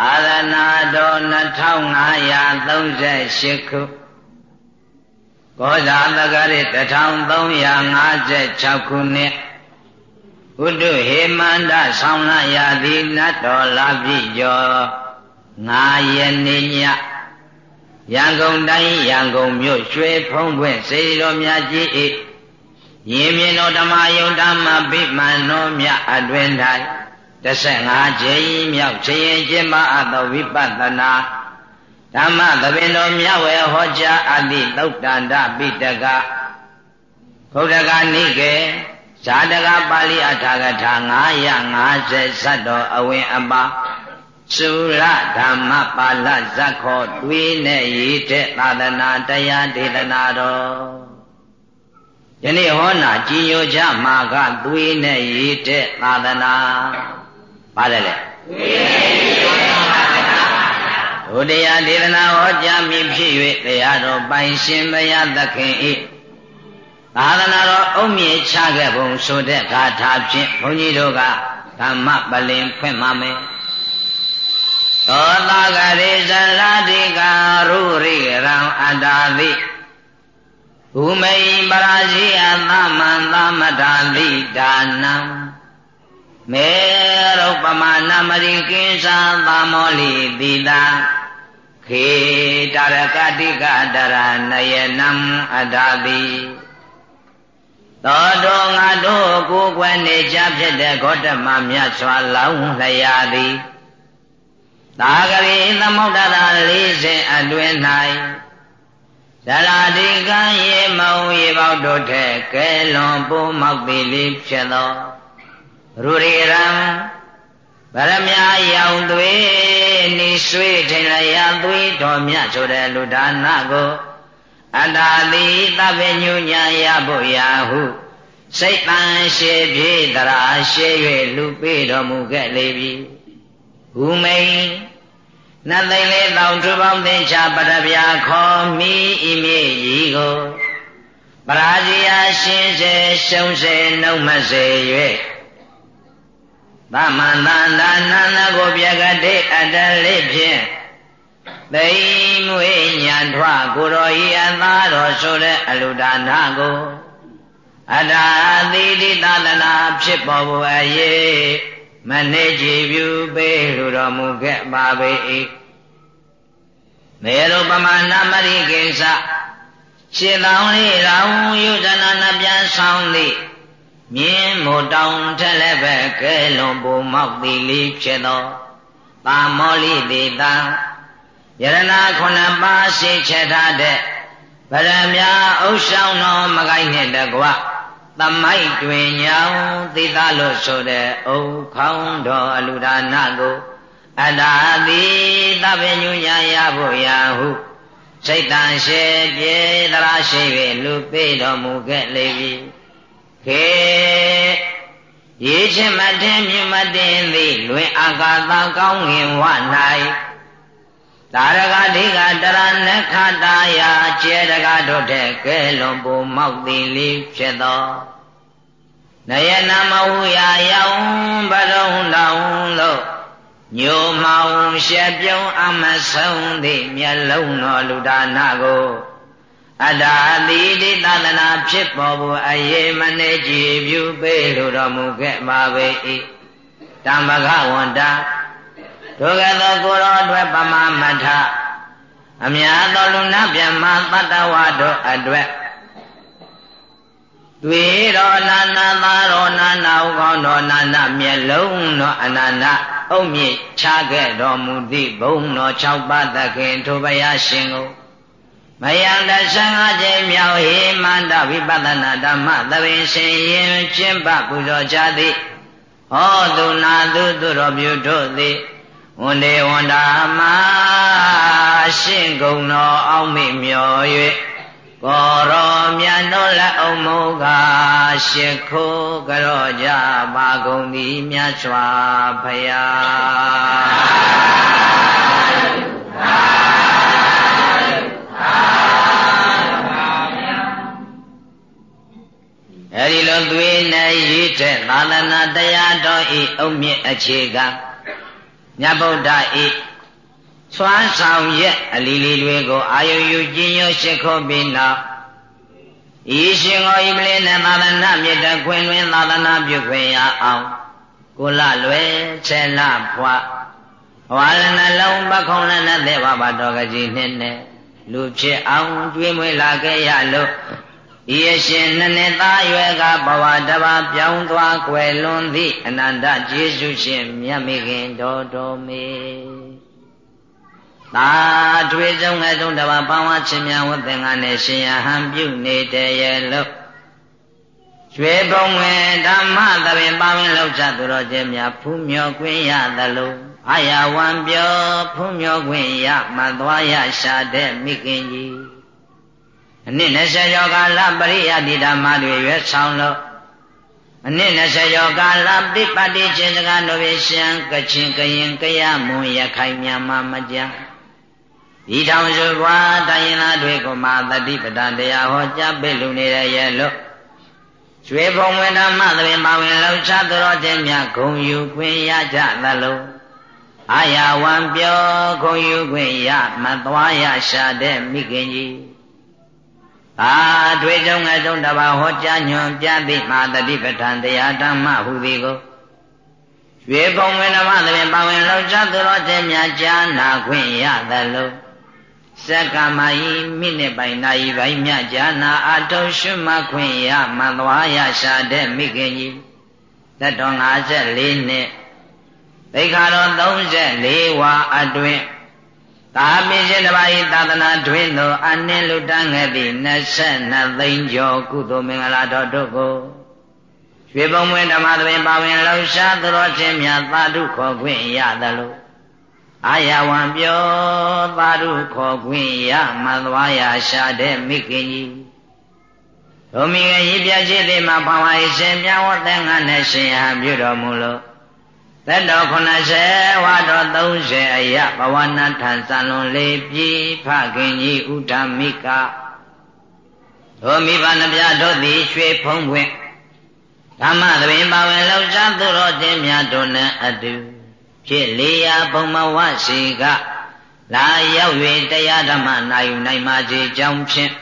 အာရဏတော်2538ခုကောဇာတက္ကရီ1356ခုနှစ်ဥဒုဟေမန္တဆောင်းလရာသီနတ်တော်လာပြည့်ကျော်9ရက်နေ့ညရန်ကုန်တိုင်းရန်ကုန်မြို့ရွှေဖုံးပွင့်စေတော်မြတ်ကြီး၏ရေမြင့်တော်ဓမ္မယုံဓမ္မဗိမာန်တော်မြတ်အတွင်၌ 15ကြိမ်မြောက်ခြင်းရင်ကျင့်မအပ်သောဝိပဿနာဓမ္မသဘင်တော်မြတ်ဝေဟောကြားအပ်သည့်သုတ်တန္တပိတကဘုဒ္ဓဂာနိကေဇာတကပါဠိအထာကထာ950ဇတ်တော်အဝင်အပါသုရဓမ္မပါဠဇတ်ခောတွေးနဲ့ရည်တဲ့သာသနာတရားဒေသနာတော်ယနေ့ဟောနာကြည်ညိုကြမှာကသွေးနဲ့ရည်တဲ့သာသနာ ပါတယ်လေသွေးနဲ့ရည်တဲ့သာသနာဘုရားဒေသနာဟောကြားမိဖြစ်၍တရားတော်ပိုင်ရှင်မယသခင်၏သာသနာတော်အုံမြင့်ချခဲ့ပုံဆိုတဲ့ဂါထာဖြင့်ဘုန်းကြီးတို့ကဓမ္မပလင်ဖွင့်ပါမယ်သောတာဂရေဇလာတိကာရုရိရံအတ္တာတိဘူမိပရာဇိယသမန္သမတာတိဒါနံ မေရုပမနာမရိကိသသမောလိတိတာခေတရကတိကတရနယနံအတ္တာတိသောတော်ငါတို့ကိုယ်ွယ်နေကြဖြစ်တဲ့ဂေါတမမြတ်စွာလောင်းလျာသည်သာဂရိသမုဒ္ဒရာ40အတွင်၌ဇရာတိကံရေမောင်ရေပေါတို့ထက်ကဲလွန်ပိုးမောက်ပေလေးဖြစ်သော ရူရိရံဗရမယောင်သွေးနိဆွေထင်လျာသွေးတော်မြတ်ဆိုတဲ့လူဒါနကိုအတ္တာတိသဗ္ဗညုညာယဖို့ရာဟုစိတ်တန်ရှေပြေတရာရှေ၍လူပေးတော်မူခဲ့လေပြီဘူမိန်နတ်သိလေးတောင်ထူပေါင်းသင်္ချာပရဗျာခေါ်မိဤမြေကြီးကိုပရာဇီယာရှင်းစေရှုံးစေနှုတ်မစေ၍ သမန္တန္တနာနာကိုပြကတိအတ္တလေးဖြင့်သိမွေညာထွကိုရောဤအသာတော်ဆိုတဲ့အလူဒါနာကိုအတ္တတိတိသတနာဖြစ်ပေါ်ဖို့အရေးမနေကြည်ပြုပေးလိုတော်မူခဲ့ပါပေ၏မေရုပမာဏမရိကိစ္စရှင်းလောင်လေးရောင်ယုဒနာနပြန်ဆောင်သည် မြင်းမို့တောင်ထက်လည်းပဲကဲလွန်ပူမောက်သည်လေးဖြစ်သောပါမောလိတိတံယရနာခုနှစ်ပါးရှိချက်ထားတဲ့ဗရမ ्या ဥဆောင်တော်မကိုင်းနဲ့တကွသမိုက်တွင်ညောင်သိသားလို့ဆိုတဲ့အုပ်ခေါင်းတော်အလူဒါနကိုအတ္တာတိသဗ္ဗညုညာယဖို့ရာဟုစိတ်တန်ရှေပြေသလားရှိ၍လူပေးတော်မူခဲ့လေပြီ ခေရေချင်းမတင်မြမတင်သည်လွင်အာကာသကောင်းငင်ဝ၌သာရကဒိကတရဏခတာယာကျေတကတို့တဲ့ကဲလွန်ပူမောက်သည်လေးဖြစ်သောနယနာမဟုရာယောင်ဘရုံတောင်လို့ညိုမောင်ရှက်ပြုံးအမဆုံးသည့်မျက်လုံးတော်လူဒါနကို အတ္တာတိတိသတနာဖြစ်ပေါ်ဖို့အရေးမနေကြည်ပြုပေးလိုတော်မူခဲ့ပါပေ၏တမ္ပကဝန္တာဒုက္ခသောကိုရောအတွက်ပမမထအများသောလူနာမြမတတ္တဝါတို့အတွက်တွေ့တော်နာနာသာရောနာနာဥကောင်းတော်နာနာမျက်လုံးတော်အနန္တအုတ်မြင့်ချခဲ့တော်မူသည့်ဘုံတော်၆ပါးသခင်ထိုဘုရားရှင်ကို မယံတသံဃာကျိမြောက်ဟိမန္တဝိပဿနာဓမ္မသဘင်ရှင်ရင်ကျင့်ပပူဇော်ကြသည်ဟောသူနာသူသူတော်ပြုတို့သည်ဝန္ဒေဝန္တာမရှင်းကုန်တော်အောင်မိမျော၍ကောရောမြတ်တော်လက်အုံမူကားရှစ်ခိုးကြောကြပါကုန်သည်မြတ်စွာဘုရား အဲဒီလိုသွေးနဲ့ရည်တဲ့သာလနာတရားတော်ဤအုံမြင့်အခြေကမြတ်ဗုဒ္ဓဤဆွမ်းဆောင်ရဲ့အလီလီတွေကိုအာယုယူကျင်းရရှိခိုးပြီးနောက်ဤရှင်ကိုဤမလင်းနဲ့သာသနာမြတ်တခွင်တွင်သာသနာပြုခွင့်ရအောင်ကိုလလွယ်ဆယ်လဖွာဝါလနှလုံးပခုံးလည်းနဲ့သေဘဘတော်ကကြီးနှင်းနဲ့လူဖြစ်အောင်ကျွေးမွေးလာခဲ့ရလို့ ဤအရှင်နှစ်နှစ်သားရွယ်ကဘဝတဘာပြောင်းသွားကွယ်လွန်သည့်အနန္တကျေးဇူးရှင်မြတ်မိခင်တော်တော်မေသာထွေဆုံးငယ်ဆုံးတဘာပဝါချင်းများဝတ်သင်္ကနဲ့ရှင်ယဟန်ပြုနေတဲ့ရဲ့လို့ရွှေဘုံဝင်ဓမ္မသဘင်ပါဝင်လောက်ချသူတော်ကျင်းများဖူးမြော်ခွင့်ရသလိုအာယဝံပြောဖူးမြော်ခွင့်ရမှသွားရရှာတဲ့မိခင်ကြီး အနည်း20ကျော်ကာလပရိယတိဓမ္မတွေရွယ်ဆောင်လို့အနည်း20ကျော်ကာလပိပတိချင်းစကားတို့ဖြင့်ရှမ်းကချင်ကရင်ကရမွန်ရခိုင်မြန်မာမကြဒီထောင်စုဘွားတိုင်းရင်သားတွေကိုမာတတိပဒံတရားဟောကြားပိလူနေတဲ့ရဲ့လို့ရွှေဘုံဝင်ဓမ္မသဘင်ပါဝင်လောက်ချသူတော်ချင်းများဂုံယူခွင့်ရကြသလိုအာယဝံပြောဂုံယူခွင့်ရမသွားရရှာတဲ့မိခင်ကြီး အာတွေ့ကြုံငါဆုံးတပါဟောကြားညွန်ပြသည့်မာတတိပဋ္ဌာန်တရားဓမ္မဟူသည်ကိုရွေပုံဝင်ဓမ္မသဖြင့်ပါဝင်လောက်ချသူတော်ချင်းများကြားနာခွင့်ရသလိုစက္ကမယီမိနစ်ပိုင်းနာယီပိုင်းမြကြားနာအထုံရှုမှတ်ခွင့်ရမှန်သွားရရှာတဲ့မိခင်ကြီးသက်တော်54နှစ်သိခါတော်34ဝါအတွင် သာပိရှင်တပါးဤသာသနာတွင်သို့အနှင်းလူတန်းငယ်သည့်22သိန်းကျော်ကုသိုလ်မင်္ဂလာတော်တို့ကိုရွှေပုံဝင်ဓမ္မသဘင်ပါဝင်လောက်ရှားသောခြင်းများသာဓုခေါ်ခွင့်ရသလိုအာယဝံပြောသာဓုခေါ်ခွင့်ရမှသွားရာရှာတဲ့မိခင်ကြီးဒုမိငယ်ရည်ပြခြင်းသည်မှာဘာဝအရှင်မြတ်ဝတ်တဲ့ငါနဲ့ရှင်ဟာပြုတော်မူလို့ သက်တော်80ဝါတော်30အယဘဝနာထံစံလွန်လေးပြည်ဖခင်ကြီးဥဒ္ဓမိကဒုမိဘနှပြတို့သည်ရွှေဖုံးပွင့်ဓမ္မသဘင်ပါဝင်လောက်စားသူတော်ချင်းများတို့နဲ့အတူဖြစ်လေရာဘုံမဝရှိကလာရောက်၍တရားဓမ္မနာယူနိုင်မှခြင်းကြောင့်ဖြင့်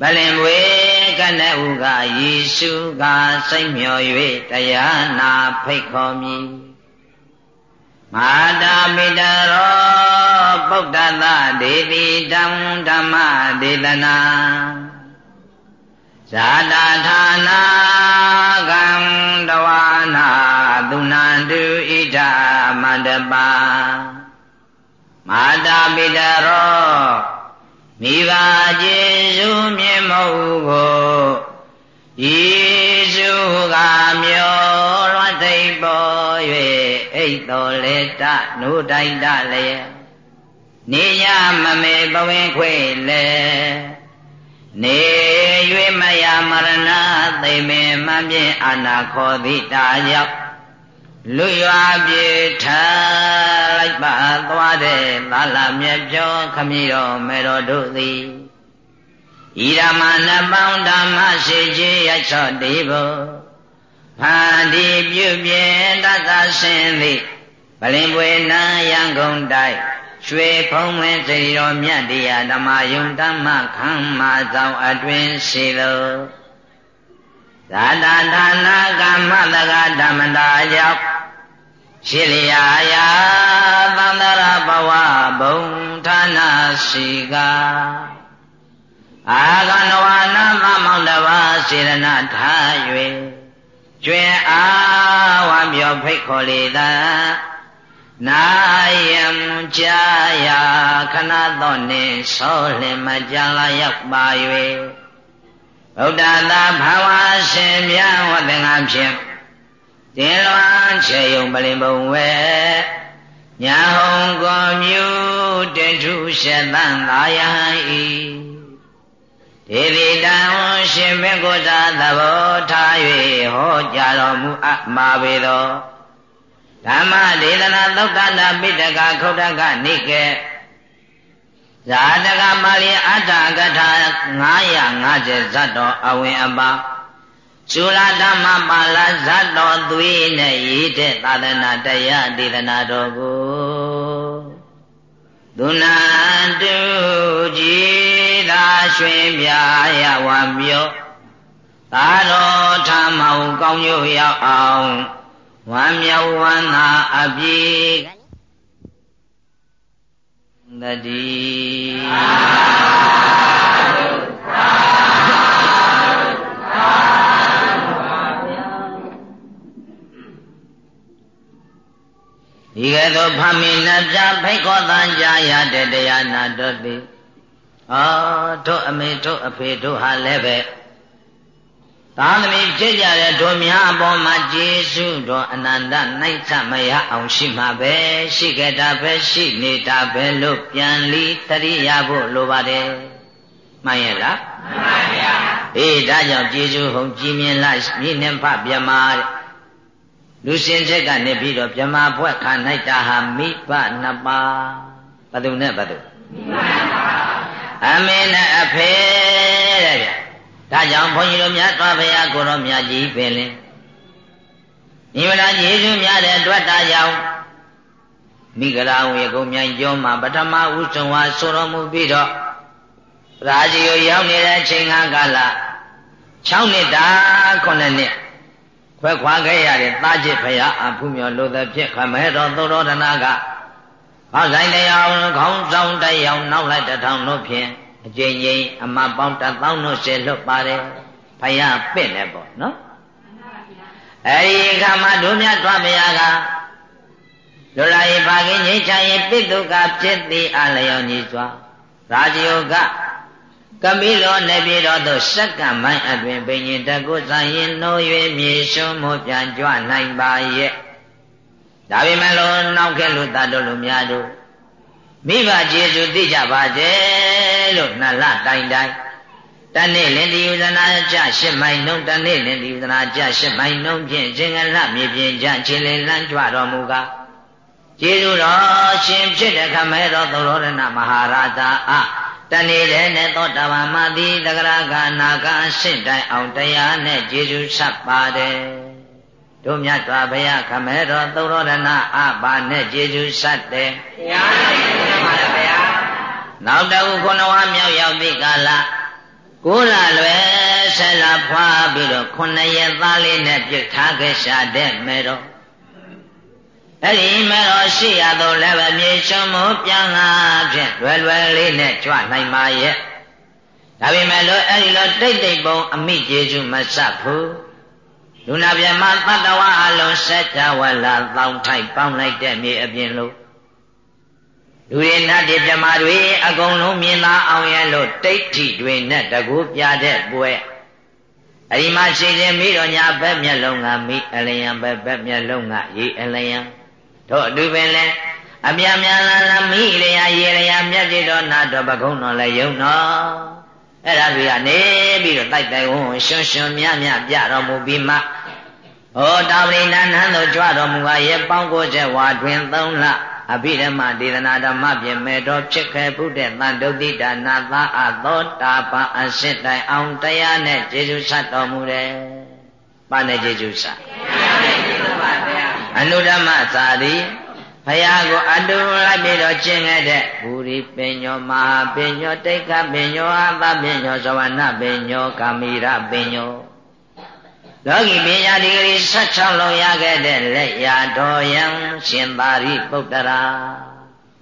ပလင်ဝေ ကနဲ့ဥကယေရှုကစိတ်မျော်၍တရားနာဖိတ်ခေါ်မည်မာတာမိတရောပုဒ္ဒသဒေတိတံဓမ္မဒေသနာဇာတာဌာနာကံတဝနာသုဏန္တုဣဒမန္တပါမာတာပိတရော မိဘကျေစုမြင့်မဟုတ်ကိုယေရှုကမျောလွတ်သိပ်ပေါ်၍အိတ်တော်လေတနိုးတိုက်တလည်းနေရမမေပဝင်ခွေလေနေ၍မယမရဏသိမင်မပြင်းအာနာခောတိတာရောက် လူရွာပြေထားလိုက်ပါသွားတဲ့သာလမြတ်ကျော်ခမီးတော်မေတော်တို့သည်ဤဓမ္မနပောင်းဓမ္မရှိခြင်းရချော့တေဘောဖန်ဒီပြုပြင်တတ်သာရှင်သည်ပလင်ပွေနာရန်ကုန်တိုက်ရွှေဖုံးမင်းစိရိတော်မြတ်တရားဓမ္မယုံဓမ္မခမ်းမာဆောင်အတွင်ရှိသောသာတဌာနာကမ္မတကဓမ္မတာကြောင့် ရှိလျာယာသန္တရဘဝဘုံဌာနာရှိကအာဂန္ဓဝနာသမောင်တပါစေရနာထား၍ကျွင်အားဝါပြောဖိတ်ခေါ်လေသာနာယံကြာယာခဏသောနှင့်ဆောလင်မကြလာရောက်ပါ၍ဗုဒ္ဓသာဘာဝရှင်မြတ်ဝတ္တငါဖြင့် တင်လွန်ချေယုံပလင်ဘုံဝဲညာဟုံကောမြူတေထုရှသံသာယဟံဤဒေဝိတံရှင်မေကိုသာသဘောထား၍ဟောကြားတော်မူအပ်မှာပေသောဓမ္မဒေသနာသုတ်တနာပိတကခုတ်တကနိကေဇာတကပါဠိအတ္တကထာ950ဇတ်တော်အဝင်အပါ သုလာဓမ္မပါဠဇတ်တော်သွေးနဲ့ရည်တဲ့သာသနာတရားဒေသနာတော်ကိုသူနာတုကြည်သာရွှင်ပြရဝမြို့သာတော်ထမောင်ကောင်းညို့ရောက်အောင်ဝမ်းမြောက်ဝမ်းသာအပြည့်တတိ ဤကဲ့သို့ဖမိနပြဖိတ်ခေါ်တန်ကြရတဲ့တရားနာတော်သည်အာတို့အမေတို့အဖေတို့ဟာလည်းပဲသာသမီဖြစ်ကြတဲ့တို့များအပေါ်မှာကျေးဇူးတော်အနန္တနိုင်ချမရအောင်ရှိမှာပဲရှိကြတာပဲရှိနေတာပဲလို့ပြန်လီတရိယာဖို့လိုပါတယ်မှန်ရဲ့လားမှန်ပါဗျာအေးဒါကြောင့်ကျေးဇူးဟုန်ကြည်မြင်လိုက်မြင့်နှဖပြမတဲ့ လူရှင်ချက်ကနေပြီးတော့ဗြဟ္မာဘွက်ခံလိုက်တာဟာမိဘနှစ်ပါးဘယ်သူနဲ့ဘယ်သူအမေနဲ့အဖေတဲ့ဗျဒါကြောင့်ဘုန်းကြီးတို့များသွားဘုရားကိုရောမြတ်ကြီးပင်လင်းညီမလားယေရှုများတဲ့အတွက်တာကြောင့်မိဂရာဝေကုံမြိုင်ကျော်မှာပထမဥဆုံးဝါဆိုတော်မူပြီးတော့ရာဇီကိုရောက်နေတဲ့အချိန်ကာလ6နှစ်တာ9နှစ် ခွဲခွာခဲ့ရတဲ့သားချစ်ဖရာအဖူးမြော်လို့တဲ့ဖြစ်ခမဲတော်သောတော်ဒနာကခေါင်းဆိုင်တရားခေါင်းဆောင်တရားနောက်လိုက်တထောင်တို့ဖြင့်အကျဉ်းချင်းအမပေါင်းတသောင်းတို့ဆယ်လွတ်ပါတယ်ဖရာပင့်တယ်ပေါ့နော်အဲဒီခါမှာတို့မြတ်သွားဘုရားကလူလာရေဘာကင်းငိမ့်ချရင်ပိတုကဖြစ်သည်အလျော်ညီစွာရာဇယောက ကပိလောနေပြည်တော်သို့စက္ကမိုင်းအတွင်ဘိညာတကုသရင်နှိုး၍မြေရှုံးမှုပြန်ကြွနိုင်ပါရဲ့ဒါပေမဲ့လို့နောက်ခဲ့လို့တတ်တော်လူများတို့မိဘကျေစုသိကြပါစေလို့နှလတိုင်တိုင်တနေ့လင်ဒီဥဒနာကြရှစ်မိုင်နှုံတနေ့လင်ဒီဥဒနာကြရှစ်မိုင်နှုံဖြင့်ရှင်ကလမြေပြင်ကြချင်းလင်းလန်းကြွတော်မူကားကျေးဇူးတော်ရှင်ဖြစ်တဲ့ခမဲတော်သုရောရဏမဟာရာဇာအား တနေတဲ့နဲ့သောတာပန်မတိတဂရကနာကအရှင်းတိုင်အောင်တရားနဲ့ကျေစုဆက်ပါတယ်တို့မြတ်စွာဘုရားခမဲတော်သုရောဒနာအဘာနဲ့ကျေစုဆက်တယ်တရားနဲ့ပါဗျာနောက်တခုခုနဝမြောက်ရောက်သည့်ကာလကိုးလာလွယ်ဆက်လာဖွာပြီးတော့ခုနှစ်ရက်သားလေးနဲ့ပြုတ်ထားခဲ့ရှာတဲ့မဲတော် အဲ့ဒီမဲ့တော်ရှိရသောလည်းပဲမြေရှုံးမှုပြန်လာဖြင့်လွယ်လွယ်လေးနဲ့ကြွနိုင်ပါရဲ့ဒါပေမဲ့လို့အဲ့ဒီလိုတိတ်တိတ်ပုံအမိကျေစုမဆက်ဘူးလူနာပြမတတ္တဝအလုံးစัจ java လာတောင်းထိုက်ပေါင်းလိုက်တဲ့မြေအပြင်လို့လူရနတ်ဒီပြမတွေအကုန်လုံးမြင်သာအောင်ရဲ့လို့တိတ်ထိတွေနဲ့တကူပြတဲ့ပွဲအဲ့ဒီမှာရှိခြင်းမိတော်ညာဘက်မျက်လုံးကမိအလျံဘက်ဘက်မျက်လုံးကရေအလျံ တို့အတူပင်လဲအမြမြလာလာမိလျာရေလျာမျက်စိတော်နာတော်ပကုံးတော်လဲယုံတော်အဲ့ဒါတွေကနေပြီးတော့တိုက်တိုင်ဝန်းရွှွှွှမြမြပြတော်မူပြီးမှဟောတာဝိနန္နသို့ကြွတော်မူပါရဲ့ပေါင်းကိုချက်ဝါတွင်၃လအဘိဓမ္မဒေသနာဓမ္မပြင်မဲ့တော်ဖြစ်ခဲ့ဘုဒ္ဓတန်ဒုတိဒါနာသာအသောတာပန်အစိတ်တိုင်အောင်တရားနဲ့ကျေစုဆက်တော်မူတယ်။ပါနဲ့ကျေစုဆက် အနုဓမ္မသာသည်ဘုရားကိုအတူလိုက်ပြီးတော့ကျင့်ခဲ့တဲ့ဘူရိပင်ညောမဟာပင်ညောတိတ်ခပင်ညောအသပင်ညောသဝနာပင်ညောကာမိရပင်ညောလောကီပညာဒီဂရီ16လုံးရခဲ့တဲ့လက်ရာတော်ယံရှင်သာရိပုတ္တရာ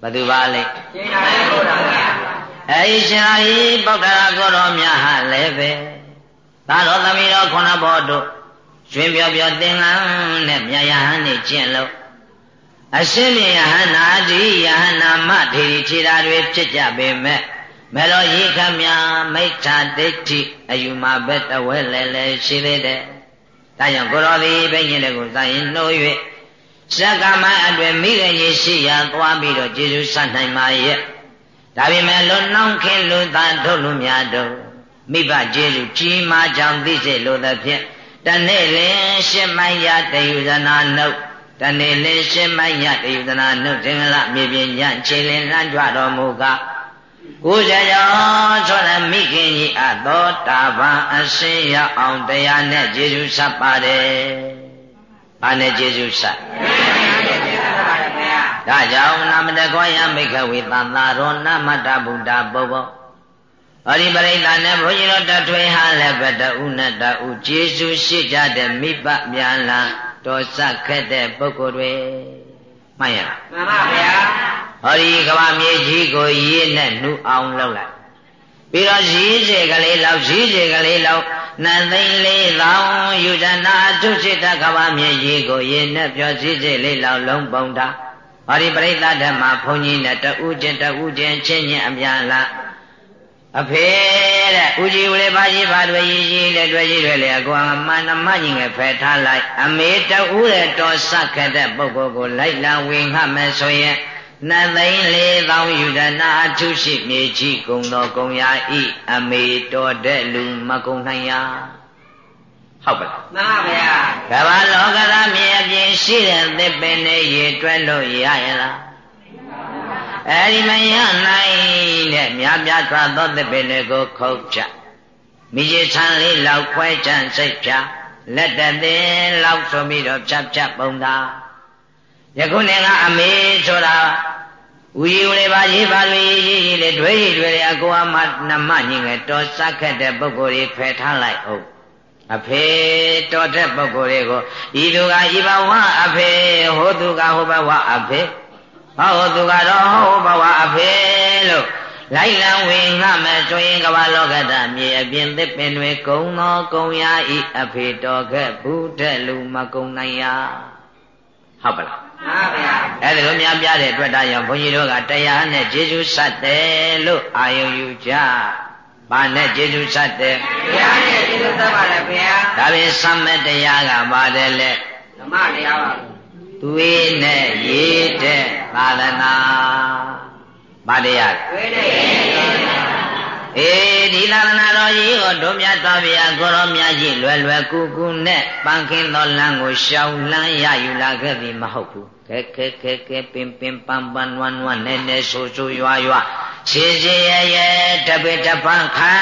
ဘယ်သူပါလဲရှင်သာရိပုတ္တရာအဲဒီရှင်သာရိပုတ္တရာကိုတော်များဟာလည်းပဲသာတော်သမီးတော်ခုနဘောတို့ ရွှင်ပြောပြောသင်္ကန်းနဲ့မြယဟန်နေကျင့်လို့အရှင်မြယဟန္နာတိယဟန္နာမထေရီခြေဓာတွေဖြစ်ကြပေမဲ့မလောရေခမြမိဋ္ဌာဒိဋ္ဌိအယူမဘက်တဝဲလဲလဲရှိသေးတယ်။ဒါကြောင့်ကိုရောသည်ဘိညာဉ်တွေကိုသာရင်နှိုး၍ဇက်ကမအတွင်မိခင်ကြီးရှိရာသွားပြီးတော့ကျေစုဆက်နိုင်ပါရဲ့။ဒါပေမဲ့လွန်နှောင်းခင်းလူသားတို့လူများတို့မိဘကျေစုကြီးမားကြောင်သိစေလိုသဖြင့် တနေ့လင်ရှင်းမိုင်းရတယုဇနာနှုတ်တနေ့လင်ရှင်းမိုင်းရတယုဇနာနှုတ်သင်္ကလမြေပြင်ညခြေလင်လန်းကြွတော်မူကားကိုကြကြောင့်ဆိုရမိခင်ကြီးအသောတာပန်အရှင်ရအောင်တရားနဲ့ကျေစုဆက်ပါတယ်။ဘာနဲ့ကျေစုဆက်။ဒါကြောင့်နာမတကောယမိခဝေသံသာရောနမတဗုဒ္ဓပုဗ္ဗော ဟောဒီပရိသတ်နဲ့ဘုန်းကြီးတို့တထွေဟာလည်းပဲတူနဲ့တူကျေစုရှိကြတဲ့မိဘများလားတော်စခက်တဲ့ပုဂ္ဂိုလ်တွေမှန်ရလားမှန်ပါဗျာဟောဒီကဘာမြေကြီးကိုရေးနဲ့နှူအောင်လုပ်လိုက်ပြီးတော့ရည်စေကလေးလောက်ရည်စေကလေးလောက်နတ်သိန်းလေးသောင်းယူဇနာထုစိတကဘာမြေကြီးကိုရေးနဲ့ပြောရည်စေလေးလောက်လုံးပုံတာဟောဒီပရိသတ်ဓမ္မဘုန်းကြီးနဲ့တူးချင်းတူးချင်းချင်းချင်းအပြန်လား အဖေတဲ့ဦးကြီးဦးလေးပါကြီးပါတွေကြီးကြီးလက်တွေကြီးတွေလေအကွာမန္တမကြီးငယ်ဖယ်ထားလိုက် အမေတူတဲ့တော်ဆက်ခဲ့တဲ့ပုဂ္ဂိုလ်ကိုလိုက်လံဝင်ငှမယ်ဆိုရင်နတ်သိန်းလေးသောင်းယူဒနာအထုရှိမြေကြီးကုံတော်ကုံရာဤအမေတော်တဲ့လူမကုံနိုင်ရဟုတ်ပါလားမှန်ပါဗျာကမ္ဘာလောကသားမြေအပြင်ရှိတဲ့သစ်ပင်တွေရေတွက်လို့ရရလား အဲဒီမယနိုင်တဲ့မြားပြားစွာသောသစ်ပင်တွေကိုခုတ်ချမိကြီးဆန်းလေးလောက်ခွဲချမ်းစိတ်ဖြာလက်တသိလောက်ဆိုပြီးတော့ဖြတ်ဖြတ်ပုံသာယခုနေကအမေဆိုတာဦးရီဦးလေးပါရေးပါလို့ရေးရေးလေးတွေးတွေးအကိုအမနမညင်ငယ်တော်စက်ခက်တဲ့ပုဂ္ဂိုလ်တွေဖယ်ထားလိုက်အောင်အဖေတော်တဲ့ပုဂ္ဂိုလ်တွေကိုဤသူကဤဘဝအဖေဟိုသူကဟိုဘဝအဖေ ဟောသူကတော့ဟောဘဝအဖေလို့လိုက်လံဝင်ငှမယ်ဆိုရင်ကမ္ဘာလောကဓာမြေအပြင်သစ်ပင်တွေကုံသောကုံရာဤအဖေတော်ခဲ့ဘူးတဲ့လူမကုံနိုင်ရဟုတ်ပါလားမှန်ပါဗျာအဲ့ဒါလိုများပြတဲ့အတွက်ဒါကြောင့်ဘုန်းကြီးတို့ကတရားနဲ့ကျေးဇူးဆက်တယ်လို့အာယုံယူကြ။ဘာနဲ့ကျေးဇူးဆက်တယ်။တရားနဲ့ကျေးဇူးဆက်ပါလေဗျာ။ဒါပြင်သမတရားကပါတယ်လေ။ဓမ္မတရားပါ သွေးနဲ့ရေးတဲ့သာသနာဘာတရားသွေးနဲ့ရေးတဲ့အေးဒီသာသနာတော်ကြီးကိုတို့မြတ်စွာဘုရားကိုရောမြတ်ကြီးလွယ်လွယ်ကူကူနဲ့ပန်းခင်းသောလမ်းကိုရှောင်လန်းရယူလာခဲ့ပြီမဟုတ်ဘူးခဲခဲခဲခဲပင်ပင်ပန်းပန်းနွမ်းနွမ်းနဲ့နဲ့ဆူဆူရွာရွာခြေခြေရရဲတပိတပန်းခံ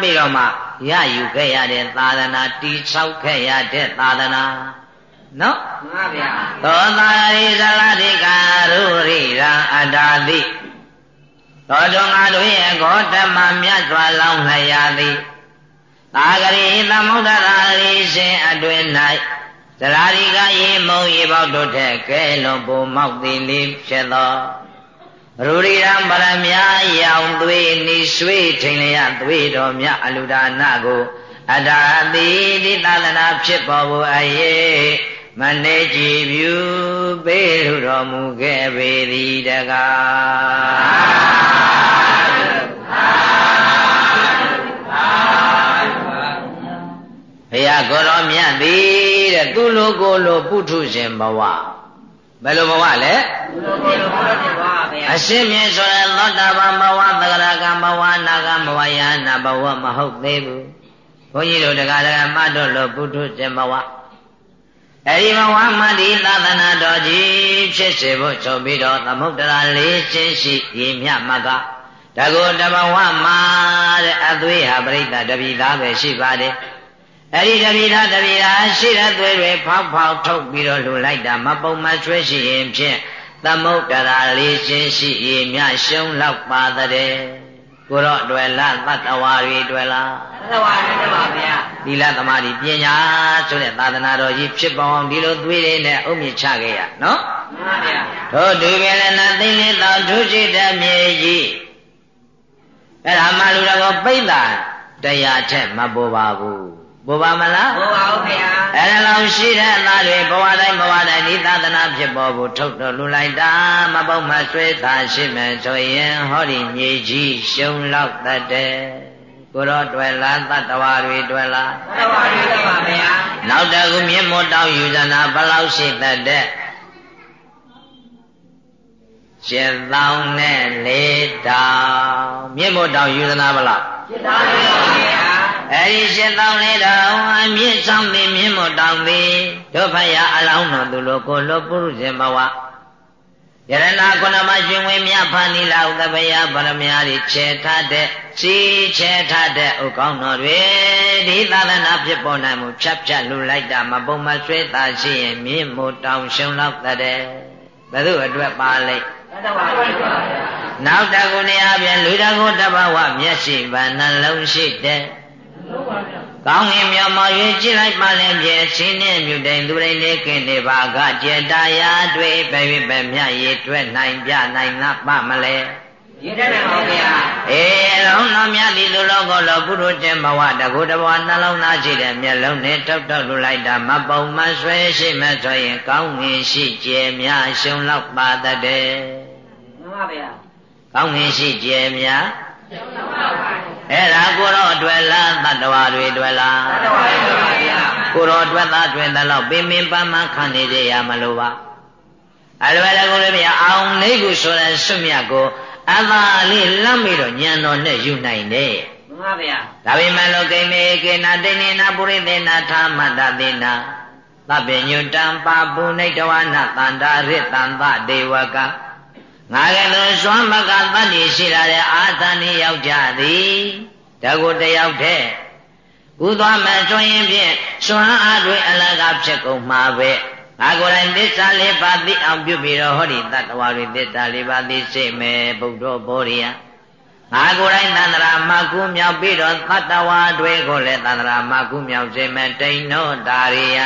ပြီးတော့မှရယူခဲ့ရတဲ့သာသနာတိဆောက်ခဲ့ရတဲ့သာသနာ နော်မှန်ပါဗျာသောတာရိဇလတိကာရုရိရာအတ္တာတိသောတုံငါတို့ရဲ့ဂေါတမမြတ်စွာလောင်းလျာသည်သာဂရိသမုဒ္ဒရာရိရှင်အတွင်၌သရာရိကရေမုံရေပေါတို့ထက်ကဲလွန်ပုံမောက်သည်လေးဖြစ်သောရူရိရံပရမယောင်သွေးနိရွှေထိန်လျသွေးတော်မြအလူဒါနကိုအတ္တတိတိသလနာဖြစ်ပေါ်ဘူးအယေ မနေကြည်ဖြူပေးလူတော်မူခဲ့ပေသည်တကားဘုရားကိုရောမြတ်သည်တဲ့သူလိုကိုလိုပုထုရှင်ဘဝဘယ်လိုဘဝလဲအရှင်မြင့်ဆိုတဲ့သောတာပန်ဘဝသဂရကံဘဝနာဂံဘဝယနာဘဝမဟုတ်သေးဘူးဘုန်းကြီးတို့တရားတော်မတ်တို့လိုပုထုရှင်ဘဝ အဲဒီဘဝမှဒီသာသနာတော်ကြီးဖြစ်စေဖို့ဆိုပြီးတော့သမုဒ္ဒရာလေးချင်းရှိရေမြမကတကောတဘဝမှာတဲ့အသွေးဟာပြိတ္တတပိသားပဲရှိပါတယ်အဲဒီတပိသားတပိသားရှိတဲ့သွေးတွေဖောက်ဖောက်ထုတ်ပြီးတော့လှူလိုက်တာမပုံမဆွဲရှိရင်ဖြင့်သမုဒ္ဒရာလေးချင်းရှိရေမြရှုံးလောက်ပါတဲ့ ကိုတော့တွေ့လားသတ္တဝါတွေတွေ့လားသတ္တဝါတွေတွေ့ပါဗျာသီလသမာဓိပညာဆိုတဲ့သာသနာတော်ကြီးဖြစ်ပေါင်းဒီလိုသွေးတွေနဲ့အုံမြင့်ချခဲ့ရနော်မှန်ပါဗျာတို့ဒီကလည်းနာသိလေးတော်ထုရှိတဲ့မြေကြီးအဲ့ဒါမှလူတော်ပိဋ္ဌာတရားထက်မပေါ်ပါဘူး ဘုရားမလားဘုရားဟုတ်ခင်ဗျာအဲ့ဒါလောက်ရှိတဲ့အသားတွေဘဝတိုင်းဘဝတိုင်းဒီသာသနာဖြစ်ပေါ်ဖို့ထုတ်တော်လူလိုက်တာမပုတ်မဆွဲသာရှိမယ်ဆိုရင်ဟောဒီမြေကြီးရှုံလောက်တတ်တယ်ကိုရောတွေ့လားတတ္တဝါတွေတွေ့လားတတ္တဝါတွေတွေ့ပါဗျာနောက်တကူမြင့်မို့တောင်းယူဇနာဘလောက်ရှိတတ်တဲ့ရှင်းတောင်းနဲ့လေးတောင်းမြင့်မို့တောင်းယူဇနာဘလောက်ရှင်းတောင်းပါဗျာ အဲဒီရှင်းတောင်းလေးတော်အမြင့်ဆောင်သည်မြင့်မို့တောင်းသည်ဒုဖယာအလောင်းတော်သူလိုကိုလိုပုရုဇဉ်ဘဝယရဏခုနမရှင်ဝင်မြဖန်နီလာဥတပယဗရမယာတွေခြေထားတဲ့စီခြေထားတဲ့ဥကောင်းတော်တွေဒီသာသနာဖြစ်ပေါ်နိုင်မှုဖြတ်ဖြတ်လူလိုက်တာမပုံမဆွဲတာရှိရင်မြင့်မို့တောင်ရှုံလောက်တဲ့ဘယ်သူအတွက်ပါလိမ့်နောက်တကုနေအပြင်လူတကုတဘဝမျက်စိဗန္နှလုံးရှိတဲ့ ကောင်းငင်မြော်မော်၍ကြည့်လိုက်ပါလေပြေချင်းနဲ့မြူတိုင်သူတိုင်းလေးခင်နေပါကကျေတာယာတွေ့ပဲ၍ပဲမြတ်ရည်တွဲနိုင်ပြနိုင်ငါပမလဲရည်တတ်တယ်ပါဗျာအေးလုံးတော်မြတ်ဒီလူလောကလောပုရုတေဘဝတကုတဘဝနှလုံးသားရှိတဲ့မျက်လုံးနဲ့တောက်တောက်လူလိုက်တာမပုံမဆွဲရှိမဆိုရင်ကောင်းငင်ရှိကျဲများရှုံလောက်ပါတတ်တယ်မှန်ပါဗျာကောင်းငင်ရှိကျဲများရှုံလောက်ပါ အဲ့ဒါကိုတော့အတွက်လားတတ္တဝါတွေအတွက်လားတတ္တဝါတွေအတွက်ပါဗျာကိုတော့အတွက်သားအတွက်သလောက်ပင်ပင်ပန်းပန်းခံနေကြရမလို့ပါအလွယ်တကူလေးဗျာအောင်လေးခုဆိုတဲ့ဆွမြတ်ကိုအသာလေးလမ်းပြီးတော့ညံတော်နဲ့ယူနိုင်တယ်မှန်ပါဗျာဒါပေမဲ့လောကိမေကေနာတိနေနာပုရိသေနာသာမတ္တသေနာသဗ္ဗညုတံပါပုနိတဝနာတန္တာရတံသဒေဝက ငါကလည်းစွမ်းမကတတ်နေရှိလာတဲ့အာသန်နေရောက်ကြသည်တကုတယောက်တည်းကုသွားမယ်ဆိုရင်ဖြင့်စွမ်းအားတွေအလကားဖြစ်ကုန်မှာပဲငါကိုယ်တိုင်သစ္စာလေးပါးသိအောင်ပြုပြီးတော့ဟောဒီတတ္တဝါတွေသစ္စာလေးပါးသိစိတ်မယ်ဗုဒ္ဓဘောရိယငါကိုယ်တိုင်သန္တရာမကုမြောက်ပြီးတော့တတ္တဝါတွေကိုလည်းသန္တရာမကုမြောက်စေမယ်တိန်တော့ဒါရိယ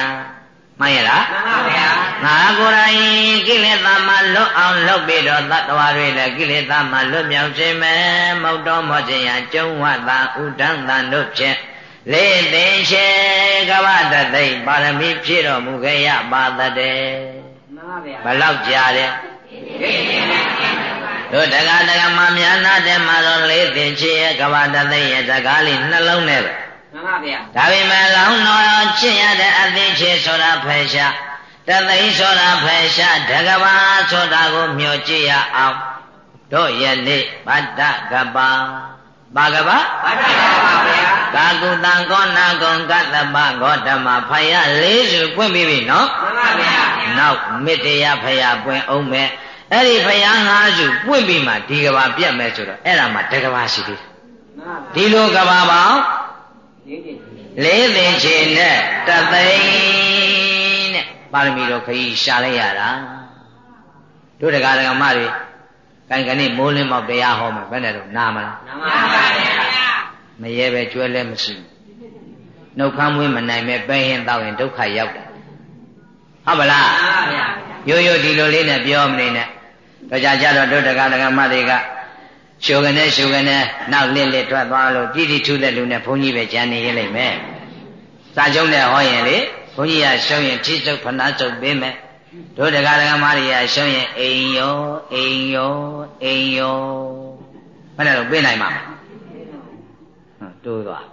မှန်ရလားမှန်ပါဗျာငါကိုယ်တိုင်ကိလေသာမှလွတ်အောင်လုပ်ပြီးတော့တတ္တဝါတွေလည်းကိလေသာမှလွတ်မြောက်စေမယ်မௌတော်မောခြင်းရကျုံဝတ်သာဥဒ္ဒံတန်တို့ဖြင့်လေးသိရှေကဗတသိပါရမီဖြည့်တော်မူခဲ့ရပါတည်းမှန်ပါဗျာဘလောက်ကြာတယ်တို့တက္ကတက္ကမများနာတဲ့မှာတော့လေးသိချေကဗတသိရဲ့တကားလေးနှလုံးနဲ့ပဲ မှန်ပါဗျာဒါပေမဲ့လောင်းတော်ချစ်ရတဲ့အသိချေဆိုတာဖယ်ရှားတသိဆိုတာဖယ်ရှားတကဘာဆိုတာကိုမျှော်ကြည့်ရအောင်တို့ရဲ့နေ့ဗတ္တကပါပါကပါဗတ္တကပါဗျာကာကုတံကောနာကုံကတ္တပဂေါတမဖယားလေးစုပွင့်ပြီးပြီနော်မှန်ပါဗျာနောက်မေတ္တရာဖယားပွင့်အောင်မဲ့အဲ့ဒီဖယားငါးစုပွင့်ပြီးမှဒီကဘာပြတ်မယ်ဆိုတော့အဲ့ဒါမှတကဘာရှိသေးဒီလိုကဘာပေါင်း လေးသိင်ချေနဲ့တသိန်းနဲ့ပါရမီတော်ခရီးရှာလိုက်ရတာတို့တရားဓမ္မတွေကံကနေ့မိုးလင်းမောက်တရားဟောမယ်ဘယ်နဲ့တော့နာမလားနာပါပါဗျာမရဲပဲကျွဲလဲမရှိနှုတ်ခမ်းမွေးမနိုင်ပဲပဲရင်တော့ရင်ဒုက္ခရောက်တယ်ဟုတ်ပါလားမှန်ပါဗျာရိုးရိုးဒီလိုလေးနဲ့ပြောမနေနဲ့တော့ကြကြတော့တို့တရားဓမ္မတွေက ရှုပ်ကနေရှုပ်ကနေနောက်လစ်လစ်ထွက်သွားလို့ကြည်တိထုတဲ့လူနဲ့ဘုန်းကြီးပဲကြံနေရလိမ့်မယ်စာကျုံးနဲ့ဟောရင်လေဘုန်းကြီးကရှုံးရင်ထိစုပ်ဖနာစုပ်ပေးမယ်တို့တရားဓမ္မတွေကရှုံးရင်အိမ်ယောအိမ်ယောအိမ်ယောဘယ်နဲ့တော့ပေးနိုင်မှာတိုးသွား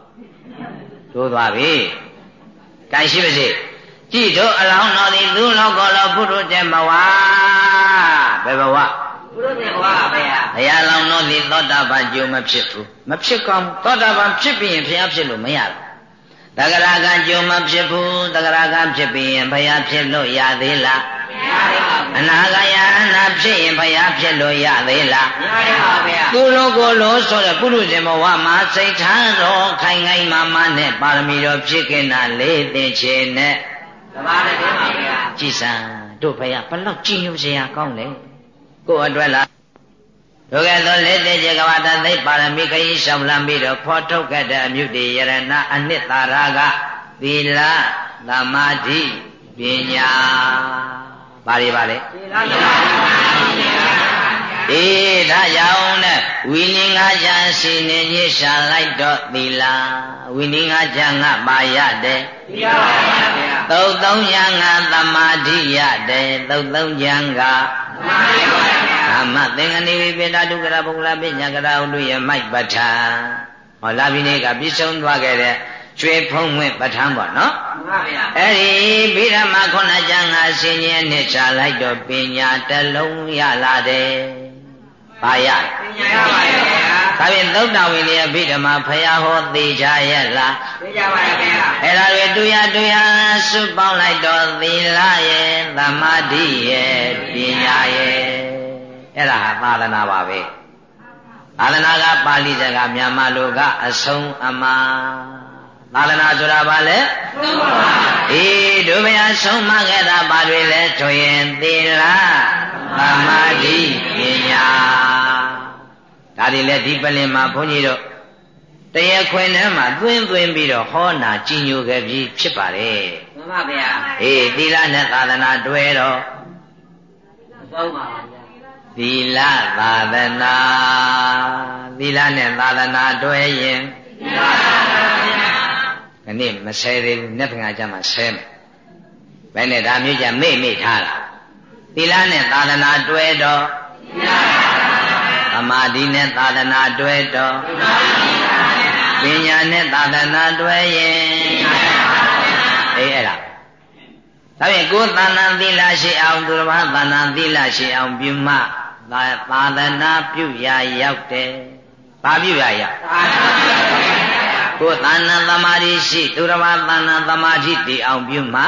တိုးသွားပြီ။ကြိုင်ရှိပါစေ။ကြည်တို့အလောင်းတော်သည်သူလောကလောဘုရုတေဘဝဘယ်ဘဝ ဘုရုတေဘဝပဲ။ဘုရားလောင်းတော်သည်သောတာပန်ကျုံမဖြစ်ဘူး။မဖြစ်ကောင်းသောတာပန်ဖြစ်ပြီးရင်ဘုရားဖြစ်လို့မရဘူး။တဂရကကျုံမဖြစ်ဘူး။တဂရကဖြစ်ပြီးရင်ဘုရားဖြစ်လို့ရသေးလား။အနာဂယအနာဖြစ်ရင်ဘုရားဖြစ်လို့ရသေးလားမရပါဘူးဗျာသူလိုကိုလိုဆိုတဲ့ပုရုဇဉ်ဘဝမှာစိတ်ထားတော်ခိုင်ခိုင်မာမာနဲ့ပါရမီတော်ဖြစ်ခင်တာလေးသိချေနဲ့သဘာဝတည်းပါဗျာကြည်စံတို့ဘုရားဘလောက်ကြည်ညိုစရာကောင်းလဲ ကိုယ်အတွက်လားဒုက္ခသောလက်တဲ့ဇေကဝတသိပါရမီခရီးရှောင်လမ်းပြီးတော့ဖော်ထုတ်ခဲ့တဲ့အမြုတေယရဏအနှစ်သာရကသီလသမာဓိပညာဘာတွေပါလဲအေး ဒါကြောင့်နဲ့ဝိနည်းငါးချမ်းစီနေညရှာလိုက်တော့သီလာဝိနည်းငါးချမ်းငါပါရတယ်သိပါပါဗျာသုတ်သုံးချမ်းငါသမာဓိရတယ်သုတ်သုံးချမ်းကသမာဓိပါဗျာဓမ္မသင်္ကနိဝိပေတဒုက္ခရပုဂ္ဂလပညာကရာဥဒုယမိုက်ပဋ္ဌာဟောလာပြီနေကပြည့်စုံသွားခဲ့တဲ့ကျွေဖုံးဝင်ပဋ္ဌာန်းပေါ့နော်မှန်ပါဗျာအဲ့ဒီဘိဓမ္မာခုနကျမ်းငါဆင်ញင်းနဲ့ချလိုက်တော့ပညာတစ်လုံးရလာတယ် ဘာရပညာရပါရဲ့ဗျာဒါဖြင့်သုတ်တဝိနည်းဘိဓမ္မာဖရာဟောသေးကြရဲ့လားသိကြပါရဲ့ဗျာအဲ့ဒါတွေတူရတူရစုပေါင်းလိုက်တော့သီလရဲ့သမာဓိရဲ့ပညာရဲ့အဲ့ဒါဟာသာသနာပါပဲသာသနာကပါဠိစကားမြန်မာလိုကအဆုံးအမ သာသနာဆိုတာဘာလဲဆုံးပါအေးဒုဗယဆုံးမခဲ့တာဘာတွေလဲဆိုရင်သီလသမာဓိပညာဒါတွေလည်းဒီပလင်မှာဘုန်းကြီးတို့တရားခွင်ထဲမှာသွင်းသွင်းပြီးတော့ဟောနာကြည်ညိုခဲ့ပြီးဖြစ်ပါတယ်မှန်ပါဗျာအေးသီလနဲ့သာသနာတွဲတော့သုံးပါဗျာသီလသာသနာသီလနဲ့သာသနာတွဲရင်သီလပါဗျာ ခဏမဆဲသေးဘူးနှစ်ဖင်ကကြမှာဆဲမယ်ဘယ်နဲ့ဒါမျိုးကြမေ့မေ့ထားတာသီလနဲ့သာသနာတွဲတော့သီလပါဗျာသမာဓိနဲ့သာသနာတွဲတော့သမာဓိပညာနဲ့သာသနာတွဲရင်အေးအဲ့ဒါဒါဖြင့်ကိုယ်သာနာသီလရှိအောင်သူတော်ဘာသာနာသီလရှိအောင်ပြုမှသာသနာပြုရာရောက်တယ်။ဘာပြုရာရောက်။ ကိုယ်သာနာသမာဓိရှိသူတော်ဘာသာနာသမာဓိတည်အောင်ပြုမှ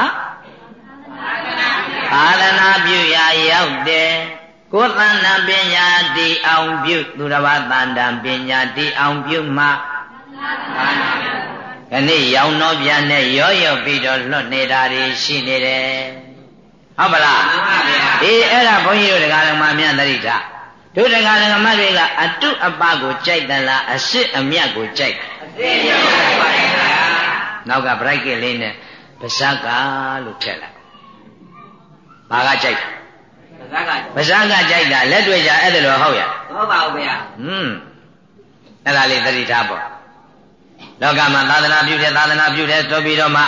သာသနာပြုရာရောက်တယ်။ကိုယ်သဏ္ဍာန်ပညာတည်အောင်ပြုသူတော်ဘာသဏ္ဍာန်ပညာတည်အောင်ပြုမှခဏရောင်တော့ပြန်နဲ့ရောရောပြီးတော့လွတ်နေတာတွေရှိနေတယ်ဟုတ်ပါလားမှန်ပါဗျာအေးအဲ့ဒါဘုန်းကြီးတို့တရားတော်မှာမြတ်တရိတာတို့တရားတော်မတွေကအတုအပကိုကြိုက်သလားအစစ်အမြတ်ကိုကြိုက်အစ စ်အမြတ်ကိုကြိုက်ပါဗျာနောက်က bright ကလေးနဲ့ပါဇက်ကလို့ထည့်လိုက်ဘာကကြိုက်ပါဇက်ကပါဇက်ကကြိုက်တာလက်တွေ့ကြအဲ့ဒါလိုဟုတ်ရဟုတ်ပါဘူးဗျာဟွန်းအဲ့ဒါလေးသတိထားပေါ့လောကမှာသာသနာပြုတယ်သာသနာပြုတယ်ဆိုပြီးတော့မှ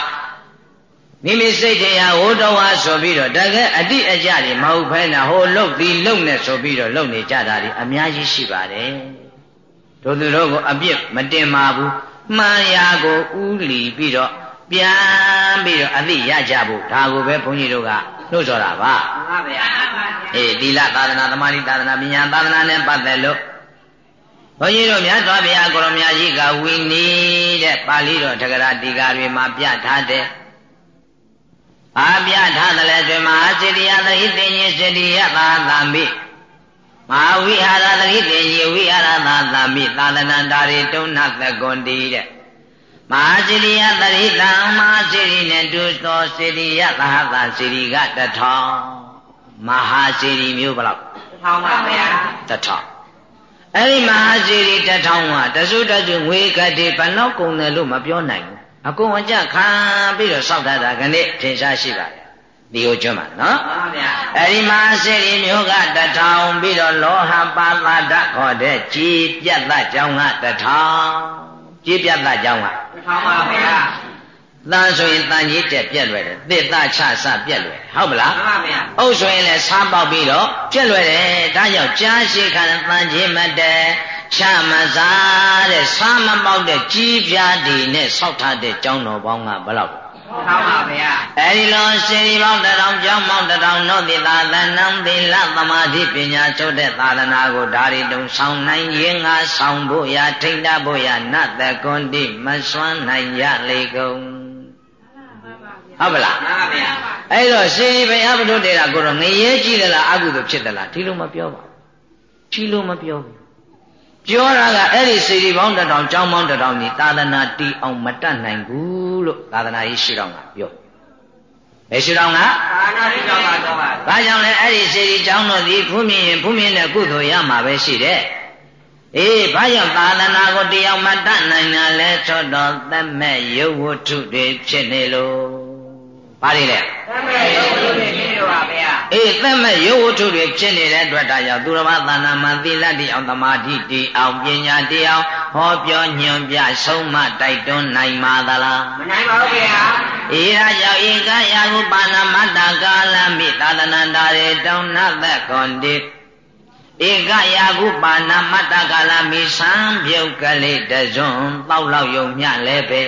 မိမိစိတ်တရားဟိုတော်ဝါဆိုပြီးတော့တကယ်အတိအကျတွေမဟုတ်ဖဲနဲ့ဟိုလုတ်ပြီးလုတ်နေဆိုပြီးတော့လုတ်နေကြတာဒီအများကြီးရှိပါတယ် တို့သူတို့ကိုအပြစ်မတင်ပါဘူးမှန်ရာကိုဥလီပြီးတော့ပြန်ပြီးတော့အသိရကြဖို့ဒါကိုပဲဘုန်းကြီးတို့ကနှုတ်ဆော်တာပါမှန်ပါဗျာအေးသီလသာသနာသမာဓိသာသနာပညာသာသနာနဲ့ပတ်သက်လို့ဘုန်းကြီးတို့မြတ်စွာဘုရားကိုရမကြီးကဝိနည်းတဲ့ပါဠိတော်တက္ကရာတီကာတွေမှာပြထားတဲ့အာပြထားတယ်လေတွင်မဟာစေတိယသတိတင်ကြီးစေတိယသာသမိ မဟာဝိဟာရသတိတင်ကြီးဝိဟာရသာသမိသာသနန္တာရိတုံနသကွန်တီတဲ့မဟာစေတိယသတိတံမဟာစေတိနဲ့တူသောစေတိယသဟသာစေတိကတထောင်မဟာစေတိမျိုးဘလောက်တထောင်ပါဗျာတထောင်အဲ့ဒီမဟာစီရီတထောင်ကတဆုတစုငွေကတိဘလောက်ကုန်တယ်လို့မပြောနိုင်ဘူးအကုန်အကျခံပြီးတော့စောက်တတ်တာခဏထင်ရှားရှိပါတယ် ဒီကိုကျွမ်းပါနော်မှန်ပါဗျာအဲ့ဒီမဟာစီရီမျိုးကတထောင်ပြီးတော့လောဟပါပါဒခေါ်တဲ့ကြည်ပြတ်တကြောင်းကတထောင်ကြည်ပြတ်တကြောင်းကတထောင်ပါဗျာတန်ဆိုရင်တန်ကြီးတက်ပြက်လွယ်တယ်သစ်သားချစပြက်လွယ်ဟုတ်မလားမှန်ပါဗျာအုပ်ဆိုရင်လည်းစားပေါက်ပြီးတော့ပြက်လွယ်တယ်ဒါကြောင့်ကြားရှိခံတန်ကြီးမတက်ချမစားတဲ့စားမပေါက်တဲ့ကြီးပြားဒီနဲ့ဆောက်ထားတဲ့ကျောင်းတော်ပေါင်းကဘယ်လောက် မှန်ပါဗျာအဲဒီလိုစေရီပေါင်းတထောင်ကျောင်းပေါင်းတထောင်တို့သီသာသနံသီလသမာဓိပညာချုပ်တဲ့သာသနာကိုဒါရီတုံဆောင်နိုင်ရင်ငါဆောင်ဖို့ရထိတ်တဖို့ရနတ်တကွန်တိမစွမ်းနိုင်ရလေကုန်ဟုတ်ပလားမှန်ပါဗျာအဲ့တော့ရှင်ဘုရားဘုဒ္ဓတေတာကိုတော့ငရဲကြည့်သလားအကုသိုလ်ဖြစ်သလားဒီလိုမပြောပါဘူးဒီလိုမပြောဘူးပြောတာကအဲ့ဒီစေတီပေါင်းတထောင်ကျောင်းပေါင်းတထောင်ကြီးသာသနာတီအောင်မတတ်နိုင်ဘူး လို့သာသနာရေးရှိတော်ကပြောဘယ်ရှိတော်ကသာသနာရေးတော်ကတော့ပါဘာကြောင့်လဲအဲ့ဒီစေတီကျောင်းတော်ဒီဘုမြင်ရင်ဘုမြင်တဲ့ကုသိုလ်ရမှာပဲရှိတယ်အေးဘာကြောင့်သာသနာကိုတရားမတတ်နိုင်တာလဲဆိုတော့သက်မဲ့ရုပ်ဝတ္ထုတွေဖြစ်နေလို့ဘာတွေလဲသက်မဲ့ရုပ်ဝတ္ထုတွေဖြစ်နေပါဗျာ အေးသက်မဲ့ရုပ်ဝတ္ထုတွေဖြစ်နေတဲ့အတွက်ဒါကြောင့်သူတော်ဘာသာနာမှသီလတိအောင်သမာဓိတိအောင်ပညာတိအောင်ဟောပြောညွှန်ပြဆုံးမတိုက်တွန်းနိုင်ပါသလားမနိုင်ပါဘူးဗျာအေးဒါကြောင့်ဧကယာဟုပါဏမတ္တကာလမိသာသနန္တာရေတောင်းနသက်ခွန်တိဧကယာကုပါဏမတ္တကာလမိသံပြုတ်ကလေးတဇွန်တောက်လောက်ယုံမြလဲပဲ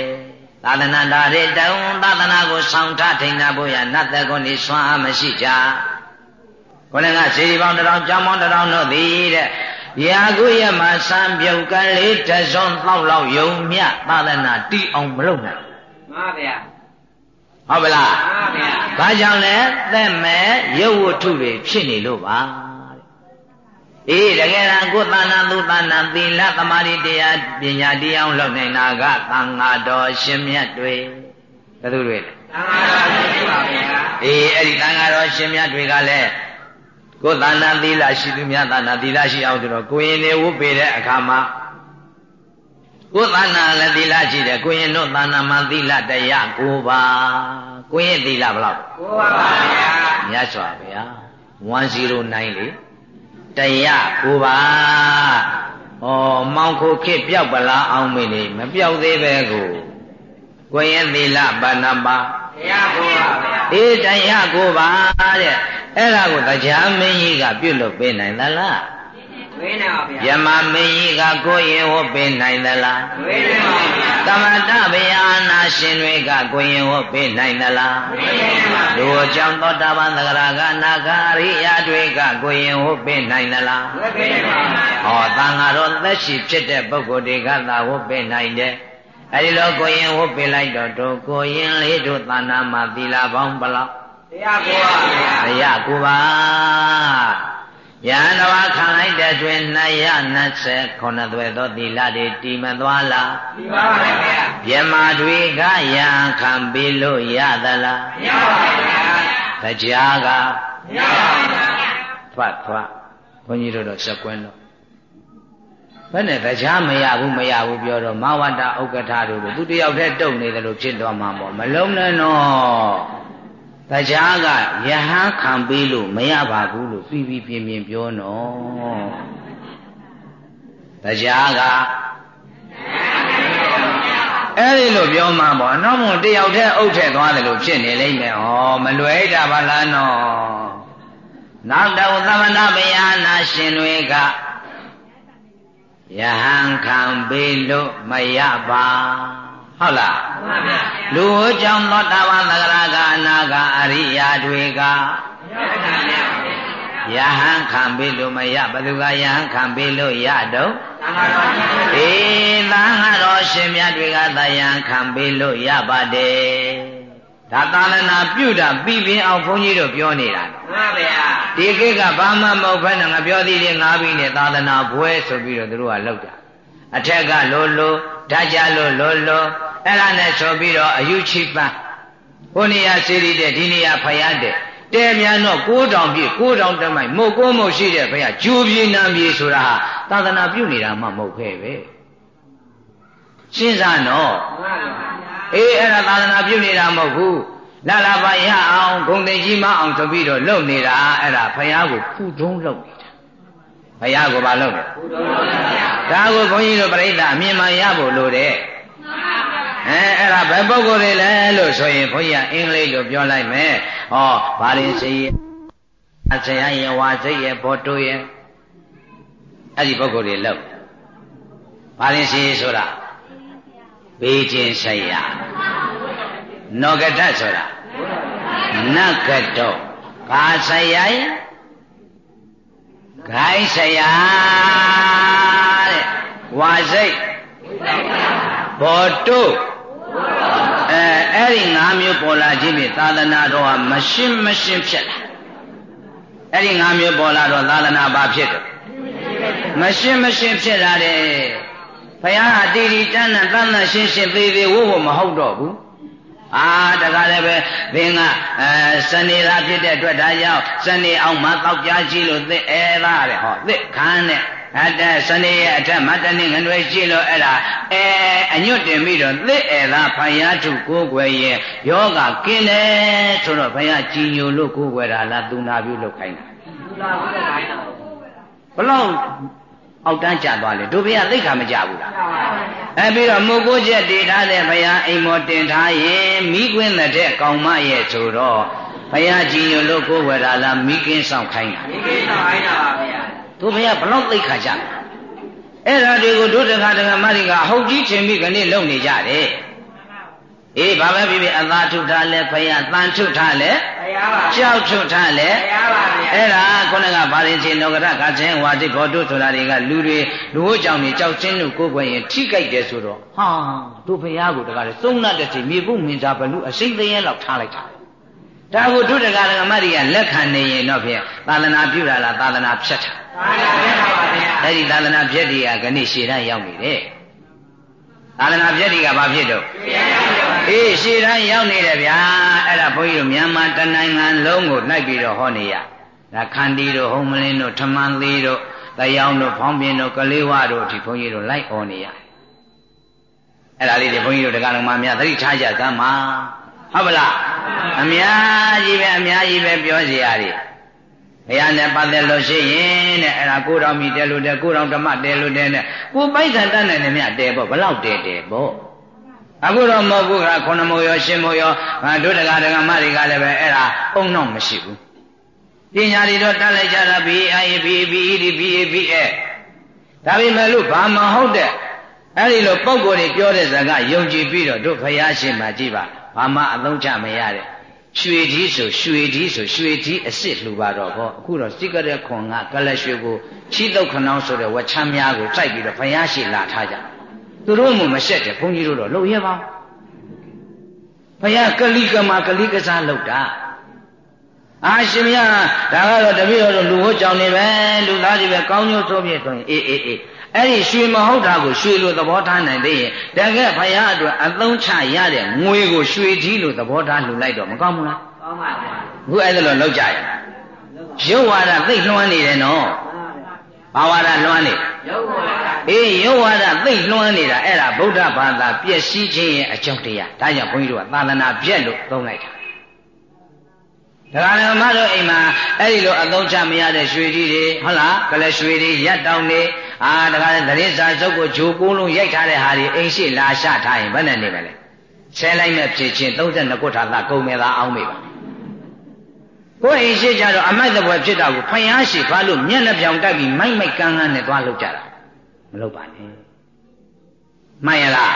သာသနာတာရေတုံသာသနာကိုဆောင်ထထိန်နာဖို့ရနတ်သက်ကိုနေစွမ်းအားမရှိကြ ခொနကစေဒီပေါင်းတထောင်ကြောင်းပေါင်းတထောင်တို့သည်တဲ့ရာကုရမစံပြုတ်ကလေးတစွန်တောက်လောက်ယုံမြသာသနာတီးအောင်မလုပ်နိုင်မှန်ပါဗျာဟုတ်ပလားမှန်ပါဗျာဘာကြောင့်လဲသက်မဲ့ရုပ်ဝတ္ထုတွေဖြစ်နေလို့ပါအေးတကယ်လားကိုယ်သာနာသူသာနာသီလသမာဓိတရားပညာတရားအောင်လုပ်နေတာကသံဃာတော်ရှင်မြတ်တွေဘယ်သူတွေလဲသံဃာတော်ရှင်ပါဗျာအေးအဲ့ဒီသံဃာတော်ရှင်မြတ်တွေကလည်း ကိုယ်သာနာသီလရှိသူများသာနာသီလရှိအောင်ဆိုတော့ကိုရင်နေဝုပေတဲ့အခါမှာကိုယ်သာနာလည်းသီလရှိတယ်ကိုရင်တို့သာနာမှာသီလတရားကိုပါကိုရင်သီလဘယ်လောက်ကိုပါပါဗျာမြတ်စွာဘုရား109လေတရားကိုပါဩမောင်ခိုခစ်ပြောက်ပလားအောင်မင်းနေမပြောက်သေးပဲကိုကိုရင်သီလဘာနာပါတရားကိုပါဗျာ အေးတရားကိုပါတဲ့အဲ့ဒါကိုတရားမင်းကြီးကပြုတ်ပေးနိုင်သလားဝိနေပါဗျာယမမင်းကြီးကကိုရင်ဟောပေးနိုင်သလားဝိနေပါဗျာသမတဗျာနာရှင်တွေကကိုရင်ဟောပေးနိုင်သလားဝိနေပါလူအကြောင်းသောတာပန်သဂရာကနာဂရိယာတွေကကိုရင်ဟောပေးနိုင်သလားဝိနေပါဗျာဟောတန်ဃာတော်သက်ရှိဖြစ်တဲ့ပုဂ္ဂိုလ်တွေကသာဟောပေးနိုင်တယ် အဲဒီလိုကိုရင်ဟောပေးလိုက်တော့တို့ကိုရင်လေးတို့သာနာမှာသီလပေါင်းဘလောက်တရားကိုပါဗျာမရကူပါယန္တဝါခံလိုက်တဲ့တွင်229သွဲသောသီလတွေတည်မသွားလားဒီပါပါဗျာယမတွေကယံခံပြီးလို့ရသလားမရပါဗျာတရားကမရပါဗျာဖတ်ဖတ်ဘုန်းကြီးတို့တော့စက်ကွင်းတော့ ဘယ်နဲ့တရားမရဘူးမရဘူးပြောတော့မဝတ္တဥက္ကဋ္ဌတို့ကသူတယောက်တည်းတုံနေတယ်လို့ဖြစ်တော့မှာပေါ့မလုံးနဲ့တော့တရားကယဟန်ခံပြီးလို့မရပါဘူးလို့ပြီးပြီးပြင်းပြင်းပြောနော်တရားကအဲ့ဒီလိုပြောမှာပေါ့နောက်မှတယောက်တည်းအုပ်ထက်သွားတယ်လို့ဖြစ်နေလိမ့်မယ်ဩမလွယ်တာပါလားနော်နောက်တော့သမဏဗယာနာရှင်တွေက ယဟန်ခံပြီးလို့မရပါဟုတ်လားမှန်ပါဗျာလူဟောကြောင့်သောတာပန်သဂရကအနာကအရိယာတွေကမရပါဗျာယဟန်ခံပြီးလို့မရဘယ်သူကယဟန်ခံပြီးလို့ရတော့သံဃာတော်ရှင်ပါအေးသံဃာတော်ရှင်မြတ်တွေကသယံခံပြီးလို့ရပါတယ် ဒါသာလနာပြုတာပြီးပြင်းအောင်ဘုန်းကြီးတို့ပြောနေတာမှန်ပါဗျာဒီကိကဘာမှမဟုတ်ဘဲနဲ့ငါပြောသေးတယ်ငါပြီးနဲ့သာသနာဘွဲဆိုပြီးတော့သူတို့ကလောက်တာအထက်ကလိုလိုဓာကြလို့လိုလိုအဲ့ဒါနဲ့ဆိုပြီးတော့အယူချိပန်းဟိုနေရာစေရီတဲ့ဒီနေရာဖယားတဲ့တဲမြန်တော့9000ပြည့်9000တမိုင်မုတ်ကိုမုတ်ရှိတဲ့ဘုရားဂျူပြေနံပြေဆိုတာဟာသာသနာပြုနေတာမှမဟုတ်ခဲ့ပဲရှင်းစားနော်မှန်ပါဗျာ အေးအဲ့ဒါသာသနာပြုနေတာမဟုတ်ဘူးလာလာပါရအောင်ဂုံသိကြီးမအောင်ဆိုပြီးတော့လုပ်နေတာအဲ့ဒါဖယားကိုခုတုံးလုပ်နေတာဖယားကိုဘာလုပ်လဲဘုဒ္ဓဘာသာဗျာဒါကိုဘုန်းကြီးတို့ပြိဿအမြင်မှန်ရဖို့လိုတယ်အဲအဲ့ဒါဘယ်ပုဂ္ဂိုလ်တွေလဲလို့ဆိုရင်ဘုန်းကြီးကအင်္ဂလိပ်လိုပြောလိုက်မယ်ဟောဘာရင်စီအဆရာရဲ့ဝါစိတ်ရဲ့ဘောတိုးရဲ့အဲ့ဒီပုဂ္ဂိုလ်တွေလောက်ဘာရင်စီဆိုတာ ဘေးချင်းဆိုင်ရနောကတဆိုတာနဂတောကာဆရာယဂိုင်းဆရာတဲ့ဝါစိတ်ဘောတုအဲအဲ့ဒီ၅မျိုးပေါ်လာခြင်းဖြင့်သာသနာတော်ဟာမရှင်းမရှင်းဖြစ်လာအဲ့ဒီ၅မျိုးပေါ်လာတော့သာသနာဘာဖြစ်တယ်မရှင်းမရှင်းဖြစ်လာတယ် ဘုရားဟာတီတီတန်းတန်းတန်းတန်းရှင်းရှင်းသေးသေးဝို့ဝို့မဟုတ်တော့ဘူးအာတကားလည်းပဲဘင်းကအဲစနေသာဖြစ်တဲ့အတွက်ဒါကြောင့်စနေအောင်မတောက်ကြကြည့်လို့သစ်အဲသားတဲ့ဟောသစ်ခန်းနဲ့အတစနေရဲ့အထက်မတနေငွေကြည့်လို့အဲ့ဒါအဲအညွတ်တင်ပြီးတော့သစ်အဲသားဖယားထုကိုးကွယ်ရဲ့ယောဂကင်းတယ်ဆိုတော့ဘုရားကြည်ညိုလို့ကိုးကွယ်တာလားသူနာပြုလို့ခိုင်းတာဘုရားဘုရားတိုင်းတော်ဘလောက် အောက်တန်းကျသွားလဲတို့ဘုရားသိခါမကြဘူးလားမှန်ပါဗျာအဲပြီးတော့မုတ်ကိုချက်တည်ထားတဲ့ဘုရားအိမ်မော်တင်ထားရင်မိကွင်းတဲ့ကောင်မရဲ့ဆိုတော့ဘုရားကြည်ညိုလို့ကိုယ်ဝယ်တာလားမိကင်းဆောင်ခိုင်းတာဒီကိစ္စအိုင်းတာပါဗျာတို့ဘုရားဘလောက်သိခါကြလဲအဲ့ဒါတွေကိုတို့တခါတခါမရိကအဟုတ်ကြီးချင်းပြီးခဏလုံနေကြတယ် အေးဘာပဲဖြစ်ဖြစ်အသာထုထားလဲဘုရားတန်ထုထားလဲတရားပါကြောက်ထုထားလဲတရားပါဗျာအဲ့ဒါခုနကဗာရင်ချင်းနောကရကချင်းဝါတိဘောတုဆိုတာတွေကလူတွေလူ့ကြောင့်နေကြောက်ချင်းတို့ကိုယ်ပွင့်ရင်ထိကြိုက်တယ်ဆိုတော့ဟာတို့ဖရားကိုတကားလေသုံးနတ်တဲ့ချိန်မြေဖို့မင်းသားဘလူအစိမ့်သေးရဲ့လောက်ထားလိုက်တာဒါကိုတို့တကားကမတွေကလက်ခံနေရင်တော့ဖြင့်သာသနာပြုတာလားသာသနာဖြတ်တာအဲ့ဒီသာသနာပြည့်တွေကခဏရှည်တန်းရောက်နေတယ် သာသနာပြည့်တွေကဘာဖြစ်တော့အေးရှည်တန်းရောက်နေတယ်ဗျာအဲ့ဒါဘုန်းကြီးတို့မြန်မာတနိုင်ငံလုံးကိုနှိုက်ပြီးတော့ဟောနေရဒါခန္တီတို့ဟုံမလင်းတို့ထမန်သေးတို့တရားတို့ဖောင်းပြင်းတို့ကလေးဝတို့ဒီဘုန်းကြီးတို့လိုက်ဟောနေရအဲ့ဒါလေးတွေဘုန်းကြီးတို့တရားတော်မှာများသတိထားကြသမ်းပါဟုတ်ပလားအများကြီးပဲအများကြီးပဲပြောစီရတယ် ဘုရားနဲ့ပတ်သက်လို့ရှိရင်တဲ့အဲ့ဒါကိုတော်မီတဲလို့တဲကိုတော်ဓမ္မတဲလို့တဲနဲ့ကိုပိုက်ဆံတတ်နိုင်တယ်မြတဲပေါ့ဘလောက်တဲတဲပေါ့အခုတော့မဟုတ်ဘူးကခုနမို့ရောရှင်းမို့ရောဒုဒကာဒကာမတွေကလည်းပဲအဲ့ဒါအုံတော့မရှိဘူးပညာတွေတော့တတ်လိုက်ကြတာဘီအိုင်ဘီဘီဒီဘီဘီအဲဒါပေမဲ့လို့ဘာမဟုတ်တဲ့အဲ့ဒီလိုပုံကိုယ်တွေပြောတဲ့ဇာကယုံကြည်ပြီးတော့တို့ဖယားရှင်မှာကြည့်ပါဘာမှအသုံးချမရတဲ့ ရွှေကြီးဆိုရွှေကြီးဆိုရွှေကြီးအစ်စ်လှူပါတော့ဟောအခုတော့စိကတဲ့ခွန်ကကလရွှေကိုချီတုတ်ခနောင်းဆိုတဲ့ဝချမ်းများကိုစိုက်ပြီးတော့ဘုရားရှိလာထားကြသူတို့မှမရှက်တယ်ဘုန်းကြီးတို့တော့လှုပ်ရပါဘုရားကလိကမာကလိကစားလှုပ်တာအာရှင်မြတ်ဒါကတော့တပည့်တော်တို့လူဟောကြောင်နေပဲလူသားတွေပဲကောင်းကျိုးဆိုပြဆိုရင်အေးအေးအေး အဲ့ဒီရွှေမဟုတ်တာကိုရွှေလိုသဘောထားနိုင်သေးရင်တကယ်ဘုရားအတွက်အသုံးချရတဲ့ငွေကိုရွှေကြီးလိုသဘောထားလှူလိုက်တော့မကောင်းဘူးလားကောင်းပါဗျာခုအဲ့ဒါလိုလောက်ကြရရုပ်ဝါဒသိလွှမ်းနေတယ်နော်ဘာဝါဒလွှမ်းနေရုပ်ဝါဒအေးရုပ်ဝါဒသိလွှမ်းနေတာအဲ့ဒါဗုဒ္ဓဘာသာပျက်စီးခြင်းရဲ့အကြောင်းတရားဒါကြောင့်ဘုန်းကြီးတို့ကသာသနာပြက်လို့သုံးလိုက်တာဒကာနမတို့အိမ်မှာအဲ့ဒီလိုအသုံးချမရတဲ့ရွှေကြီးတွေဟုတ်လားကလရွှေတွေရက်တောင်တွေ အာဒကာသတင်းစာစုပ်ကိုဂျိုကုန်းလုံးရိုက်ထားတဲ့ဟာတွေအိမ်ရှိလာရှထားရင်ဘယ်နဲ့နေမလဲဆဲလိုက်မဲ့ဖြစ်ချင်း32ခုထာသာကုန်မယ်သာအောင်မေပါကိုယ်အိမ်ရှိကြတော့အမိုက်တပွဲဖြစ်တာကိုဖျားရှိဘာလို့မျက်နှာပြောင်တက်ပြီးမိုက်မိုက်ကန်းကန်းနဲ့သွားလောက်ကြတာမလုပ်ပါနဲ့မှန်ရလား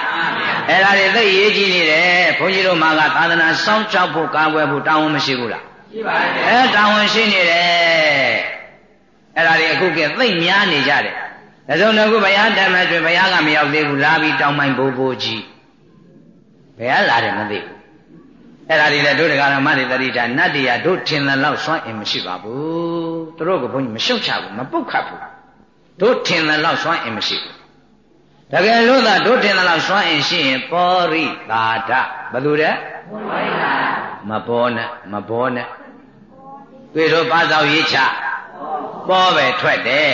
အဲ့ဒါတွေသိရေးကြည့်နေတယ်ဘုန်းကြီးတို့မှာကသာသနာစောင့်ရှောက်ဖို့ကာကွယ်ဖို့တာဝန်မရှိဘူးလားရှိပါတယ်အဲတာဝန်ရှိနေတယ်အဲ့ဒါတွေအခုကသိများနေကြတယ် ဒါကြောင့်အခုဘုရားတမန်ဆိုဘုရားကမရောက်သေးဘူးလာပြီးတောင်းပိုင်ဘိုးဘိုးကြီးဘယ်ကလာတယ်မသိဘူးအဲ့ဒါတွေလည်းတို့တရားဓမ္မတွေတတိတာနတ်တရားတို့ထင်တယ်လို့စွန့်အင်မရှိပါဘူးသူတို့ကဘုန်းကြီးမရှုတ်ချဘူးမပုတ်ခတ်ဘူးတို့ထင်တယ်လို့စွန့်အင်မရှိဘူးတကယ်လို့သာတို့ထင်တယ်လို့စွန့်အင်ရှိရင်ပောရိသာဒဘယ်သူတဲ့မဘောနဲ့မဘောနဲ့တွေ့တော့ပါသောရေးချပေါ်ပဲထွက်တယ်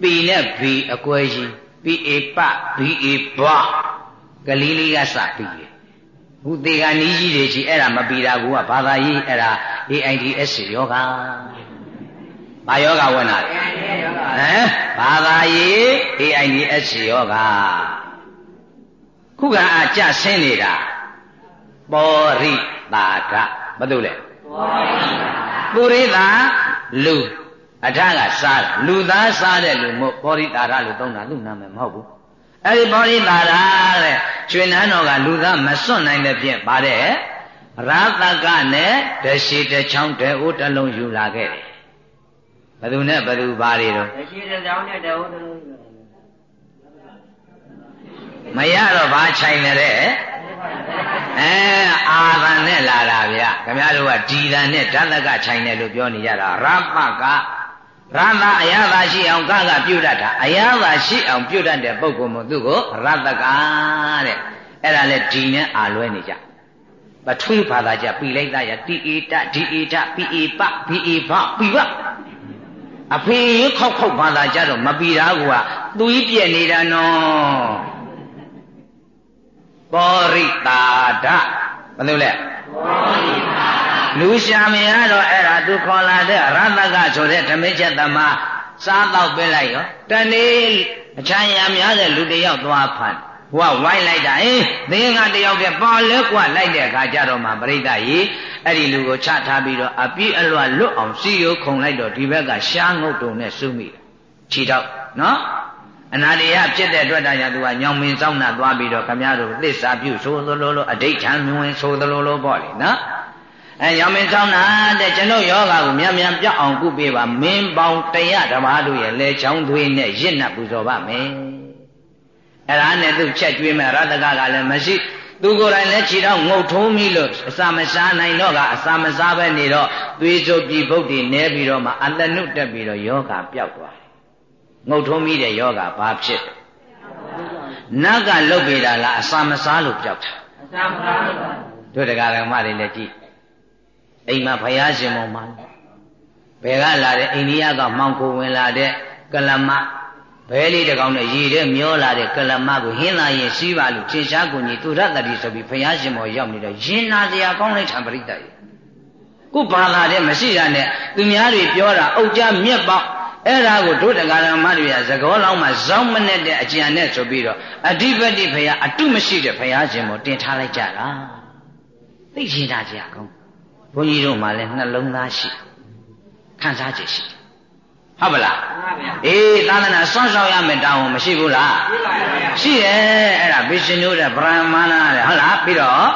ပီနဲ့ဘီအကွဲကြီးပီအေပဘီအေဘကလေးလေးကစပြီးတယ်ဘုသေကနီးကြီးတွေကြီးအဲ့ဒါမပီတာကဘာသာရေးအဲ့ဒါ AIDS ယောဂဘာယောဂဝင်လာလဲဟမ်ဘာသာရေး AIDS ယောဂခုကအကြဆင်းနေတာပေါ်ရိတာဒဘာလို့လဲပုရိသလူ အထကစားလူသားစားတဲ့လူမို့ပောရိတာရလို့သုံးတာသူ့နာမည်မဟုတ်ဘူးအဲ့ဒီပောရိတာရတဲ့ကျွေနန်းတော်ကလူသားမစွန့်နိုင်တဲ့ဖြင့်ပါတယ်ရာသကနဲ့တရှိတချောင်းတအိုးတစ်လုံးယူလာခဲ့တယ်ဘယ်သူနဲ့ဘယ်သူပါလေတော့တရှိတချောင်းနဲ့တအိုးတစ်လုံးယူမရတော့ဘာခြိုင်နေတဲ့အဲအာသံနဲ့လာတာဗျခင်ဗျားတို့ကဒီသံနဲ့ဓာတကခြိုင်တယ်လို့ပြောနေကြတာရပက ရသအရသာရှိအောင်ကကပြုတ်တတ်တာအရသာရှိအောင်ပြုတ်တတ်တဲ့ပုဂ္ဂိုလ်မို့သူ့ကိုရတကတဲ့အဲ့ဒါလဲဒီနဲ့အာလွဲနေကြပထုဘာသာကြပြီလိုက်သားရတိဧတဒီဧတပိဧပဘိဧဘပိဝအဖေခောက်ခောက်ဘာသာကြတော့မပီတာကသူကြီးပြက်နေတာနော်ပောရိတာဒဘယ်လိုလဲပောရိတာ လူရှာမရတော့အဲ့ဒါသူခေါ်လာတဲ့ရတကဆိုတဲ့ဓမိချက်သမားစားတော့ပြလိုက်ရောတနေ့အချမ်းရများတဲ့လူတယောက်သွားဖန်ဘုရားဝိုင်းလိုက်တာအေးသင်္ကတယောက်တည်းပေါ်လဲကွာလိုက်တဲ့အခါကျတော့မှပြိဿကြီးအဲ့ဒီလူကိုချထားပြီးတော့အပြည့်အလွတ်လွတ်အောင်စီရိုးခုံလိုက်တော့ဒီဘက်ကရှားငုတ်တုံနဲ့စုမိတယ်ခြေတော့နော်အနာတရားဖြစ်တဲ့အတွက်တရားသူကညောင်မင်းစောင်းနာသွားပြီးတော့ခမရတို့သစ္စာပြုဆိုသလိုလိုအဋိဋ္ဌံမြဝင်ဆိုသလိုလိုပေါ့လေနော် အဲရောင်မင်းဆောင်တာတဲ့ကျွန်တော်ယောဂကိုမြန်မြန်ပြောက်အောင်ကုပေးပါမင်းပေါင်းတရားဓမ္မတို့ရဲ့လေချောင်းသွေးနဲ့ရစ်နှပ်ပူဇော်ပါမယ်အဲ့ဒါနဲ့သူချက်ကျွေးမဲ့ရတကကလည်းမရှိသူကိုယ်တိုင်လည်းခြေတော့ငုတ်ထိုးမိလို့အစာမစားနိုင်တော့ကအစာမစားပဲနေတော့သွေးကြုပ်ပြီးဗုဒ္ဓနေပြီးတော့မှအတနုတက်ပြီးတော့ယောဂပျောက်သွားတယ်ငုတ်ထုံးမိတဲ့ယောဂဘာဖြစ်နတ်ကလုတ်ပေတာလားအစာမစားလို့ကြောက်တာအစမကားလို့ပါတို့တရားဓမ္မတွေလည်းကြည့် အိမ်မှာဘုရားရှင်ပေါ်မှာဘယ်ကလာတဲ့အိန္ဒိယကမှောင်ကိုဝင်လာတဲ့ကလမဘဲလေးတကောင်နဲ့ရေထဲမျောလာတဲ့ကလမကိုဟင်းလာရင်စီးပါလို့ချင်းရှားကုန်ကြီးသူရတ္တိဆိုပြီးဘုရားရှင်ပေါ်ရောက်နေတော့ရင်နာစရာကောင်းလိုက်တာပရိသတ်ရေကိုဘာလာတဲ့မရှိတာနဲ့သူများတွေပြောတာအုတ်ကြမြက်ပေါက်အဲ့ဒါကိုတို့တရားဓမ္မတွေကသကောလောင်းမှာဇောင်းမနဲ့တဲ့အကြံနဲ့ဆိုပြီးတော့အဓိပတိဘုရားအတုမရှိတဲ့ဘုရားရှင်ပေါ်တင်ထားလိုက်ကြတာသိရင်တာကြကောင်း ဘုန်းကြီးတို့မှလည်းနှလုံးသားရှိခံစားချက်ရှိဟုတ်ပလားမှန်ပါဗျာအေးသာသနာစွန့်ဆောင်ရမယ်တောင်းဝန်မရှိဘူးလားပြပါဗျာရှိတယ်အဲ့ဒါဘိရှင်တို့တဲ့ဗြဟ္မဏတဲ့ဟုတ်လားပြီးတော့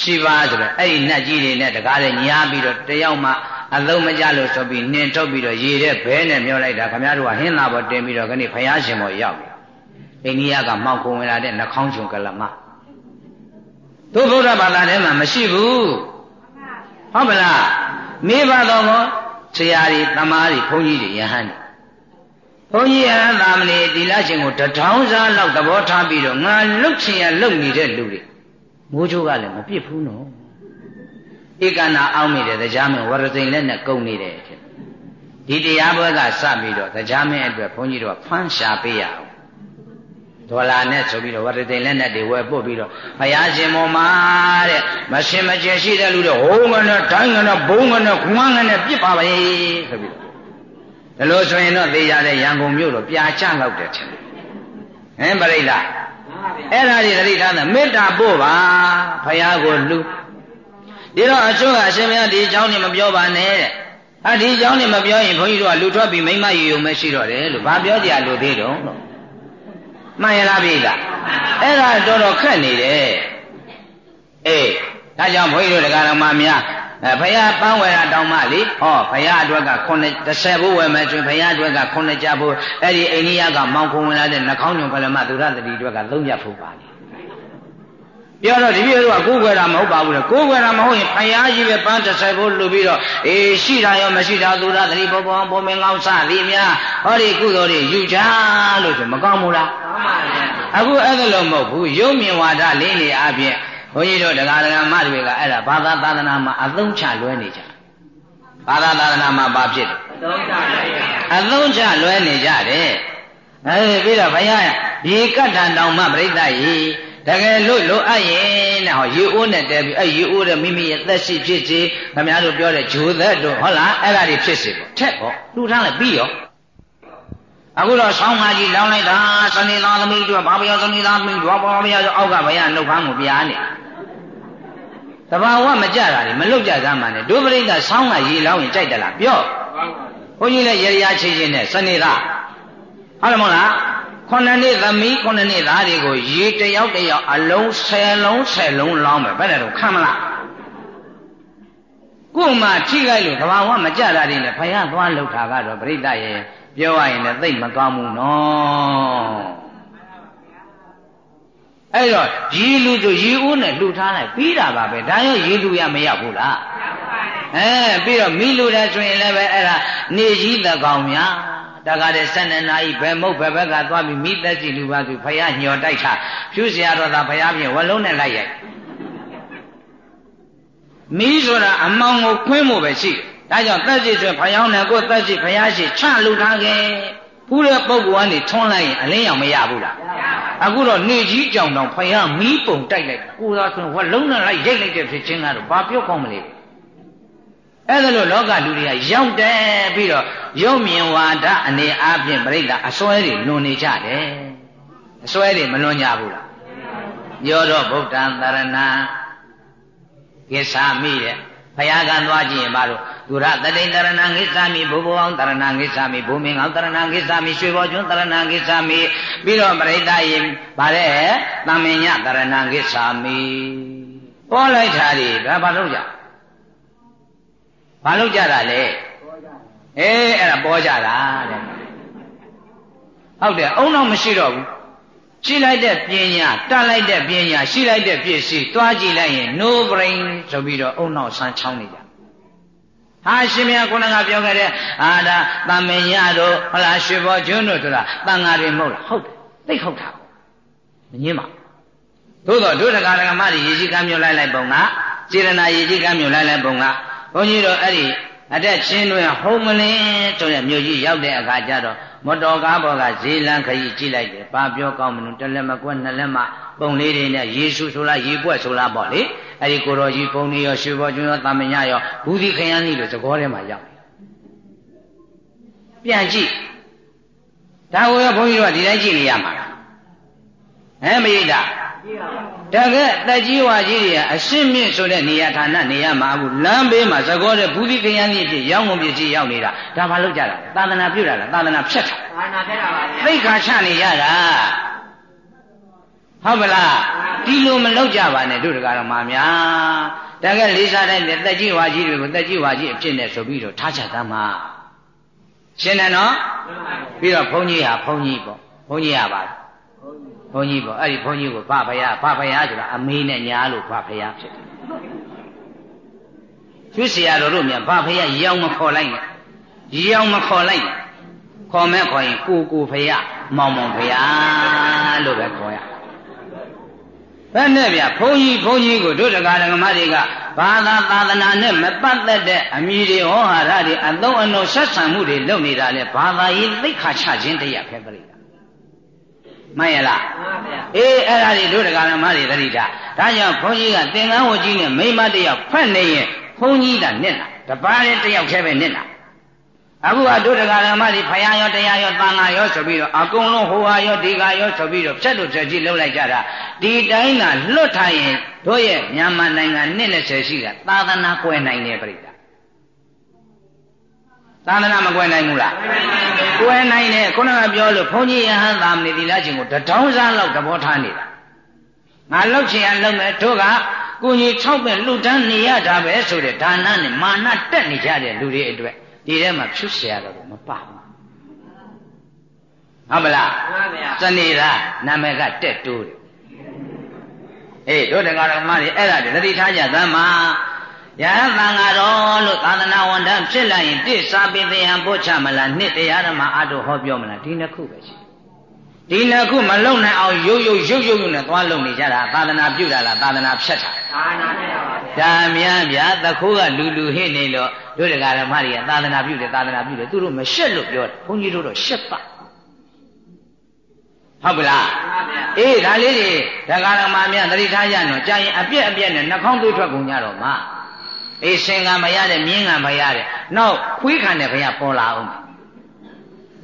ရှိပါဆိုတော့အဲ့ဒီနတ်ကြီးတွေနဲ့တကားတွေညားပြီးတော့တယောက်မှအလုံးမကြလို့ဆိုပြီးနှင်ထုတ်ပြီးတော့ရေတဲ့ဘဲနဲ့မျောလိုက်တာခမရတို့ကဟင်းလာပေါ်တင်ပြီးတော့ခဏဖယားရှင်ပေါ်ရောက်ပြီအိန္ဒိယကမှောက်ကုန်ဝင်လာတဲ့နှာခေါင်းချုံကလမတို့ဗုဒ္ဓဘာသာထဲမှာမရှိဘူး ဟုတ်ပလားမိဘတော်ကောဆရာကြီးတမားကြီးဘုန်းကြီးတွေယဟန်တွေဘုန်းကြီးယဟန်သာမဏေဒီလရှင်ကိုတထောင်စားလောက်သဘောထားပြီးတော့ငါလှုပ်ချင်ရလှုပ်နေတဲ့လူတွေမိုးချိုးကလည်းမပြစ်ဘူးနော်ဧကနာအောင်းမိတယ်တရားမင်းဝရသိန်လက်နဲ့ကုန်နေတယ်ဖြစ်ဒီတရားပွဲကစပြီးတော့တရားမင်းအတွက်ဘုန်းကြီးတို့ကဖမ်းရှာပေးရအောင် ဒေါ်လာနဲ့ဆိုပြီးတော့ဝရသိန်လက်နဲ့တွေဝယ်ပို့ပြီးတော့ဘုရားရှင်မောမှာတဲ့မရှင်မကျင်ရှိတဲ့လူတွေဟိုးငနဲ့တိုင်းငနဲ့ဘုံငနဲ့ခွန်းငနဲ့ပြစ်ပါပဲဆိုပြီးတော့ဒါလို့ဆိုရင်တော့သိကြတဲ့ရန်ကုန်မြို့တော့ပြာချလောက်တယ်ထင်တယ်ဟင်ပြိဿမှန်ပါဗျာအဲ့ဒါတွေသတိထားတယ်မေတ္တာပို့ပါဖယားကိုလှူဒီတော့အချို့ကအရှင်ဘုရားဒီအကြောင်းနေမပြောပါနဲ့တဲ့အဒီအကြောင်းနေမပြောရင်ဘုန်းကြီးတို့ကလူထွက်ပြီးမိမ့်မယူုံမရှိတော့တယ်လို့ဘာပြောကြရလို့သေးတော့လို့ မှန်ရလားပြေလားအဲ့ဒါတော်တော်ခက်နေတယ်အေးဒါကြောင့်ဘုန်းကြီးတို့တရားတော်မှာများအဲဘုရားပန်းဝယ်တာတောင်းမှလေဟောဘုရားအတွက်က9 30ဘိုးဝယ်မယ်ဆိုရင်ဘုရားအတွက်က9ကြဖို့အဲ့ဒီအိန္ဒိယကမောင်ခုံဝင်လာတဲ့နှာခေါင်းညုံဖလမသုရတတိအတွက်က3ကြဖို့ပါလေ ပြောတော့ဒီပြည့်တို့ကကိုးကွယ်တာမဟုတ်ပါဘူးလေကိုးကွယ်တာမဟုတ်ရင်ဘုရားကြီးပဲပန်း30ဘိုးလူပြီးတော့အေးရှိတာရောမရှိတာသုရတတိဘောဘောဘောမင်းကောင်းစသည်များဟောဒီကုသိုလ်တွေယူချလို့ဆိုမကောင်းဘူးလားမှန်ပါဗျာအခုအဲ့ဒါလို့မဟုတ်ဘူးရုပ်မြင်ဝါဒလေးနေအပြင်ဘုန်းကြီးတို့တရားဓမ္မတွေကအဲ့ဒါဘာသာသာသနာမှာအသုံးချလွဲနေကြဘာသာသာသနာမှာဘာဖြစ်လဲသုံးကြပါဗျာအသုံးချလွဲနေကြတယ်အဲပြီးတော့ဘုရားဒီကတ္ထံတောင်မှပြိဿရေ တကယ်လို့လိုအပ်ရင်တဲ့ဟောရေအိုးနဲ့တဲပြီးအဲ့ရေအိုးတဲ့မိမိရဲ့သက်ရှိဖြစ်စေခင်ဗျားတို့ပြောတဲ့ဂျိုသက်တို့ဟုတ်လားအဲ့ဒါတွေဖြစ်စေပေါ့ထက်ပေါ့လူထားလိုက်ပြီးရောအခုတော့ဆောင်းမကြီးလောင်းလိုက်တာစနေသားသမီးတို့ဘာပြောစနေသားသမီးတို့ဘာပြောအောက်ကဘုရားနှုတ်ခမ်းကိုပြားနေတဘာဝမကြတာလေမလုတ်ကြစမ်းမှနဲ့ဒုပရိသဆောင်းကရေလောင်းရင်ကြိုက်တယ်လားပြောမှန်ပါဗျာဘုန်းကြီးလည်းရေရချေချင်းနဲ့စနေသားဟုတ်တယ်မဟုတ်လား ခုနှစ်နှစ်သမီးခုနှစ်နှစ်သားတွေကိုရေတယောက်တယောက်အလုံး10လုံး10လုံးလောင်းမယ်ဘယ်နဲ့တော့ခံမလားကို့မှာထိခိုက်လို့တဘာဝမကြတာတွေနဲ့ဖယားသွားလှုပ်တာကတော့ပြိတ္တရဲ့ပြောရရင်လည်းသိပ်မကောင်းဘူးနော်အဲ့တော့ရီလူဆိုရီဦးနဲ့လှူထားလိုက်ပြီးတာပါပဲဒါရောရီလူရမရဘူးလားအဲပြီးတော့မိလူတဲ့ဆိုရင်လည်းပဲအဲ့ဒါနေကြီးသကောင်များ တခါတည်း12နာရီဘယ်မုတ်ဘယ်ဘက်ကသွားပြီးမိသက်စီလူပါသူဖယားညော်တိုက်တာဖြူစရာတော့သာဖယားပြင်ဝလုံးနဲ့လိုက်ရိုက်မိဆိုတာအမောင်ကိုခွင်းဖို့ပဲရှိဒါကြောင့်သက်စီဆိုဖယားနဲ့ကိုသက်စီဖယားရှိချလူထားခဲ့ဘူးတဲ့ပုံကနေထွန်းလိုက်ရင်အလင်းရောင်မရဘူးလားအခုတော့နေကြီးကြောင်တောင်ဖယားမီးပုံတိုက်လိုက်ကိုသာဆိုဝလုံးနဲ့လိုက်ရိုက်လိုက်တဲ့ဖြစ်ချင်းကတော့ဘာပြောကောင်းမလဲ အဲ့ဒါလို့လောကလူတွေကရောက်တယ်ပြီးတော့ရုပ်မြင်ဝါဒအနေအားဖြင့်ပြိဿအစွဲတွေလွန်နေကြတယ်အစွဲတွေမလွန်ကြဘူးလားပြောတော့ဗုဒ္ဓံတရဏံကိစ္ဆာမိတဲ့ဘုရားကသွားကြည့်ရင်ဘာလို့သူရတတိန်တရဏံကိစ္ဆာမိဘုဘဝံတရဏံကိစ္ဆာမိဘုမင်းအောင်တရဏံကိစ္ဆာမိရွှေဘောကျွန်းတရဏံကိစ္ဆာမိပြီးတော့ပြိဿယေဗါတဲ့တမင်ညတရဏံကိစ္ဆာမိပေါ်လိုက်တာဒီဒါဘာလို့ကြ ဘာလို့ကြတာလဲအေးအဲ့ဒါပေါ်ကြတာတဲ့ဟုတ်တယ်အုံတော့မရှိတော့ဘူးရှိလိုက်တဲ့ပညာတတ်လိုက်တဲ့ပညာရှိလိုက်တဲ့ပစ္စည်းတွားကြည့်လိုက်ရင် no brain ဆိုပြီးတော့အုံနောက်ဆန်းချောင်းနေကြဟာရှင်မင်းခုနကပြောခဲ့တဲ့အာဒါတမင်ရတို့ဟလားရွှေဘောကျွန်းတို့ဆိုတာတန်ဃာတွေမဟုတ်လားဟုတ်တယ်သိဟုတ်တာမငင်းပါသို့တော့ဒုဒကာဒကမတွေရေကြီးကမ်းမြုပ်လိုက်လိုက်ပုံကစေရနာရေကြီးကမ်းမြုပ်လိုက်လိုက်ပုံက ဘုန်းကြီးတို့အဲ့ဒီအတက်ချင်းတွင်ဟုံးမလင်းဆိုတဲ့မြို့ကြီးရောက်တဲ့အခါကျတော့မတော်ကားဘောကဈေးလန်းခရီးကြည့်လိုက်တယ်။ဘာပြောကောင်းမလို့တလက်မကွက်နှစ်လက်မပုံလေးတွေနဲ့ယေရှုဆိုလားရေပွက်ဆိုလားပေါ့လေ။အဲ့ဒီကိုတော်ကြီးပုံနေရောရွှေဘောကျွန်းရောတာမညာရောဘူးဒီခရမ်းကြီးလို့သဘောထဲမှာရောက်။ပြန်ကြည့်။ဒါကိုရောဘုန်းကြီးတို့ကဒီတိုင်းကြည့်နေရမှာလား။ဟမ်မရိတ်တာ တကယ်တက်ကြီးဝါကြီးတွေကအရှင်းမြင့်ဆိုတဲ့နေရာဌာနနေရာမှာအခုလမ်းဘေးမှာသကောတဲ့ဘူးဒီခရမ်းကြီးဖြစ်ရောင်းကုန်ပစ္စည်းရောက်နေတာဒါမှလောက်ကြတာသာသနာပြုတာလားသာသနာဖြတ်တာသာနာတက်တာပါဗျာသိခါချနေရတာဟုတ်မလားဒီလိုမလောက်ကြပါနဲ့တို့တကားတော်မှာများတကယ်လေးစားတဲ့တက်ကြီးဝါကြီးတွေကိုတက်ကြီးဝါကြီးအဖြစ်နဲ့ဆိုပြီးတော့ထားချသမ်းမှာရှင်းတယ်နော်ပြီးတော့ဘုန်းကြီးဟာဘုန်းကြီးပေါ့ဘုန်းကြီးဟာပါ ဘုန်းကြီးပေါ့အဲ့ဒီဘုန်းကြီးကိုဗဖယာဗဖယာဆိုတာအမေနဲ့ညာလို့ဗဖယာဖြစ်တယ်ကျွတ်เสียတော်တို့မြန်ဗဖယာရောင်မခေါ်လိုက်နဲ့ရောင်မခေါ်လိုက်နဲ့ခေါ်မဲ့ခေါ်ရင်ကိုကိုဖယာမောင်မောင်ဖယာလို့ပဲခေါ်ရဘယ်နဲ့ဗျဘုန်းကြီးဘုန်းကြီးကိုတို့တရားဓမ္မတွေကဘာသာသာသနာနဲ့မပတ်သက်တဲ့အမိတွေဟောဟာရတွေအသုံးအနှုံဆက်ဆံမှုတွေလုပ်နေတာလေဘာသာရေးသိက္ခာချခြင်းတရားပဲပြိတ္တာ မှန်ရလားမှန်ပါဗျာအေးအဲ့ဒါတွေတို့တရားဓမ္မတွေသတိထားဒါကြောင့်ဘုန်းကြီးကသင်္ကန်းဝကြီးနဲ့မိမတယောက်ဖက်နေရင်ဘုန်းကြီးကနစ်လာတပါးနဲ့တယောက်တည်းပဲနစ်လာအခုကတို့တရားဓမ္မတွေဖယားရောတရားရောသံဃာရောဆိုပြီးတော့အကုန်လုံးဟိုဟာရောဒီကရောဆိုပြီးတော့ဖြတ်လို့ဖြတ်ကြည့်လုပ်လိုက်ကြတာဒီတိုင်းကလွတ်ထားရင်တို့ရဲ့မြန်မာနိုင်ငံနှစ်20ရှိတာသာသနာကွယ်နိုင်တယ်ပြိတ္တာ သာသနာမကွယ်နိုင်ဘူးလားကွယ်နိုင်တယ်ခုနကပြောလို့ဘုန်းကြီးယဟန်သာမဏေသီလရှင်ကိုတထောင်စားလောက်သဘောထားနေတာငါလှုပ်ချင်ရလှုပ်မယ်တို့ကကိုကြီး၆ပဲလှူဒန်းနေရတာပဲဆိုတဲ့ဒါနနဲ့မာနတက်နေကြတဲ့လူတွေအတွက်ဒီထဲမှာဖြုတ်เสียရတော့မပါဘူးဟုတ်မလား မှန်ပါဗျာ စနေတာနာမည်ကတက်တိုးတယ်အေးတို့တရားတော်မတွေအဲ့ဒါတွေသတိထားကြသမ်းပါ ယဟန်သံဃာတော်လို့သာသနာဝန်ထမ်းဖြစ်လာရင်တိစာပိသယံပို့ချမလားနှစ်တရားဓမ္မအတုဟောပြောမလားဒီနှစ်ခုပဲရှိဒီနှစ်ခုမလုံနိုင်အောင်ရုပ်ရုပ်ရုပ်ရုပ်ရုပ်နဲ့သွားလုံနေကြတာသာသနာပြုတာလားသာသနာဖြတ်တာသာနာတက်တာပါဗျာဒါများဗျာသခိုးကလူလူဟိနေလို့တို့တရားဓမ္မတွေကသာသနာပြုတယ်သာသနာပြုတယ်သူတို့မရှက်လို့ပြောတယ်ဘုန်းကြီးတို့တော့ရှက်ပါဟုတ်ပလားမှန်ပါဗျာအေးဒါလေးတွေဒကာရမများသတိထားကြတော့ကြာရင်အပြက်အပြက်နဲ့နှာခေါင်းသွေးထွက်ကုန်ကြတော့မှ အေးစင်ကမရတဲ့မြင်းကမရတဲ့နောက်ခွေးခံတဲ့ဘုရားပေါ်လာအောင်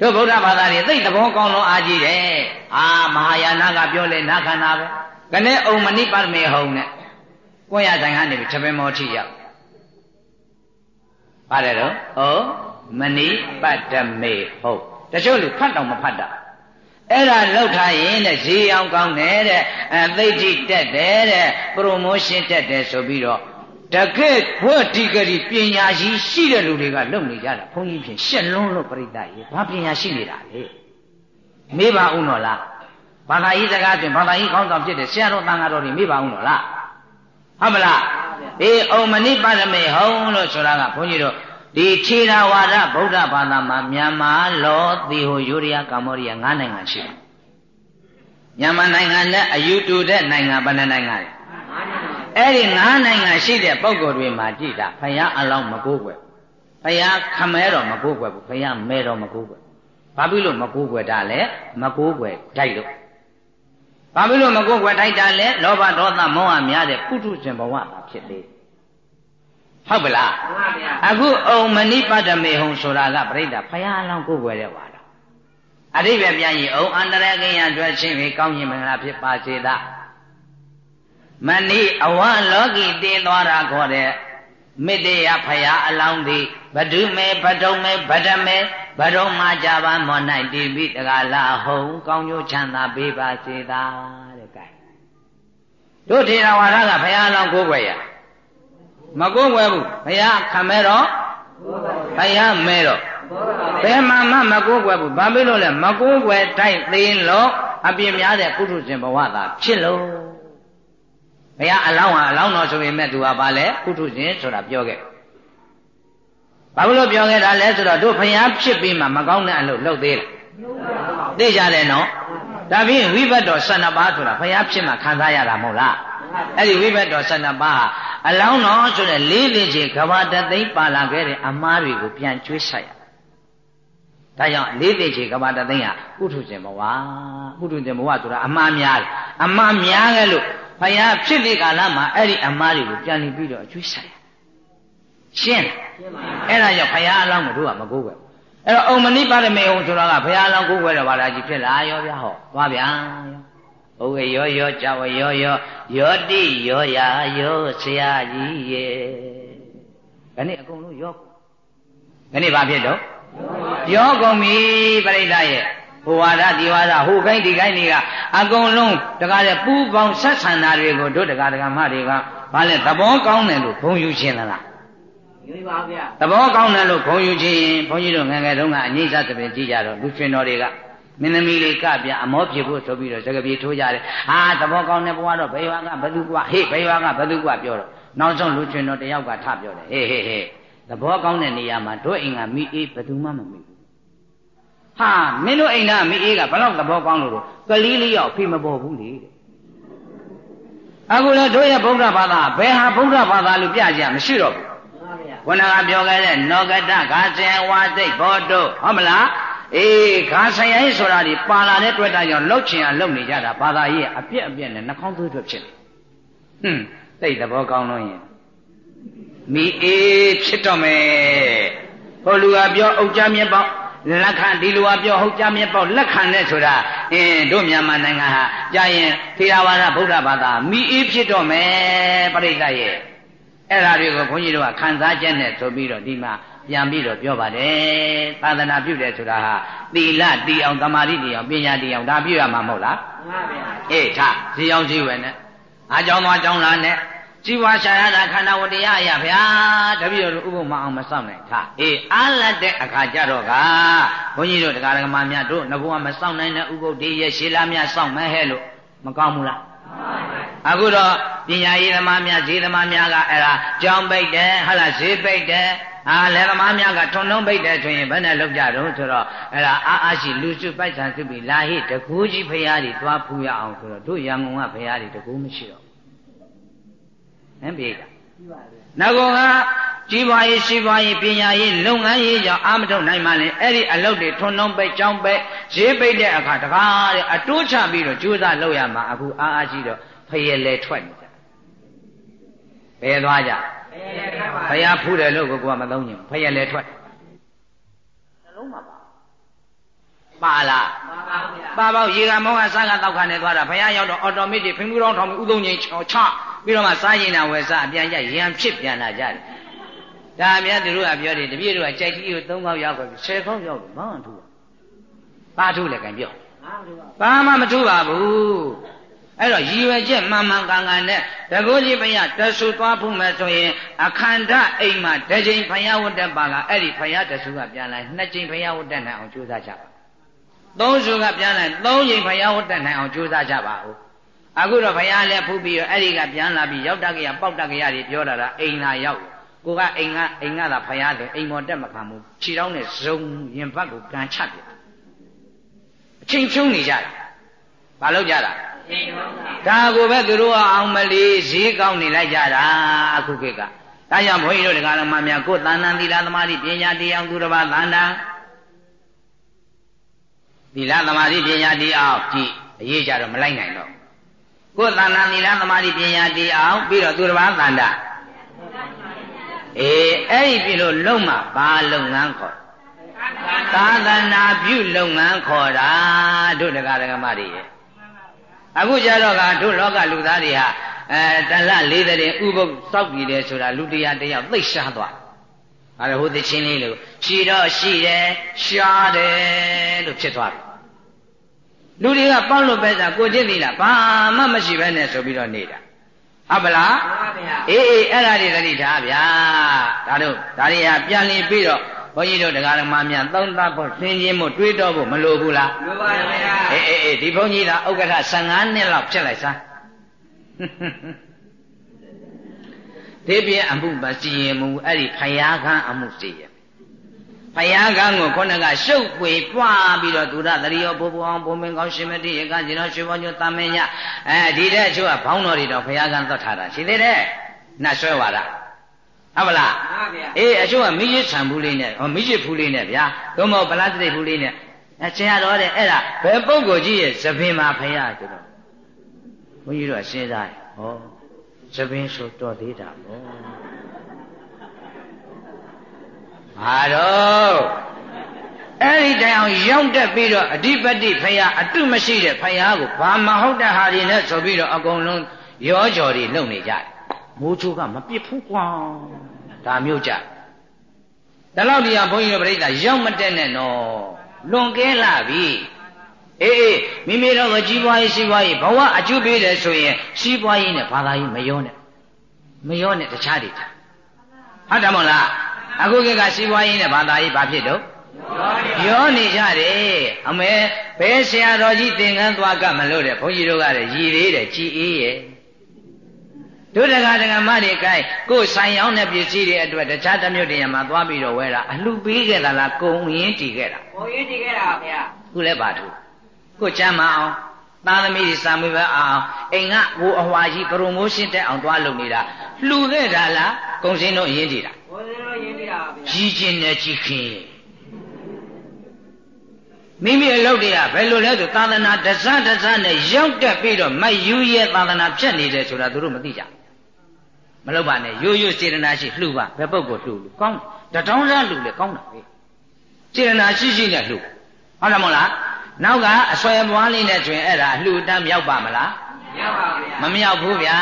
တို့ဗုဒ္ဓဘာသာတွေသိသဘောကောင်းလို့အားကြီးတယ်အာမဟာယာနကပြောလေနာခန္ဓာပဲကနေ့အုံမဏိပါရမေဟုံနဲ့ကိုရဆိုင်ကနေပြီးထပင်မောထိရောက်ပါတယ်တော့ဩမဏိပတ္တမေဟုတ်တချို့လူဖတ်တော့မဖတ်တာအဲ့ဒါလောက်ထားရင်တဲ့ဈေးအောင်ကောင်းတယ်တဲ့အသိတိတက်တယ်တဲ့ပရိုမိုးရှင်းတက်တယ်ဆိုပြီးတော့ တကယ့်ဘွတ်ဒီဂရီပညာရှိရှိတဲ့လူတွေကလုပ်နေကြတာဘုန်းကြီးဖြင့်ရှက်လွန်းလို့ပြိတ္တရေဘာပညာရှိနေတာလေမေးပါဦးတော့လားဘာသာရေးစကားဖြင့်ဘာသာရေးခေါင်းဆောင်ဖြစ်တဲ့ဆရာတော်တန်ဃာတော်တွေမေးပါဦးတော့လားဟုတ်မလားအေးအုံမဏိပါရမေဟုံလို့ဆိုတာကဘုန်းကြီးတို့ဒီခြေရာဝါဒဗုဒ္ဓဘာသာမှာမြန်မာလောသီဟိုယူရီးယားကမ္ဘောဒီးယား၅နိုင်ငံရှိတယ်မြန်မာနိုင်ငံနဲ့အယူတူတဲ့နိုင်ငံဘယ်နှနိုင်ငံလဲမာနပါ အဲ့ဒီ၅နိုင်ငံရှိတဲ့ပုံကိုယ်တွေမှာကြည့်တာဖယားအလောင်းမကိုးကွယ်ဖယားခမဲတော်မကိုးကွယ်ဘူးဖယားမဲတော်မကိုးကွယ်ဘာဖြစ်လို့မကိုးကွယ်တာလဲမကိုးကွယ်တိုက်လို့ဘာဖြစ်လို့မကိုးကွယ်တိုက်တာလဲလောဘဒေါသမောဟများတဲ့ပုထုဇဉ်ဘဝသာဖြစ်သေးဟုတ်ပလားမှန်ပါဗျာအခုအုံမဏိပတ္တမေဟုံဆိုတာကပြိဿဖယားအလောင်းကိုးကွယ်တဲ့ဝါတော့အရိပ္ပယ်ပြန်ရင်အုံအန္တရာယ်ကင်းရအတွက်ချင်းပြီးကောင်းခြင်းမင်္ဂလာဖြစ်ပါစေသာ မဏိအဝလောကီတည်သွားတာခေါ်တဲ့မေတ္တရာဖယားအလောင်းသည်ဘဒုမေဗဒုံမေဗဒမေဗဒုံမာကြပါမော၌တည်ပြီးတကလာဟုံကောင်းကျိုးချမ်းသာပေးပါစေသာတဲ့ကဲတို့ထေရဝါဒကဖယားအလောင်းကိုးကွယ်ရမကိုးကွယ်ဘူးဖယားခံမဲတော့ဘုရားမဲတော့ဘယ်မှမမကိုးကွယ်ဘူးဘာဖြစ်လို့လဲမကိုးကွယ်တိုက်သေးလို့အပြင်းများတဲ့ပုထုဇဉ်ဘဝသာဖြစ်လို့ ဘုရားအလောင်းဟာအလောင်းတော်ဆိုပေမဲ့သူကဘာလဲပုထုဇဉ်ဆိုတာပြောခဲ့ဟဘာလို့ပြောခဲ့တာလဲဆိုတော့တို့ဖျားဖြစ်ပြီးမှမကောင်းတဲ့အလုပ်လုပ်သေးတယ်သိကြတယ်နော်ဒါဖြင့်ဝိဘတ်တော်12ပါးဆိုတာဖျားဖြစ်မှခံစားရတာမဟုတ်လားအဲ့ဒီဝိဘတ်တော်12ပါးဟာအလောင်းတော်ဆိုတဲ့လေးလေးချင်းကဘာတသိမ့်ပါလာခဲ့တဲ့အမားတွေကိုပြန်ကျွေးဆက်ရဒါကြောင့်လေးလေးချင်းကဘာတသိမ့်ဟာဥထုရှင်ဘဝဥထုရှင်ဘဝဆိုတာအမှားများတယ်အမှားများခဲ့လို့ ဖယားဖြစ်တဲ့ကာလမှာအဲ့ဒီအမားတွေကိုပြန်ပြီးတော့အကျွေးဆက်ရရှင်းအဲ့ဒါကြောင့်ဖယားအလောင်းကိုတို့ကမကိုးပဲအဲ့တော့အုံမနိပါရမေအောင်ဆိုတာကဘုရားလောင်းကိုယ်ွယ်တော်ဘာသာကြီးဖြစ်လာရောဗျာဟောသွားဗျာဘုဝေရောရောကြဝရောရောယောတိယောယာယောဆရာကြီးရဲ့ခဏအကုန်လုံးရောခဏဘာဖြစ်တော့ရောကုန်ပြီပြိဋ္ဌာရဲ့ ဟိုဝါဒဒီဝါဒဟိုခိုင်းဒီခိုင်းတွေကအကုန်လုံးတကားတဲ့ပူပေါင်းဆက်ဆံတာတွေကိုတို့တကားတကားမတွေကဘာလဲသဘောကောင်းတယ်လို့ဘုံယူရှင်းလားယူပါဗျာသဘောကောင်းတယ်လို့ဂုံယူခြင်းဘုန်းကြီးတို့ငယ်ငယ်တုန်းကအငိမ့်စားသဖြင့်ကြည့်ကြတော့လူရှင်တော်တွေကမင်းသမီးလေးကပြအမောဖြစ်ဖို့ဆိုပြီးတော့စကားပြေထိုးကြတယ်ဟာသဘောကောင်းတဲ့ဘဝတော့ဘယ်ရွာကဘသူကဟေးဘယ်ရွာကဘသူကပြောတော့နောက်ဆုံးလူရှင်တော်တယောက်ကထပြောတယ်ဟေးဟေးဟေးသဘောကောင်းတဲ့နေရာမှာတို့အိမ်ကမိအေးဘသူမှမမိဘူး ဟာမင်းတို့အိမ်ကမိအေးကဘလောက်သဘောကောင်းလို့ကလေးလေးရောက်ဖိမပေါ်ဘူးလေအခုလည်းတို့ရဲ့ဗုဒ္ဓဘာသာဘယ်ဟာဗုဒ္ဓဘာသာလို့ပြကြမရှိတော့ဘူးခုနကပြောခဲ့တဲ့နောကတခါဆင်ဝါစိတ်ဘောတုဟုတ်မလားအေးခါဆိုင်ရိုင်းဆိုတာဒီပါလာတဲ့တွေ့တာကြောင့်လှုပ်ချင်အောင်လှုပ်နေကြတာဘာသာရေးအပြက်အပြက်နဲ့နှာခေါင်းသွေးထွက်ဖြစ်နေဟွန်းသိတဲ့ဘောကောင်းလို့ရင်မိအေးဖြစ်တော့မယ်ဟိုလူကပြောအုတ်ကြမြက်ပေါက် လက်ခံဒီလူကပြောဟုတ်ကြမြက်ပေါက်လက်ခံတဲ့ဆိုတာအင်းတို့မြန်မာနိုင်ငံဟာကြာရင်ထေရဝါဒဗုဒ္ဓဘာသာမိအေးဖြစ်တော့မယ်ပြိဋ္ဌာရဲ့အဲ့ဒါတွေကိုဘုန်းကြီးတို့ကခံစားချက်နဲ့ဆိုပြီးတော့ဒီမှာပြန်ပြီးတော့ပြောပါတယ်သာသနာပြုတယ်ဆိုတာဟာသီလတည်အောင်သမာဓိတည်အောင်ပညာတည်အောင်ဒါပြုရမှာမဟုတ်လားမှန်ပါဗျာအေးထားဇီအောင်ဇီဝယ်နဲ့အားကြောင်းသွားကြောင်းလာနဲ့ ဇီဝရှာရတာခန္ဓာဝတရားရဗျာတပည့်တော်ဥပမာအောင်မစောင့်နိုင်ထားအေးအားလက်တဲ့အခါကြတော့ကဘုန်းကြီးတို့တရားဓမ္မများတို့ငကူကမစောင့်နိုင်တဲ့ဥပုဒ်ဒီရဲ့ရှေးလာများစောင့်မဲဟဲ့လို့မကောင်းဘူးလားအခုတော့ပညာရေးသမားများဈေးသမားများကအဲ့ဒါကြောင်းပိတ်တယ်ဟာလားဈေးပိတ်တယ်အာလက်သမားများကထုံထုံပိတ်တယ်ဆိုရင်ဘယ်နဲ့လောက်ကြတော့ဆိုတော့အဲ့ဒါအာအာရှိလူစုပိုက်ဆံစုပြီးလာဟိတကူကြီးဖရာကြီးသွားဖူးရအောင်ဆိုတော့တို့ရန်ကုန်ကဖရာကြီးတကူမရှိတော့ ဟမ်ပြေးတာငကောကကြီးပွားရေးရှိပွားရေးပညာရေးလုပ်ငန်းရေးကြောင့်အာမထုတ်နိုင်မှလည်းအဲ့ဒီအလုပ်တွေထွန်းနှုံးပိတ်ကြောင်းပိတ်ဈေးပိတ်တဲ့အခါတကားတဲ့အတိုးချပြီးတော့ကြိုးစားလုပ်ရမှာအခုအားအားရှိတော့ဖယလေထွက်နေကြဘယ်သွားကြဖယဖူးတယ်လို့ကိုကမသုံးညင်ဖယလေထွက်နှလုံးမှာပါပါလားပါပါရေကမောကစားကတောက်ခါနဲ့သွားတာဘုရားရောက်တော့အော်တိုမက်တစ်ဖင်မှုတော်ထောင်ပြီးဥသုံးငိမ်ချောချ ပြီးတော့မှစားရင်တာဝယ်စားအပြန်ကြရံဖြစ်ပြန်လာကြတယ်ဒါအများသူတို့ကပြောတယ်တပည့်တို့ကကြိုက်ကြီးကို၃ခေါက်ရောက်ပြီ၁၀ခေါက်ရောက်ပြီမဟုတ်ဘူးပါထုလည်းကန်ပြောဘာမှမထုပါဘူးအဲ့တော့ရည်ရွယ်ချက်မှန်မှန်ကန်ကန်နဲ့တကုကြီးဘုရားတဆူသွားဖို့မယ်ဆိုရင်အခန္ဓာအိမ်မှာတစ်ချိန်ဘုရားဝတ်တက်ပါကအဲ့ဒီဘုရားတဆူကပြန်လာနှစ်ချိန်ဘုရားဝတ်တက်နိုင်အောင်ကြိုးစားကြပါသုံးဆူကပြန်လာသုံးချိန်ဘုရားဝတ်တက်နိုင်အောင်ကြိုးစားကြပါဦး အခုတော့ဘုရားလည်းဖူးပြီးတော့အဲ့ဒီကပြန်လာပြီးရောက်တကရပေါက်တကရတွေပြောတာကအိမ်လာရောက်ကိုကအိမ်ကအိမ်ကသာဘုရားတယ်အိမ်မော်တက်မခံဘူးခြေထောက်နဲ့ဇုံရင်ဘတ်ကိုကန်ချပြအချိန်ဖြုံးနေကြတာဘာလို့ကြတာဒါကိုပဲသူတို့ကအောင်မလီဈေးကောင်းနေလိုက်ကြတာအခုခေတ်ကဒါကြောင့်ဘုန်းကြီးတို့တရားတော်မှာများကိုယ်တဏ္ဍသီလသမာဓိပညာတရားသူတစ်ပါးတဏ္ဍသီလသမာဓိပညာတရားကြည့်အရေးကြတော့မလိုက်နိုင်တော့ ကိုယ်တဏ္ဍသီလသမာဓိပညာတရားပြီးတော့သူတစ်ပါးတဏ္ဍအေးအဲ့ဒီပြီလို့လုံးမှာဘာလုပ်ငန်းခေါ်သာသနာပြုလုပ်ငန်းခေါ်တာတို့တရားဓမ္မတွေရဲ့အခုကြတော့ကတို့လောကလူသားတွေဟာအဲတလလေးတဲ့ဥပုပ်စောက်ပြည်တယ်ဆိုတာလူတရားတယောက်သိရှားသွားအဲဒါဟိုသချင်းလေးလို့ရှိတော့ရှိတယ်ရှားတယ်လို့ဖြစ်သွားပြီ လူတွေကပေါက်လို့ပဲစားကိုကျင့်သီလားဘာမှမရှိဘဲနဲ့ဆိုပြီးတော့နေတာဟုတ်ပလားအေးအေးအဲ့ဒါတွေသတိထားဗျာဒါတို့ဒါတွေဟာပြန်လည်ပြီးတော့ဘုန်းကြီးတို့တရားဓမ္မများသုံးသပ်ဖို့သင်ခြင်းမို့တွေးတော့ဖို့မလိုဘူးလားလိုပါဗျာအေးအေးအေးဒီဘုန်းကြီးကဥက္ကဋ္ဌ15နှစ်လောက်ဖြစ်လိုက်စမ်းဒီပြအမှုမစီရင်မူအဲ့ဒီဖယားခန်းအမှုစီရင် ဘုရားကံကိုခုနကရှုပ်ပွေပွားပြီးတော့သူရတရိယောဘိုးဘွားဘုံမင်းကောင်းရှင်မတိရေကကျင်တော်ရွှေဘောညတာမင်းညအဲဒီတဲ့အချို့ကဘောင်းတော်တွေတော့ဘုရားကံသတ်ထားတာရှိသေးတယ်နတ်ဆွဲဝါဒဟုတ်ပါလားမှန်ပါဗျာအေးအချို့ကမိရဆံဘူးလေးနဲ့ဟောမိရဖူးလေးနဲ့ဗျာသို့မဟုတ်ဗလာတိတ်ဘူးလေးနဲ့အဆရာတော်တဲ့အဲ့ဒါဘယ်ပုဂ္ဂိုလ်ကြီးရဲ့သပင်မှာဖရာဆိုတော့ဘုန်းကြီးတို့ကစဉ်းစားရဟောသပင်ဆိုတော်သေးတာပေါ့ ဟာတော့အဲ့ဒီတိုင်အောင်ရောက်တက်ပြီးတော့အဓိပတိဖရာအတုမရှိတဲ့ဖရာကိုဘာမဟုတ်တဲ့ဟာတွေနဲ့ဆိုပြီးတော့အကုန်လုံးရောကြော်တွေလုပ်နေကြတယ်မိုးချိုးကမပြစ်ဘူးကွာဒါမျိုးကြဒါလောက်ဒီဟာဘုန်းကြီးတို့ပြိဿရောက်မတက်နဲ့နော်လွန်ကဲလာပြီအေးအေးမိမိတို့ကကြီးပွားရေးစီးပွားရေးဘဝအကျိုးပေးတယ်ဆိုရင်စီးပွားရေးနဲ့ဘာသာရေးမရောနဲ့မရောနဲ့တခြားတွေဟုတ်တယ်မဟုတ်လား အခုကကစီးပွားရေးနဲ့ဘာသာရေးဘာဖြစ်တော့ရောနေကြတယ်အမေဘယ်ဆရာတော်ကြီးသင်္ကန်းသွားကမလို့တဲ့ဘုန်းကြီးတို့ကလည်းရည်သေးတယ်ကြည်အေးရဲ့တို့တက္ကဒကမတွေကဲကိုယ်ဆိုင်ရောက်တဲ့ပစ္စည်းတွေအတွက်တခြားတစ်မျိုးတည်းမှာသွားပြီးတော့ဝဲတာအလှပေးခဲ့တာလားကုံရင်းတည်ခဲ့တာကုံရင်းတည်ခဲ့တာပါဗျာခုလည်းပါထူကိုကျမ်းမအောင်သားသမီးတွေစာမေးပွဲအောင်အိမ်ကဟိုအဟွာကြီးပရိုမိုးရှင်းတက်အောင်သွားလုပ်နေတာလှူခဲ့တာလားကုံစင်းတို့ရင်းတည်တာ ကုံစင်းတို့ရင်းတည်တာပါဗျာကြီးကျင်နဲ့ကြီးခင်မိမိအလုပ်တွေကဘယ်လိုလဲဆိုသာသနာတစတစနဲ့ရောက်တက်ပြီးတော့မယူရဲ့သာသနာဖြတ်နေတယ်ဆိုတာသူတို့မသိကြဘူးမလုပ်ပါနဲ့ရိုးရိုးစေတနာရှိလှူပါဘယ်ပုဂ္ဂိုလ်လှူလို့ကောင်းတယ်တထောင်းစားလှူလေကောင်းတာပဲစေတနာရှိရှိနဲ့လှူဟုတ်တယ်မဟုတ်လားနောက်ကအဆွဲပွားလေးနဲ့တွင်အဲ့ဒါလှူတမ်းမြောက်ပါမလားမြောက်ပါဗျာမမြောက်ဘူးဗျာ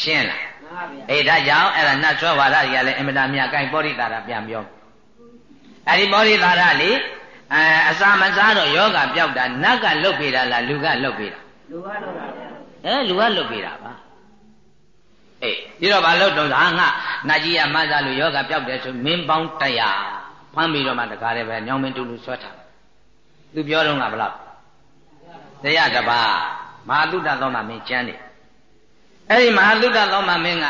ရှင်းလားမှန်ပါဗျာ အေးဒါကြောင့်အဲ့ဒါနတ်ဆွဲဝါဒတွေကလည်းအင်မတန်မြတ်ကိုင်ပောရိတာရပြန်ပြောအဲ့ဒီပောရိတာရလေအဲအစာမစားတော့ယောဂပြောက်တာနတ်ကလုတ်ပေးတာလားလူကလုတ်ပေးတာလူကလုတ်တာဗျာအဲလူကလုတ်ပေးတာပါအေးပြီးတော့ဘာလို့တော့ဟာငါနာကြီးရမဆာလို့ယောဂပြောက်တယ်ဆိုမင်းပေါင်းတရားဖမ်းပြီးတော့မှတကားလည်းပဲညောင်မင်းတူလူဆွဲထားသူပြောတော့ကဘလောက်တရားတပါးမဟာတုတ္တသောမမင်းကျမ်းတယ် အဲ့ဒီမဟာတုတ္တသောမမင်းက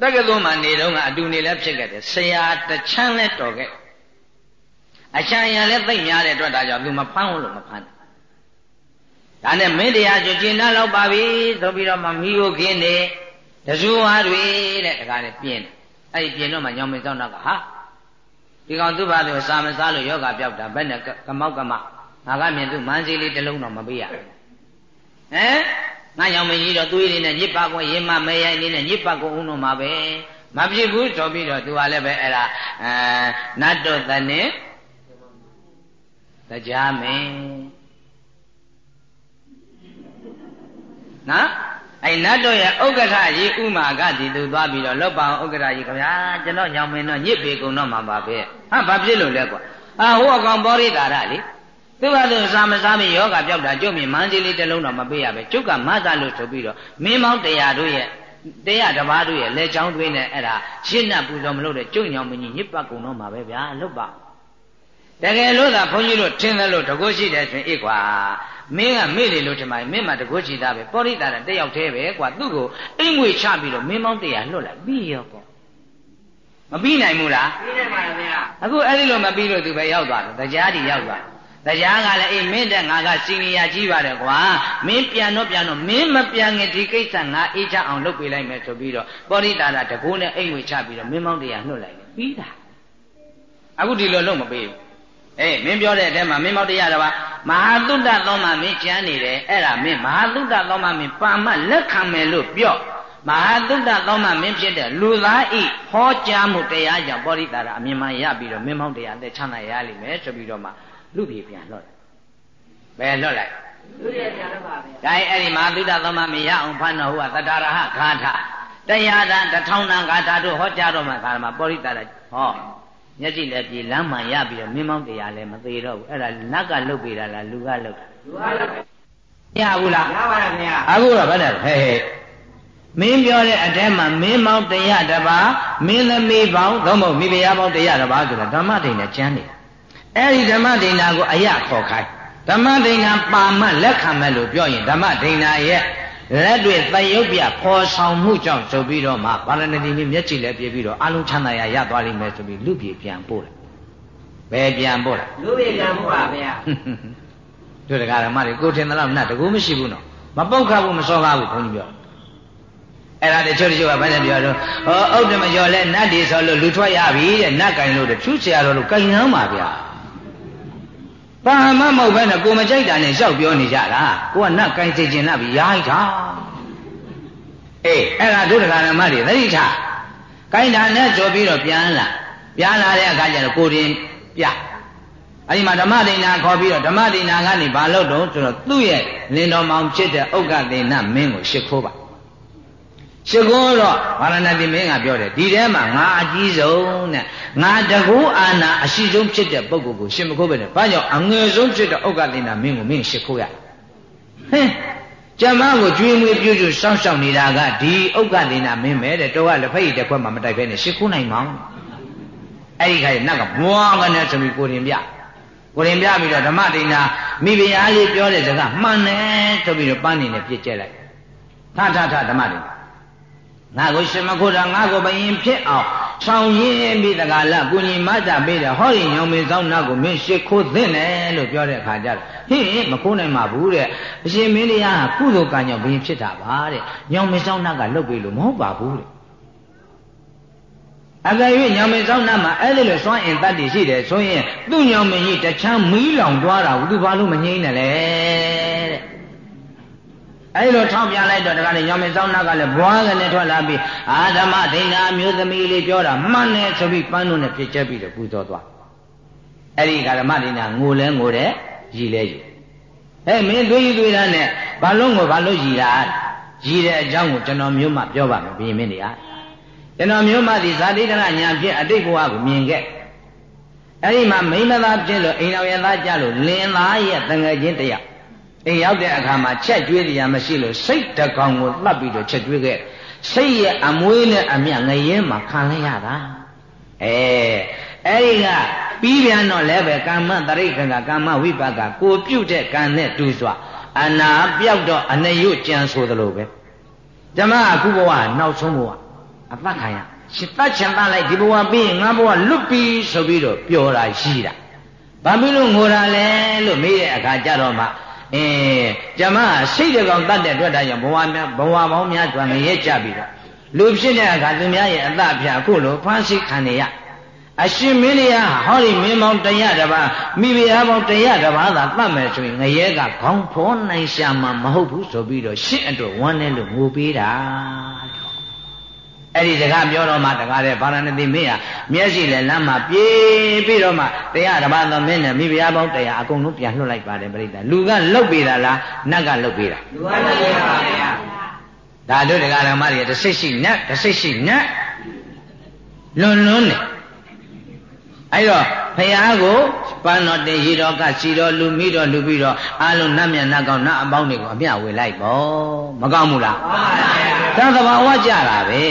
တက္ကသိုလ်မှာနေတော့ကအတူနေလည်းဖြစ်ခဲ့တယ်ဆရာတချမ်းလည်းတော်ခဲ့အချမ်းရံလည်းသိမ့်များတဲ့အတွက်ဒါကြောင့်သူမဖမ်းလို့မဖမ်းဒါနဲ့မင်းတရားကျကျင်တတ်တော့ပါပြီဆိုပြီးတော့မှမိကိုခင်းနေတဇူဝါတွေတဲ့တကားနဲ့ပြင်းတယ်အဲ့ဒီပြင်းတော့မှညောင်မင်းသောနောက်ကဟာဒီကောင်သူ့ဘာလို့စာမစားလို့ယောဂပြောက်တာဘယ်နဲ့ကမောက်ကမငါကမြင်သူမန်းစည်းလေးတစ်လုံးတော့မပေးရဘူးဟမ် ငါညောင်မင်းကြီးတော့သွေးလေးနဲ့ညစ်ပါကွရင်မမဲရိုင်းလေးနဲ့ညစ်ပါကွဦးတော့မှာပဲမဖြစ်ဘူးဆိုပြီးတော့သူကလည်းပဲအဲ့ဒါအဲနတ်တော်တနဲ့တရားမင်းနော်အဲ့နတ်တို့ရဲ့ဥက္ကဋ္ဌကြီးဥမာကဒီသူသွားပြီးတော့လောက်ပါအောင်ဥက္ကဋ္ဌကြီးခင်ဗျာကျွန်တော်ညောင်မင်းတော့ညစ်ပေကုန်တော့မှာပါပဲဟာဘာဖြစ်လို့လဲကွာအာဟိုအကောင်ဘောရိတာရလေ သူကသူစာမစားမီယောဂပြောက်တာကျုပ်မြင်မန်းကြီးလေးတစ်လုံးတော့မပေးရပဲကျုပ်ကမဆလို့ဆိုပြီးတော့မင်းမောင်းတရားတို့ရဲ့တရားတပါးတို့ရဲ့လက်ချောင်းသွင်းနဲ့အဲ့ဒါရှင်းနှပ်ပူဇော်မလို့တဲ့ကျုပ်ညောင်မင်းကြီးညစ်ပတ်ကုန်တော့မှာပဲဗျာလုတ်ပါတကယ်လို့သာဘုန်းကြီးတို့ထင်တယ်လို့တကုရှိတယ်ဆိုရင်အေးကွာမင်းကမေ့လေလို့ထင်ပါမင်းမှတကုချီသားပဲပောရိတာတယောက်တည်းပဲကွာသူ့ကိုအိမ်ငွေချပြီးတော့မင်းမောင်းတရားလွတ်လိုက်ပြီးရောပေါ့မပြီးနိုင်ဘူးလားပြီးနိုင်ပါဗျာအခုအဲ့ဒီလိုမပြီးလို့သူပဲရောက်သွားတယ်တရားကြီးရောက်သွားတ ရားကလည်းအေးမင်းတဲ့ငါကစီနီယာကြီးပါတယ်ကွာမင်းပြန်တော့ပြန်တော့မင်းမပြန်ငင်ဒီကိစ္စငါအေးချအောင်လုပ်ပေးလိုက်မယ်ဆိုပြီးတော့ပောရိတာတကူနဲ့အိမ်ငွေချပြီးတော့မင်းမောင်းတရားလွတ်လိုက်တယ်ပြီးတာအခုဒီလိုလုပ်မပေးဘူးအေးမင်းပြောတဲ့အထဲမှာမင်းမောက်တရားတော်ပါမဟာတုတ္တသောမမင်းကျမ်းနေတယ်အဲ့ဒါမင်းမဟာတုတ္တသောမမင်းပါမလက်ခံမယ်လို့ပြောမဟာတုတ္တသောမမင်းဖြစ်တဲ့လူသားဤဟောကြားမှုတရားကြောင့်ပောရိတာရအမြင်မှန်ရပြီးတော့မင်းမောက်တရားနဲ့ချမ်းသာရလိမ့်မယ်ဆိုပြီးတော့မှ လူပြေပြန်လွတ်တယ်ဘယ်လွတ်လိုက်လူပြေပြန်လွတ်ပါပဲဒါအဲ့ဒီမဟာတုတ္တသောမမင်းရအောင်ဖတ်တော့ဟိုကတတရဟဂါထာတရားတန်တထောင်တန်ဂါထာတို့ဟောကြားတော့မှခါမှာပောရိတာရဟောမျက်စိလည်းပြေလမ်းမှန်ရပြီးတော့မင်းမောင်းတရားလည်းမသေးတော့ဘူးအဲ့ဒါနတ်ကလုတ်ပေးတာလားလူကလုတ်တာလူကလုတ်ရဘူးလားရပါရဲ့ခင်ဗျာအခုတော့ဗတ်တယ်ဟဲ့ဟဲ့မင်းပြောတဲ့အထဲမှာမင်းမောင်းတရားတစ်ပါးမင်းသမီးပေါင်းသို့မဟုတ်မိဖုရားပေါင်းတရားတစ်ပါးဆိုတာဓမ္မဒိဋ္ဌိနဲ့ကျမ်းနေတာ အဲ့ဒီဓမ္မဒိဏကိုအယခေါ်ခိုင်းဓမ္မဒိဏပါမလက်ခံမယ်လို့ပြောရင်ဓမ္မဒိဏရဲ့လက်တွေသယုတ်ပြခေါ်ဆောင်မှုကြောင့်ဆိုပြီးတော့မှဗာလနတိလေးမျက်ကြည်လည်းပြပြီးတော့အလုံးချမ်းသာရရသွားလိမ့်မယ်ဆိုပြီးလူပြေပြန်ပို့တယ်ဘယ်ပြန်ပို့လဲလူပြေပြန်ပို့ပါဗျာတို့တရားဓမ္မတွေကိုထင်သလောက်နတ်တကူမရှိဘူးနော်မပုတ်ခဘူးမစောကားဘူးခွန်ကြီးပြောအဲ့ဒါတချို့တချို့ကဘာနဲ့ပြောတော့ဟောအုတ်တမကျော်လဲနတ်တွေဆိုလို့လူထွက်ရပြီတဲ့နတ်ကင်လို့တဖြူးဆရာတော်လို့ကင်နန်းပါဗျာ ဘာမှမဟုတ်ဘဲနဲ့ကိုမကြိုက်တာနဲ့ရှောက်ပြောနေကြတာကိုကနတ်ကင်စေခြင်းလားပြီရိုက်တာအေးအဲ့ဒါတို့တရားဓမ္မတွေသတိထားကင်တာနဲ့ကြော်ပြီးတော့ပြန်လာပြန်လာတဲ့အခါကျတော့ကိုရင်ပြအဲ့ဒီမှာဓမ္မဒိဏခေါ်ပြီးတော့ဓမ္မဒိဏကနေဘာလို့တော့ဆိုတော့သူ့ရဲ့လင်တော်မောင်ဖြစ်တဲ့ဥက္ကသေနမင်းကိုရှ िख ိုးပါ ရှကုံးတော့ဘာရဏတိမင်းကပြောတယ်ဒီထဲမှာငါအကြီးဆုံးတဲ့ငါတကူအာနာအရှိဆုံးဖြစ်တဲ့ပုဂ္ဂိုလ်ကိုရှင်မခိုးပဲနဲ့ဘာကြောင့်အငယ်ဆုံးဖြစ်တဲ့ဥက္ကလိနာမင်းကိုမင်းရှခိုးရဟင်းကျမကိုကျွေးမွေးပြုစုစောင့်ရှောက်နေတာကဒီဥက္ကလိနာမင်းပဲတဲ့တော့ကလက်ဖက်ရည်တစ်ခွက်မှမတိုက်ဖဲနဲ့ရှခိုးနိုင်မောင်းအဲ့ဒီခါကျနောက်ကဘွားကနဲ့ဆိုပြီးကိုရင်ပြကိုရင်ပြပြီးတော့ဓမ္မဒိနာမိဖုရားလေးပြောတဲ့စကားမှန်တယ်ဆိုပြီးတော့ပန်းနေနဲ့ပြစ်ကျက်လိုက်ထထထဓမ္မဒိနာ ငါကိုရှင်မခိုးတာငါကိုဘယင်ဖြစ်အောင်ဆောင်ရင်းပြီးတကလားကုညီမတာပေးတယ်ဟောဒီညောင်မေဆောင်နာကိုမင်းရှ िख ိုးသင့်တယ်လို့ပြောတဲ့အခါကျတော့ဟင်းမခိုးနိုင်ပါဘူးတဲ့အရှင်မင်းတရားကကုသိုလ်ကံကြောင့်ဘယင်ဖြစ်တာပါတဲ့ညောင်မေဆောင်နာကလုတ်ပြီလို့မဟုတ်ပါဘူးတဲ့အကယ်၍ညောင်မေဆောင်နာမှာအဲ့ဒီလိုစွမ်းအင်တတ်တည်ရှိတယ်ဆိုရင်သူ့ညောင်မေကြီးတချမ်းမီးလောင်သွားတာဘူးသူဘာလို့မငြိမ့်နဲ့လဲတဲ့ အဲ့လိုထောက်ပြလိုက်တော့တခါလေညောင်မေဆောင်နာကလည်းဘွားကနေထွက်လာပြီးအာဓမ္မဒိဋ္ဌာမျိုးသမီးလေးပြောတာမှန်တယ်ဆိုပြီးပန်းတို့နဲ့ပြစ်ချက်ပြီးတော့ပူဇော်သွားအဲ့ဒီကဓမ္မဒိဋ္ဌာငိုလဲငိုတယ်ရည်လဲရည်ဟဲ့မင်းသွေးသွေးသားနဲ့ဘာလို့ငိုဘာလို့ရည်တာရည်တဲ့အကြောင်းကိုကျွန်တော်မျိုးမှပြောပါမယ်ဘုရင်မင်းတွေကကျွန်တော်မျိုးမသည်ဇာတိတရညာဖြင့်အတိတ်ဘဝကိုမြင်ခဲ့အဲ့ဒီမှာမိမသားဖြစ်လို့အိမ်တော်ရသားကြလို့လင်သားရဲ့တငယ်ချင်းတယောက် အိမ်ရောက်တဲ့အခါမှာချက်ကျွေးတရားမရှိလို့စိတ်တကောင်ကိုသတ်ပြီးတော့ချက်ကျွေးခဲ့စိတ်ရဲ့အမွေးနဲ့အမျက်ငရဲမှာခံလိုက်ရတာအဲအဲ့ဒီကပြီးပြန်တော့လည်းပဲကာမတရိခကကာမဝိပါကကိုပြုတ်တဲ့ကံနဲ့တူစွာအနာပြောက်တော့အနယုကြံဆိုသလိုပဲဓမ္မအခုဘဝနောက်ဆုံးဘဝအသက်ခံရရှင်တတ်ချင်တတ်လိုက်ဒီဘဝပြီးရင်ငါဘဝလွတ်ပြီဆိုပြီးတော့ပျော်တာရှိတာဘာဖြစ်လို့ငိုတာလဲလို့မေးတဲ့အခါကျတော့မှ အင်းကျမစိတ်တကောင်တတ်တဲ့အတွက်ဒါကြောင့်ဘဝများဘဝပေါင်းများစွာငရဲကြပြီးတော့လူဖြစ်တဲ့အခါသူများရဲ့အသက်အပြအခုလိုဖမ်းဆီးခံနေရအရှင်မင်းရဟောဒီမင်းမောင်တရားတပါမိဖုရားပေါင်းတရားတပါသာတတ်မယ်ဆိုရင်ငရဲကခေါင်းဖောနိုင်ရှာမှာမဟုတ်ဘူးဆိုပြီးတော့ရှင့်အတွက်ဝမ်းနဲ့လို့ငိုပေးတာ အဲ့ဒီစကားပြောတော့မှတကားတဲ့ဗာရဏသီမင်းဟာမျက်စိလည်းလမ်းမှာပြေးပြီးတော့မှတရားတစ်ပါးသောမင်းနဲ့မိဖုရားပေါင်းတရားအကုန်လုံးပြန်လွှတ်လိုက်ပါတယ်ပြိတ္တာလူကလှုပ်ပေးတာလားနတ်ကလှုပ်ပေးတာလူကလည်းပါဗျာဒါတို့တရားဓမ္မတွေတစ်စိတ်ရှိနတ်တစ်စိတ်ရှိနတ်လွန်လွန်းနေအဲ့တော့ဖရာကိုပန်းတော်တင်ရီတော်ကစီတော်လူမိတော်လူပြီးတော့အလုံးနတ်မြတ်နတ်ကောင်းနတ်အပေါင်းတွေကိုအမျှဝေလိုက်ပေါ့မကောင်းဘူးလားပါဗျာဒါသဘာဝကြတာပဲ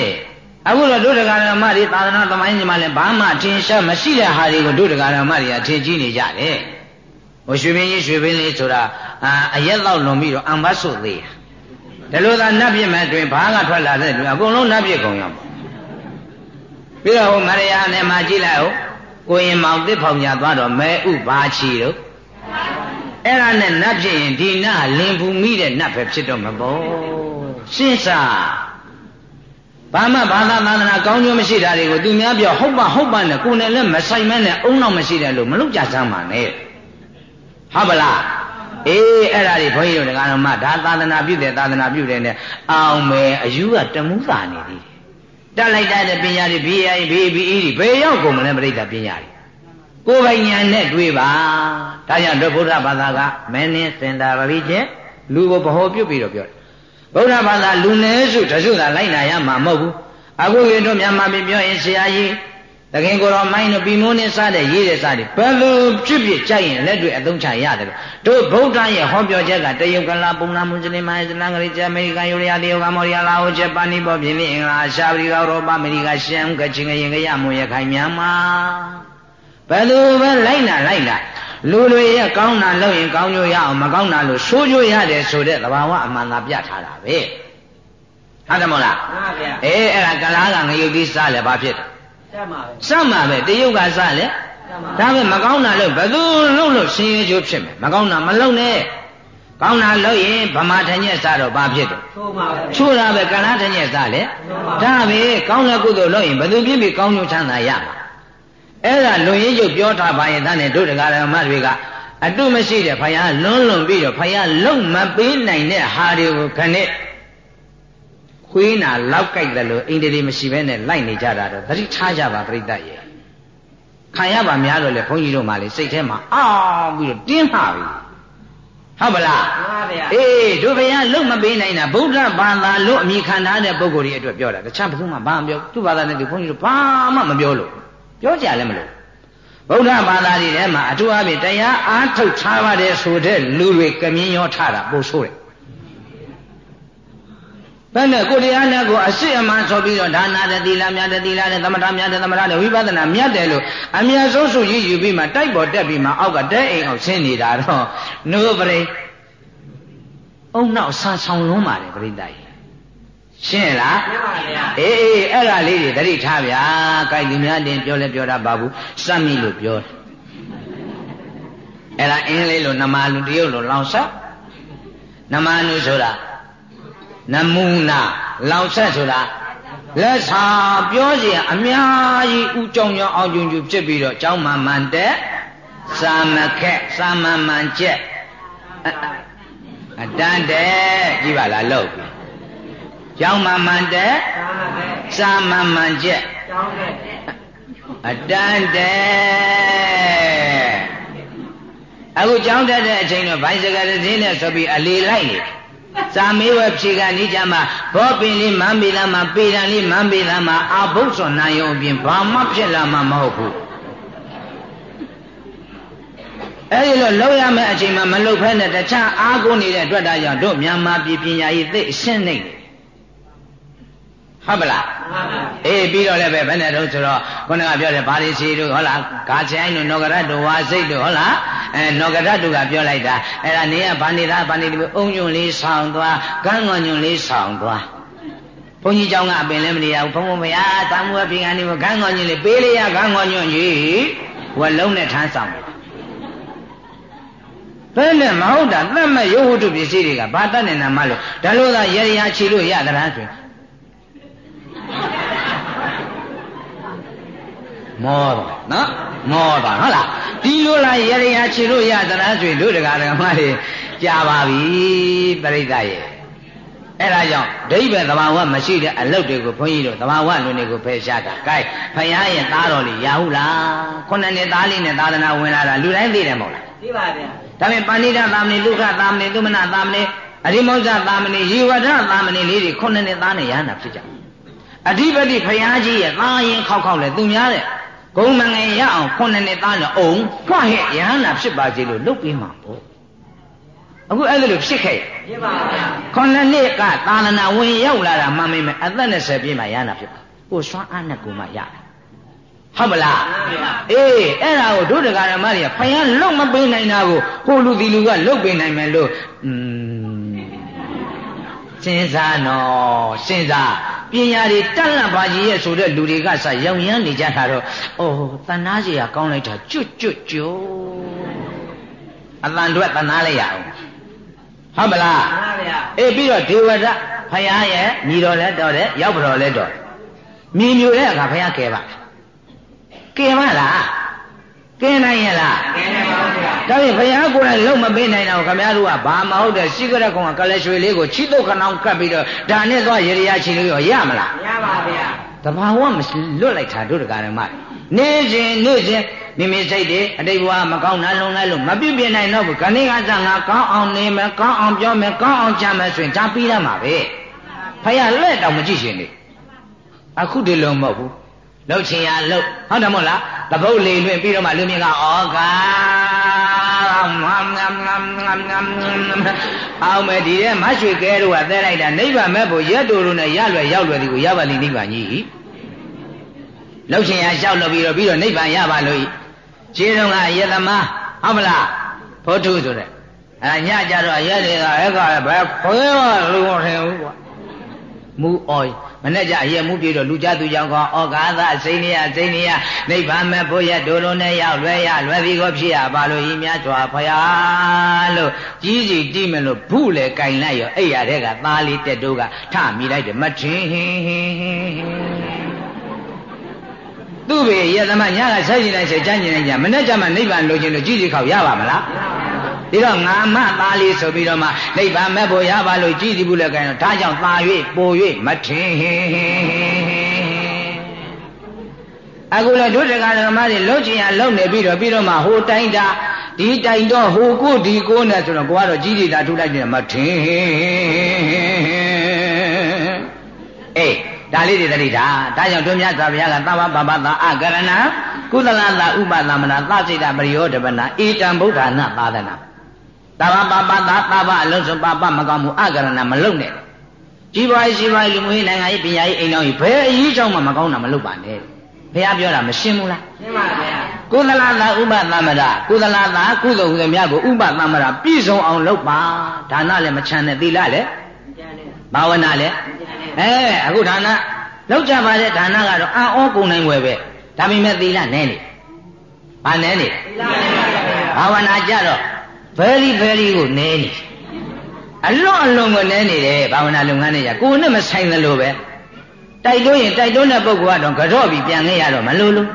အခုတော့ဒုဒကာရမတွေသာသနာသမိုင်းကြီးမှလည်းဘာမှအထင်ရှားမရှိတဲ့ဟာတွေကိုဒုဒကာရမတွေအထင်ကြီးနေကြတယ်ဟိုရွှေဘင်းကြီးရွှေဘင်းလေးဆိုတာအာအရက်တော့လွန်ပြီးတော့အံဘတ်ဆိုသေးတယ်ဒါလို့သာနတ်ပြစ်မဲ့တွင်ဘာကထွက်လာတဲ့တွင်အကုန်လုံးနတ်ပြစ်ကုန်ရမှာပြီးတော့ဟိုမရယာနဲ့မှကြည့်လိုက်ဟုတ်ကိုရင်မောင်တစ်ဖောင်ညာသွားတော့မဲဥဘာချီတို့အဲ့ဒါနဲ့နတ်ဖြစ်ရင်ဒီနတ်လင်ဖူမိတဲ့နတ်ပဲဖြစ်တော့မှာပေါ့ရှင်းစား ဘာမှဘာသာသာသနာကောင်းကျိုးမရှိတာတွေကိုသူများပြောဟုတ်ပါဟုတ်ပါနဲ့ကိုယ်နဲ့လည်းမဆိုင်မဲနဲ့အုံနောက်မရှိတယ်လို့မလုပ်ကြစမ်းပါနဲ့ဟုတ်ပါလားအေးအဲ့ဒါတွေဘုန်းကြီးတို့ကတော်မှဒါသာသနာပြုတယ်သာသနာပြုတယ်နဲ့အောင်မယ်အယူကတမှုသာနေသေးတယ်တက်လိုက်တဲ့ပညာတွေ BI BBE တွေဘယ်ရောက်ကုန်မလဲပြိဿပညာတွေကိုယ်ပိုင်ညာနဲ့တွေးပါဒါကြောင့်တို့ဗုဒ္ဓဘာသာကမင်းင်းစင်တာပပိချင်းလူကိုဗဟောပြုတ်ပြီးတော့ပြောတယ် ဗုဒ္ဓဘာသာလူနည်းစုတစုသာလိုက်နာရမှာမဟုတ်ဘူးအခုရင်တို့မြန်မာပြည်ပြောရင်ဆရာကြီးတခင်ကိုတော်မိုင်းတို့ပြီးမိုးနဲ့စားတဲ့ရေးတဲ့စားတွေဘယ်လိုဖြစ်ဖြစ်ကြိုက်ရင်လက်တွေအသုံးချရတယ်လို့တို့ဗုဒ္ဓရဲ့ဟောပြောချက်ကတယုတ်ကလာပုံနာမွန်စလင်မိုင်းစလန်ဂရိကျအမေရိကန်ယူရီးယားတရုတ်ကမော်ရီးယားလာအိုဂျပန်နီပေါ်ပြင်ပြင်အင်္ဂလာရှာပရီကဥရောပအမေရိကရှမ်းကချင်းကရင်ကရမွန်ရခိုင်မြန်မာဘယ်လိုပဲလိုက်နာလိုက်နာ လူတွေရဲ့ကောင်းတာလုပ်ရင်ကောင်းကျိုးရအောင်မကောင်းတာလို့ဆိုးကျိုးရတယ်ဆိုတဲ့သဘာဝအမှန်သာပြထားတာပဲဟုတ်တယ်မဟုတ်လားမှန်ပါဗျာအေးအဲ့ဒါကလားကငရုတ်ပြီးစားလဲဘာဖြစ်တယ်စက်ပါပဲစမ်းပါပဲတရုတ်ကစားလဲစက်ပါဒါပဲမကောင်းတာလို့ဘယ်သူလုပ်လို့ရှင်ရကျိုးဖြစ်မယ်မကောင်းတာမလုပ်နဲ့ကောင်းတာလုပ်ရင်ဗမာထညက်စားတော့ဘာဖြစ်တယ်သိုးပါပဲချိုးတာပဲကလားထညက်စားလေဒါပဲကောင်းတဲ့ကုသိုလ်လုပ်ရင်ဘယ်သူပြည့်ပြည့်ကောင်းကျိုးချမ်းသာရမှာ အဲ့ဒါလွန်ရင်ကျုပ်ပြောထားပါရင်သားနဲ့တို့တရားဓမ္မတွေကအတုမရှိတဲ့ဖယားလွန်းလွန်ပြီးတော့ဖယားလုံမပေးနိုင်တဲ့ဟာတွေကိုခနဲ့ခွေးနာလောက်ကြိုက်တယ်လို့အိန္ဒိရီမရှိဘဲနဲ့လိုက်နေကြတာတော့သတိထားကြပါပြိတ္တရဲ့ခံရပါများလို့လေဘုန်းကြီးတို့မှလေစိတ်ထဲမှာအောင်းပြီးတော့တင်းမှာပြီဟုတ်ပလားမှန်ပါဗျာအေးတို့ဘုရားလုံမပေးနိုင်တာဗုဒ္ဓဘာသာလို့အမိခံထားတဲ့ပုဂ္ဂိုလ်တွေအတွက်ပြောတာတခြားဘယ်သူမှဘာမပြောသူ့ဘာသာနဲ့သူဘုန်းကြီးတို့ဘာမှမပြောလို့ ပြောကြလည်းမလို့ဗုဒ္ဓဘာသာတွေထဲမှာအထူးအဖြင့်တရားအားထုတ်ထားပါတယ်ဆိုတဲ့လူတွေကမြင်ရောထတာပို့ဆိုးတယ်ဘယ်နဲ့ကိုတရားနဲ့ကိုအစစ်အမှန်ဆိုပြီးတော့ဒါနာတဲ့သီလမြတ်တဲ့သီလတဲ့သမထမြတ်တဲ့သမထတဲ့ဝိပဿနာမြတ်တယ်လို့အမြတ်ဆုံးစုရည်ယူပြီးမှတိုက်ပေါ်တက်ပြီးမှအောက်ကတဲအိမ်အောင်ဆင်းနေတာတော့နိုးပရိအုံနောက်ဆန်းဆောင်လုံးပါတယ်ပြိတ္တကြီး ရှင်းလား မှန်ပါဗျာ အေးအေးအဲ့ဒါလေးတွေသတိထားဗျာ။ကြိုက်သူများတင်ပြောလဲပြောတာပါဘူး။စက်မိလို့ပြောတယ်။အဲ့ဒါအင်းလေးလို့နမလူတရုတ်လို့လောင်ဆက်။နမနုဆိုတာနမူနာလောင်ဆက်ဆိုတာလက်စာပြောစီအများကြီးဥကြောင်ကြောင်အောင်ကျုံကျူဖြစ်ပြီးတော့เจ้าမမှန်တဲ့စာမခက်စာမမှန်ကျက်အအတန်တဲ့ကြည့်ပါလားလို့เจ้ ามမှန်တဲ့သာမပဲစာမမှန်ချက်ကျောင်းတဲ့အတန်းတဲ့အခုကြောင်းတက်တဲ့အချိန်တော့ဘိုင်စကားတစ်စင်းနဲ့ဆိုပြီးအလေလိုက်နေစာမေးဝဖြေကနိကြမှာဘောပင်လေးမမ်းပေလာမှာပေတံလေးမမ်းပေလာမှာအာဘုတ်စောနိုင်ရုံအပြင်ဘာမှဖြစ်လာမှာမဟုတ်ဘူးအဲဒီလိုလောက်ရမယ့်အချိန်မှာမလောက်ဖဲနဲ့တခြားအားကိုးနေတဲ့အတွက်ဒါကြောင့်တို့မြန်မာပြည်ပညာရေးသိအရှင်းနေတယ် ဟုတ်ပလား မှန်ပါ အေးပြီးတော့လည်းပဲဘယ်နဲ့တော့ဆိုတော့ခုနကပြောတယ်ဗာရိစီတို့ဟုတ်လားဂါချိုင်းတို့နောကရတို့ဝါစိတ်တို့ဟုတ်လားအဲနောကရတို့ကပြောလိုက်တာအဲ့ဒါနေကဗာနေသားဗာနေဒီအုံညွန့်လေးဆောင်းသွားကန်းငွန်ညွန့်လေးဆောင်းသွားဘုန်းကြီးเจ้าကအပင်လည်းမနေရဘူးဘုန်းဘုန်းမရသာမွေးပြင်ကနေကန်းငွန်ညွန့်လေးပေးလိုက်ရကန်းငွန်ညွန့်ကြီးဝလုံးနဲ့ထမ်းဆောင်တယ်ဘယ်နဲ့မဟုတ်တာသတ်မဲ့ရုပ်ဝတ္ထုပစ္စည်းတွေကဘာတတ်နေတာမလို့ဒါလို့သာရရချီလို့ရသလားဆိုရင် မောတာနော်မောတာဟုတ်လားဒီလိုလားရရချီလို့ရသလားဆိုရင်တို့တရားဓမ္မတွေကြာပါပြီပြိဿရဲ့အဲ့ဒါကြောင့်ဒိဗ္ဗေသဘာဝမရှိတဲ့အလုတ်တွေကိုဘုန်းကြီးတို့သဘာဝလူတွေကိုဖယ်ရှားတာ။ gain ဖယားရဲ့သားတော်လေးရဟုလား။ခုနှစ်နှစ်သားလေးနဲ့သာသနာဝင်လာတာလူတိုင်းသိတယ်မဟုတ်လား။သိပါဗျာဒါပေမဲ့ပဏိဒသာမဏေဒုက္ခသာမဏေသုမနာသာမဏေအရိမောဇသာမဏေယေဝဒသာမဏေလေးတွေခုနှစ်နှစ်သားနဲ့ရဟနာဖြစ်ကြအဓိပတိဖရာကြီးရဲ့သားရင်ခောက်ခောက်လဲသူများတဲ့ ဂုံမငယ်ရအောင်ခုနှစ်နှစ်သားနဲ့အုံဖွဟဲ့ရဟနာဖြစ်ပါစေလို့လုပ်ပေးမှာပေါ့အခုအဲ့ဒါလိုဖြစ်ခဲ့ဖြစ်ပါဗျာခုနှစ်နှစ်ကသာသနာဝင်ရောက်လာတာမှမင်းမဲ့အသက်20ပြည့်မှရဟနာဖြစ်ပါကိုစွမ်းအားနဲ့ကိုမှရတယ်ဟုတ်မလားမှန်ပါဗျာအေးအဲ့ဒါကိုတို့တရားဓမ္မတွေကဖယားလုံမပေးနိုင်တာကိုဟိုလူဒီလူကလုတ်ပေးနိုင်မယ်လို့อืมစဉ်းစားနော်စဉ်းစား ပညာတွေတက်လန့်ပါကြီးရဲ့ဆိုတဲ့လူတွေကစရောင်ရမ်းနေကြတာတော့အိုးတဏှာကြီးကကောင်းလိုက်တာကျွတ်ကျွတ်ကြိုးအတန်အတွက်တဏှာလိုက်ရအောင်ဟုတ်မလားမှန်ပါဗျာအေးပြီးတော့ဒေဝဒဖယားရဲ့ညီတော်လည်းတော်တယ်ရောက်တော်လည်းတော်တယ်မြည်မြူတဲ့အခါဖယားကဲပါကဲပါလား ကဲနိုင်ရဲ့လားကဲနေပါဗျာဒါဖြင့်ဘုရားကိုယ်တိုင်လုံမပေးနိုင်တော့ခင်ဗျားတို့ကဘာမဟုတ်တဲ့ရှိကြတဲ့ကောင်ကကလရွှေလေးကိုချီတုတ်ခဏောင်းကပ်ပြီးတော့ဒါနဲ့သွားရေရချီလို့ရမလားရပါဗျာတဘာဝမလွတ်လိုက်တာတို့တကားဓမ္မနေစဉ်နေစဉ်မိမိစိတ်တွေအတိတ်ဘဝမကောင်းတာလုံလိုက်လို့မပြည့်ပြည့်နိုင်တော့ဘူးခဏိကစငါကောင်းအောင်နေမယ်ကောင်းအောင်ပြောမယ်ကောင်းအောင်ချမ်းမယ်ဆိုရင်ဒါပြီးရမှာပဲဖယားလက်တောင်မကြည့်ရှင်နေအခုဒီလိုမဟုတ်ဘူး လှုပ်ချင်ရလှုပ်ဟုတ်တယ်မဟုတ်လားတပုတ်လေလွင့်ပြီးတော့မှလူမြင်ကဩကာမမ်ငမ်ငမ်ငမ်ငမ်အောင်မယ်ဒီထဲမရွှေကဲတို့ကသဲလိုက်တာနိဗ္ဗာန်မဲ့ဖို့ရက်တူတို့နဲ့ရလွယ်ရောက်လွယ်ဒီကိုရပါလိနိဗ္ဗာန်ကြီးလှုပ်ချင်ရလျှောက်လို့ပြီးတော့ပြီးတော့နိဗ္ဗာန်ရပါလို့ဤခြေတော်ကယသမားဟုတ်မလားဖို့ထုဆိုတဲ့အဲညကြတော့ရဲတွေကအဲ့ကဘယ်ခွဲမလို့မထင်ဘူးကွာမူအော် မနဲ့ကြရဲမှုပြေတော့လူကြသူကြောင့်ကောဩကာသစိနေယစိနေယနိဗ္ဗာန်မဲ့ဖို့ရဒိုလိုနဲ့ရောက်လွယ်ရလွယ်ပြီးကိုဖြစ်ရပါလို့ဤများစွာဖရာလို့ကြီးစီတိမလို့ဘုလေကင်လိုက်ရောအဲ့ရတဲ့ကသားလေးတက်တို့ကထမိလိုက်တယ်မထင်ဟင်းဟင်းဟင်းသူ့ဘေရသမညကဆက်ကျင်လိုက်ဆက်ကြမ်းကျင်လိုက်ကြမနဲ့ကြမှာနိဗ္ဗာန်လိုချင်လို့ကြီးစီခောက်ရပါမလား ဒီတော့ငါမသားလေးဆိုပြီးတော့မှနိဗ္ဗာန်မဲ့ဖို့ရပါလို့ကြည်စီဘူးလည်းကဲတော့ဒါကြောင့်သာ၍ပို၍မထင်ဟင်းဟင်းဟင်းအခုလည်းဒုဒကဓမ္မတွေလှုပ်ချင်ရလှုပ်နေပြီးတော့ပြီးတော့မှဟိုတိုင်းတာဒီတိုင်တော့ဟိုကိုဒီကိုနဲ့ဆိုတော့ကိုကတော့ကြီးစီတာထူလိုက်တယ်မထင်ဟင်းအေးဒါလေးတွေတတိတာဒါကြောင့်တို့မြတ်စွာဘုရားကသဗ္ဗပပသာအကရဏကုသလသာဥပသမနာသစိတပရိယောဓပနာဣတံဗုဒ္ဓနာသာသနာ သဗ္ဗပပသာသဗ္ဗအလုံးစုံပပမကောင်းမှုအကရဏမလုံနဲ့ကြီးပွားရေးရှိပွားရေးလူမှုရေးနိုင်ငံရေးပညာရေးအိမ်တော်ကြီးဘယ်အရေးကြောင့်မှမကောင်းတာမလုပ်ပါနဲ့ဘုရားပြောတာမရှင်းဘူးလားရှင်းပါဗျာကုသလသာဥပသမရကုသလသာကုသိုလ်ဟုသမျှကိုဥပသမရပြည့်စုံအောင်လုပ်ပါဒါနလည်းမချမ်းနဲ့သီလလည်းဘာဝနာလည်းအဲအခုဒါနလောက်ကြပါတဲ့ဒါနကတော့အာဩကုန်နိုင်ွယ်ပဲဒါပေမဲ့သီလနဲနေဘာနဲနေဘာဝနာကြတော့ very very ကိုနဲနေအလွန်အလွန်ကိုနဲနေတယ်ဘာဝနာလုပ်ငန်းတွေကကိုယ်နဲ့မဆိုင်သလိုပဲတိုက်တွန်းရင်တိုက်တွန်းတဲ့ပုဂ္ဂိုလ်ကတော့ကြော့ပြီးပြန်ခဲ့ရတော့မလို့လို့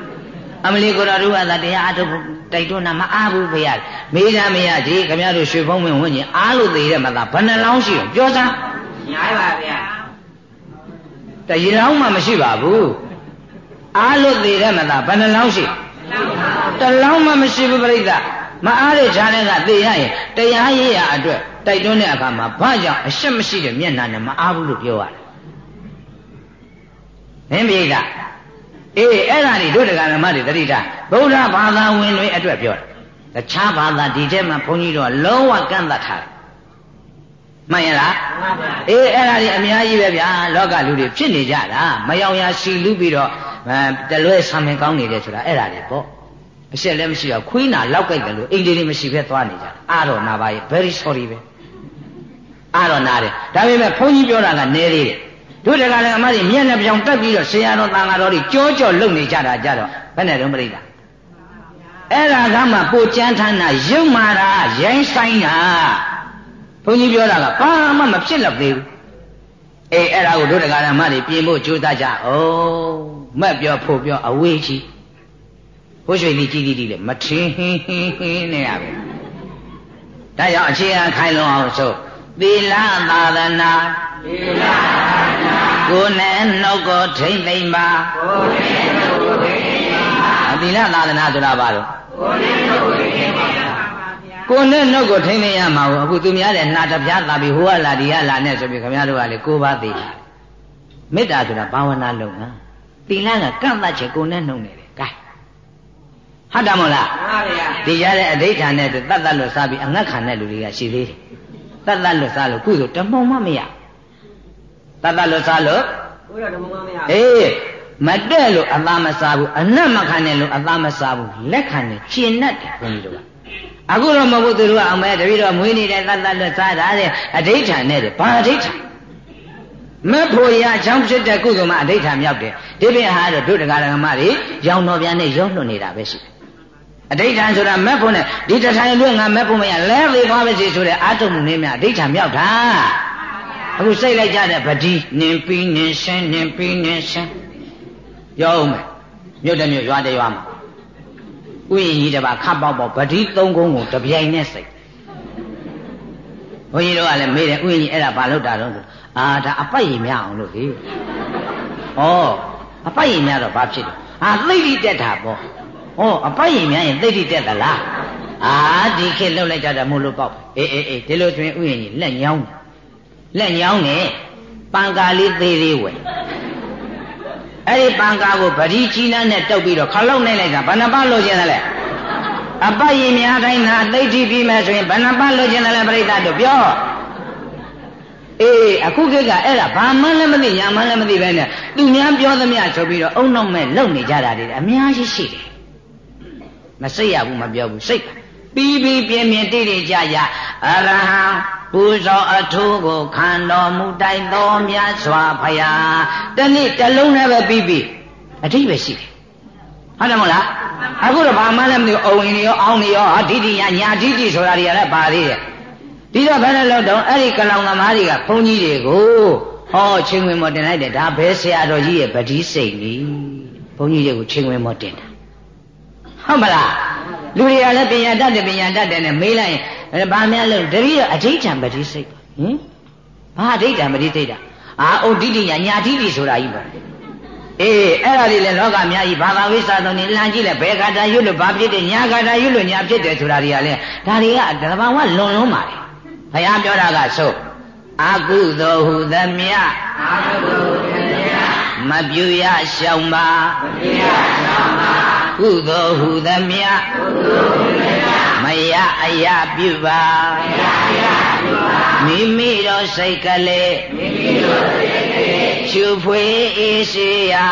အမလီကိုရတို့ကသာတရားအထုတ်တိုက်တွန်းတာမအားဘူးဖေရမေးတာမရကြီးခင်ဗျားတို့ရွှေဖုံးဝင်ဝင်းကျင်အားလို့သေးတဲ့မသားဘယ်နှလောင်းရှိတော့ပြောစမ်းညာပါဗျာတရေလောင်းမှမရှိပါဘူးအားလို့သေးတဲ့မသားဘယ်နှလောင်းရှိတလောင်းမှမရှိဘူးပြိဿ မအားတဲ့ခြားတဲ့ကသိရရင်တရားရေးရအတွက်တိုက်တွန်းတဲ့အခါမှာဘာကြောင့်အရှက်မရှိတဲ့မျက်နှာနဲ့မအားဘူးလို့ပြောရတယ်မင်းပြေကအေးအဲ့ဒါတွေတို့တရားဓမ္မတွေတတိတာဗုဒ္ဓဘာသာဝင်တွေအတွက်ပြောတာတခြားဘာသာဒီထဲမှာဘုန်းကြီးတို့ကလုံးဝကန့်သတ်ထားတယ်မှန်ရလားအေးအဲ့ဒါတွေအများကြီးပဲဗျာလောကလူတွေဖြစ်နေကြတာမယောင်ရာစီလူပြီးတော့တလွဲဆံမင်ကောင်းနေတယ်ဆိုတာအဲ့ဒါတွေပေါ့ အရှက်လည်းမရှိတော့ခွေးနာလောက်ကြိုက်တယ်လို့အိမ်လေးမရှိပဲသွားနေကြတာအာတော့နာပါရဲ့ very sorry ပဲအာတော့နာတယ်ဒါပေမဲ့ဘုန်းကြီးပြောတာကနည်းသေးတယ်တို့တကလည်းအမကြီးမျက်နှာပြောင်တက်ပြီးတော့ဆရာတော်တန်ဃာတော်တွေကြောကြောလုံနေကြတာကြတော့ဘယ်နဲ့တော့ပြိတ္တာအဲ့ဒါကမှပိုကြမ်းထမ်းတာရုပ်မာတာရိုင်းဆိုင်တာဘုန်းကြီးပြောတာကဘာမှမဖြစ်တော့သေးဘူးအေးအဲ့ဒါကိုတို့တကလည်းအမကြီးပြင်ဖို့ကြိုးစားကြအောင်မက်ပြောဖို့ပြောအဝေးကြီး ဘုရွှေကြီးကြီးကြီးလေမထင်းဟင်းဟင်းဟင်းနေရပဲဒါကြောင့်အခြေခံခိုင်လုံအောင်ဆိုသီလသာသနာသီလသာသနာကိုယ်နဲ့နှုတ်ကိုထိမ့်သိမ့်ပါကိုယ်နဲ့နှုတ်ကိုထိမ့်သိမ့်ပါသီလသာသနာဆိုတာဘာလို့ကိုယ်နဲ့နှုတ်ကိုထိမ့်ပါကိုယ်နဲ့နှုတ်ကိုထိမ့်သိမ့်ရမှာဘူးအခုသူများတဲ့နှာတပြားသာပြီးဟိုကလာဒီကလာနဲ့ဆိုပြီးခင်ဗျားတို့ကလေကိုးပါးသိတာမေတ္တာဆိုတာဘာဝနာလုပ်ငန်းသီလကကန့်သတ်ချက်ကိုယ်နဲ့နှုတ်နေတယ်ကဲ ဟုတ်တယ်မဟုတ်လားမှန်ပါဗျာဒီရတဲ့အဋိဌာန်နဲ့တတ်တတ်လို့စားပြီးအငတ်ခံတဲ့လူတွေကရှိသေးတယ်တတ်တတ်လို့စားလို့ကုသိုလ်တမုံမမရတတ်တတ်လို့စားလို့ကုသိုလ်တမုံမမရအေးမတဲ့လို့အသားမစားဘူးအနတ်မခံနဲ့လို့အသားမစားဘူးလက်ခံနဲ့ကျင်တတ်တယ်ဘုန်းကြီးတို့ကအခုတော့မဟုတ်ဘူးသူတို့ကအောင်မဲတပည့်တော်မွေးနေတဲ့တတ်တတ်လို့စားတာတဲ့အဋိဌာန်နဲ့ဘာအဋိဌာန်မဖို့ရအကြောင်းဖြစ်တဲ့ကုသိုလ်မှာအဋိဌာန်မြောက်တယ်ဒီပြင်ဟာတော့ဒုဒကာရကမတွေရောင်တော်ပြန်နဲ့ရောလွတ်နေတာပဲရှိတယ် အဋိဌာန်ဆိုတာမက်ဖို့နဲ့ဒီတထိုင်လွဲ့ငါမက်ဖို့မရလဲသေးသွားပါစေဆိုတဲ့အာတုံမှုနည်းများအဋိဌာန်မြောက်တာအခုစိတ်လိုက်ကြတဲ့ဗတိနင်ပြီးနင်ရှင်းနင်ပြီးနင်ရှင်းပြောဦးမယ်မြို့တစ်မြို့ရွာတစ်ရွာမှာဥယျာဉ်ကြီးတစ်ပါးခပ်ပေါက်ပေါက်ဗတိသုံးကုန်းကိုတပြိုင်နဲ့စိတ်ဘုန်းကြီးတို့ကလည်းမေးတယ်ဥယျာဉ်ကြီးအဲ့ဒါဘာလို့တာတော့ဆိုအာဒါအပိုက်ရင်များအောင်လို့လေဩအပိုက်ရင်များတော့ဘာဖြစ်လဲအာသိတိတက်တာပေါ့ ဩအပိုက်ရင်များရင်သိတိတက်သလားအာဒီခေတ်လှုပ်လိုက်ကြတာမို့လို့ပေါ့အေးအေးအေးဒီလိုတွင်ဥယျာဉ်ကြီးလက်ညောင်းလက်ညောင်းနဲ့ပန်ကာလေးသေးသေးဝယ်အဲ့ဒီပန်ကာကိုဗတိချီနာနဲ့တုပ်ပြီးတော့ခလောက်နိုင်လိုက်တာဘယ်နှပတ်လို့ခြင်းလဲအပယင်များတိုင်းသာသိတိပြီးမယ်ဆိုရင်ဘယ်နှပတ်လို့ခြင်းလဲပြိဿတို့ပြောအေးအခုခေတ်ကအဲ့ဒါဘာမှလည်းမသိညာမှလည်းမသိပဲနဲ့သူများပြောသမျှဆိုပြီးတော့အုံနောက်မဲ့လုံနေကြတာတွေအများကြီးရှိတယ် မစိတ်ရဘူးမပြောဘူးစိတ်ပြီးပြီးပြင်းပြင်းတိတိကျကျအရဟံပူဇော်အထုကိုခံတော်မူတိုင်တော်မြတ်စွာဘုရားတနည်းတစ်လုံးနဲ့ပဲပြီးပြီးအတိပဲရှိတယ်ဟုတ်တယ်မဟုတ်လားအခုတော့ဘာမှလည်းမသိဘူးအုံရင်ရောအောင်းနေရောဟာဒိဋ္ဌိယညာဒိဋ္ဌိဆိုတာတွေကလည်းပါသေးတယ်ဒီတော့ဘယ်နဲ့လို့တော့အဲ့ဒီကလောင်သမားတွေကဘုန်းကြီးတွေကိုဟောချင်းဝင်မတင်လိုက်တယ်ဒါဘယ်ဆရာတော်ကြီးရဲ့ပတိစိတ်နီဘုန်းကြီးတွေကိုချင်းဝင်မတင်တာ ဟုတ်မလားလူတွေကလည်းပညာတတ်တယ်ပညာတတ်တယ်နဲ့မေးလိုက်ရင်ဘာများလို့တတိယအဋိဋ္ဌံပတိစိတ်ဟင်ဘာအဋိဋ္ဌံပတိစိတ်တာအာဩဒိဋ္ဌိညာညာဒိဋ္ဌိဆိုတာကြီးပါအေးအဲ့ဒါလေးလေလောကအများကြီးဘာသာဝိသသုံးနေလမ်းကြည့်လဲဘယ်ခါတာရွတ်လို့ဘာဖြစ်တယ်ညာခါတာရွတ်လို့ညာဖြစ်တယ်ဆိုတာတွေကလည်းဒါတွေကတဘာဝလွန်လုံးပါလေဘုရားပြောတာကဆိုအာကုသိုလ်ဟုသမြအာကုသိုလ်ဟုသမြမပြုရရှောင်ပါမပြုရရှောင်ပါ ကုသိုလ်ဟုသမြကုသိုလ်ဟုသမြမယအယပြုပါမယအယပြုပါမိမိတို့စိတ်ကလေးမိမိတို့စိတ်ကလေးရှုဖွေအေးစေရာ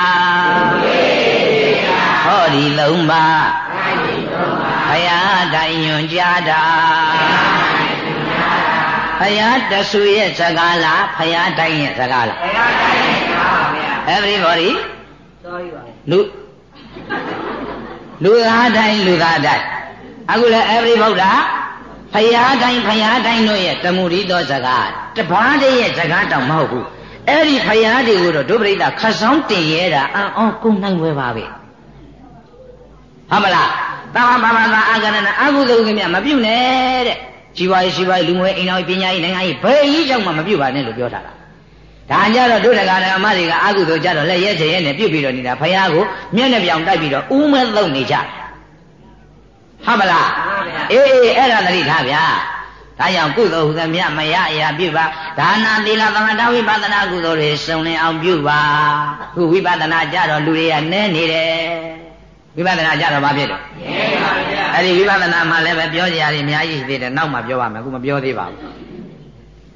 ဟောဒီလုံးပါဘုရားတိုင်ညွန်ကြတာဘုရားတဆူရဲ့စကားလားဘုရားတိုင်ရဲ့စကားလားဘုရားတိုင်ရဲ့စကားပါဗျာ everybody sorry ပါလူ လူသားတိုင်းလူသားတိုင်းအခုလည်း every ဗုဒ္ဓဖယားတိုင်းဖယားတိုင်းတို့ရဲ့တမှုရီသောစကားတပားတည်းရဲ့စကားတောင်မဟုတ်ဘူးအဲ့ဒီဖယားတွေကိုတော့ဒုပရိသခတ်ဆောင်တင်ရဲတာအံ့ဩကုန်နိုင်ဝဲပါပဲဟုတ်မလားတာမဘာသာအာကရဏအကုသိုလ်ကမြမပြုတ်နဲ့တဲ့ជីဝရေးရှိပါလူငွေအိမ်တော်ပညာရေးနိုင်ငံရေးဘယ်ကြီးကြောင့်မှမပြုတ်ပါနဲ့လို့ပြောထားတာ ဒါကြတော့ဒုဒကာဓမ္မတွေကအကုသိုလ်ကြတော့လက်ရဲချေရဲနဲ့ပြုတ်ပြီးတော့နေတာဖယားကိုမျက်နှာပြောင်တိုက်ပြီးတော့ဥမဲသုံးနေကြတယ်ဟုတ်မလားအေးအေးအဲ့ဒါသတိထားဗျာဒါကြောင့်ကုသိုလ်ဟူသမျှမရအရာပြုပါဒါနာသီလသမထဝိပဿနာကုသိုလ်တွေစုံလင်အောင်ပြုပါခုဝိပဿနာကြတော့လူတွေကနဲနေတယ်ဝိပဿနာကြတော့ဘာဖြစ်လဲနဲပါဗျာအဲ့ဒီဝိပဿနာမှလည်းပဲပြောကြရတယ်အများကြီးရှိသေးတယ်နောက်မှပြောပါမယ်အခုမပြောသေးပါဘူး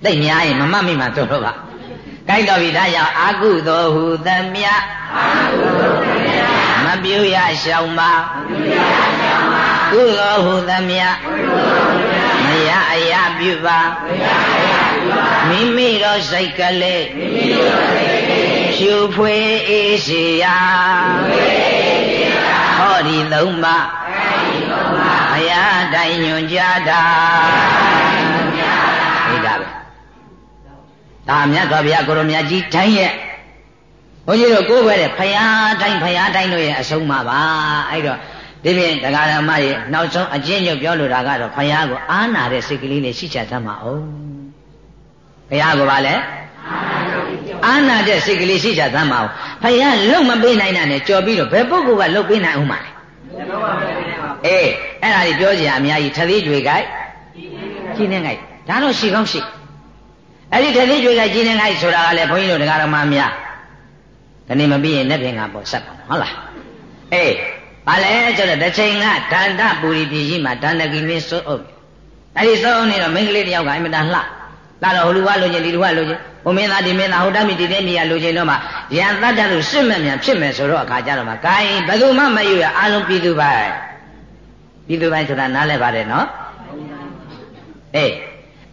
သိများရင်မမမိမှတို့တော့ပါ ကြိုက်တော်ပြီဒါကြောင့်အာကုသိုလ်ဟူသမျှအာကုသိုလ်ဟူသမျှမပြုရရှောင်ပါမပြုရရှောင်ပါကုသိုလ်ဟူသမျှမရအရာပြုပါမိမိတို့စိတ်ကလေးဖြူဖွေးအေးစီရာဟောဒီသုံးပါဘုရားတိုင်ညွန်ကြတာ ဒါမြတ်စွာဘုရားကိုရမြတ်ကြီးတိုင်းရဲ့ဘုန်းကြီးတို့ကိုးပဲတဲ့ဖရာတိုင်းဖရာတိုင်းတို့ရဲ့အဆုံးအမပါအဲ့တော့ဒီပြင်တရားဓမ္မရဲ့နောက်ဆုံးအကျဉ်းချုပ်ပြောလိုတာကတော့ဖရာကိုအာနာတဲ့စိတ်ကလေးနဲ့ရှိချတတ်မှာအောင်ဖရာကိုဗာလဲအာနာတဲ့စိတ်ကလေးရှိချတတ်မှာအောင်ဖရာလုံမပေးနိုင်တာနဲ့ကြော်ပြီးတော့ဘယ်ပုဂ္ဂိုလ်ကလုံပေးနိုင်အောင်မလဲအေးအဲ့ဒါကြီးပြောကြရအများကြီးသတိကြွေကြိုက်ကြီးနေကြိုက်ဒါတော့ရှိကောင်းရှိ အဲ့ဒီသတိကြွေကြိုက်ကြီးနေကြိုက်ဆိုတာကလည်းဘုန်းကြီးတို့တရားဓမ္မများဒီနေ့မပြီးရင်လက်ပြင်ကပေါ်ဆက်ပါဟုတ်လားအေးဘာလဲဆိုတော့တစ်ချိန်ကဒန္တပူရီပြည်ကြီးမှာဒန္တကီမင်းစိုးအုပ်အဲ့ဒီစိုးအုပ်နေတော့မိန်းကလေးတယောက်ကအင်မတန်လှလာတော့ဟိုလူကလိုချင်ဒီလူကလိုချင်ဟိုမင်းသားဒီမင်းသားဟိုတမိဒီတဲ့မိကလိုချင်တော့မှရန်တတ်တယ်လို့စစ်မှန်မြန်ဖြစ်မယ်ဆိုတော့အခါကြတော့မှဂိုင်းဘယ်သူမှမယူရအားလုံးပြည်သူပိုင်းပြည်သူပိုင်းဆိုတာနားလဲပါတယ်နော်အေး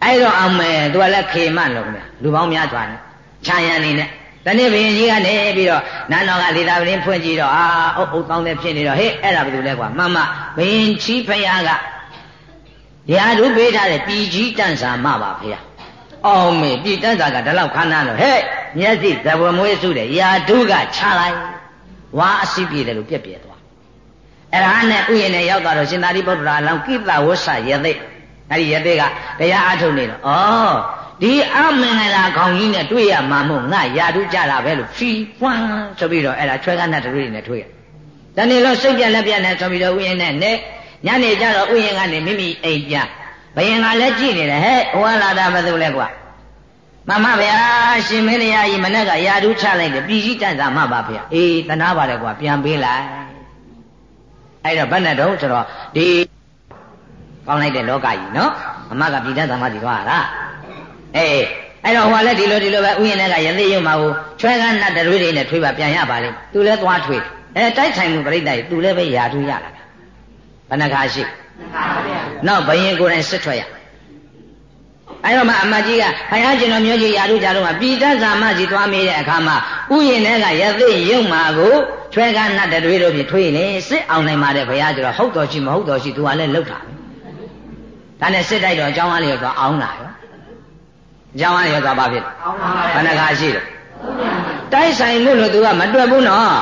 အဲ့တော့အောင်မယ်သူကလည်းခေမလို့ခင်ဗျလူပေါင်းများစွာနဲ့ခြံရံနေနဲ့တနေ့ဘုရင်ကြီးကနေပြီးတော့နန်းတော်ကလေသာပရင်ဖွင့်ကြည့်တော့အာအုပ်အုပ်ကောင်းတဲ့ဖြစ်နေတော့ဟေးအဲ့ဒါဘယ်လိုလဲကွာမမဘုရင်ချီဖယားကတရားသူပေးထားတဲ့ပြည်ကြီးတန့်စာမပါဖေ။အောင်မေပြည်တန့်စာကဒီလောက်ခန်းနာတော့ဟဲ့မျက်စိသဘွယ်မွေးစုတဲ့ရာဓုကချလိုက်ဝါအစီပြေတယ်လို့ပြက်ပြဲသွား။အဲ့ဒါနဲ့ဥယျာဉ်နဲ့ရောက်သွားတော့ရှင်သာရိပုတ္တရာအလောင်းကိတဝဆယသိ အဲ့ဒီယသိကတရားအထုတ်နေတော့ဩဒီအမင်္ဂလာခေါင်းကြီးနဲ့တွေ့ရမှာမို့ငါယာတုကြတာပဲလို့ဖီပွန်းဆိုပြီးတော့အဲ့ဒါချွဲကန်းတဲ့တွေနဲ့ထွေးရတနေ့လို့စိတ်ပြက်လက်ပြက်နဲ့ဆိုပြီးတော့ဥယျာဉ်နဲ့နဲ့ညနေကျတော့ဥယျာဉ်ကနေမိမိအိမ်ပြန်ဘယင်ကလည်းကြည့်နေတယ်ဟဲ့ဟိုကလာတာမသိလဲကွာမမဗျာရှင်မင်းရကြီးမနဲ့ကယာတုချလိုက်တယ်ပြည်ကြီးတန်စာမှပါဗျာအေးတနာပါလေကွာပြန်ပေးလိုက်အဲ့တော့ဘယ်နဲ့တော့ဆိုတော့ဒီ ကောင်းလိုက်တဲ့လောကကြီးနော်အမကပြည်တန်စာမှစီသွားတာအေးအဲ့တော့ဟိုကလည်းဒီလိုဒီလိုပဲဥယျာဉ်ထဲကရသေးရုံမှာကိုချွဲကန်းနတ်တွေတွေနဲ့ထွေးပါပြန်ရပါလိမ့်သူလည်းသွားထွေးအဲတိုက်ဆိုင်မှုပြိတ္တာကြီးသူလည်းပဲယာထူးရလာတာဘယ်နှခါရှိနောက်ဘယင်ကိုယ်တိုင်စစ်ထွက်ရအဲ့တော့မှအမကြီးကဘုရားရှင်တော်မျိုးကြီးရာထုကြတော့မှပြည်တတ်စာမကြီးသွားမေးတဲ့အခါမှာဥယျာဉ်ထဲကရသိရုံမာကိုချွဲကနတ်တွေတို့ဖြင့်ထွေးလေစစ်အောင်နိုင်ပါတယ်ဘုရားကျတော့ဟုတ်တော်ရှိမဟုတ်တော်ရှိသူကလည်းလှုပ်တာ ဒါနဲ့စစ်တိုက်တော့အကြောင်းအားလျော်သွားအောင်လာရောအကြောင်းအားလျော်သွားပါဖြစ်အောင်းပါပါဘယ်နှခါရှိတယ်တိုက်ဆိုင်လို့လို့သူကမတွက်ဘူးနော်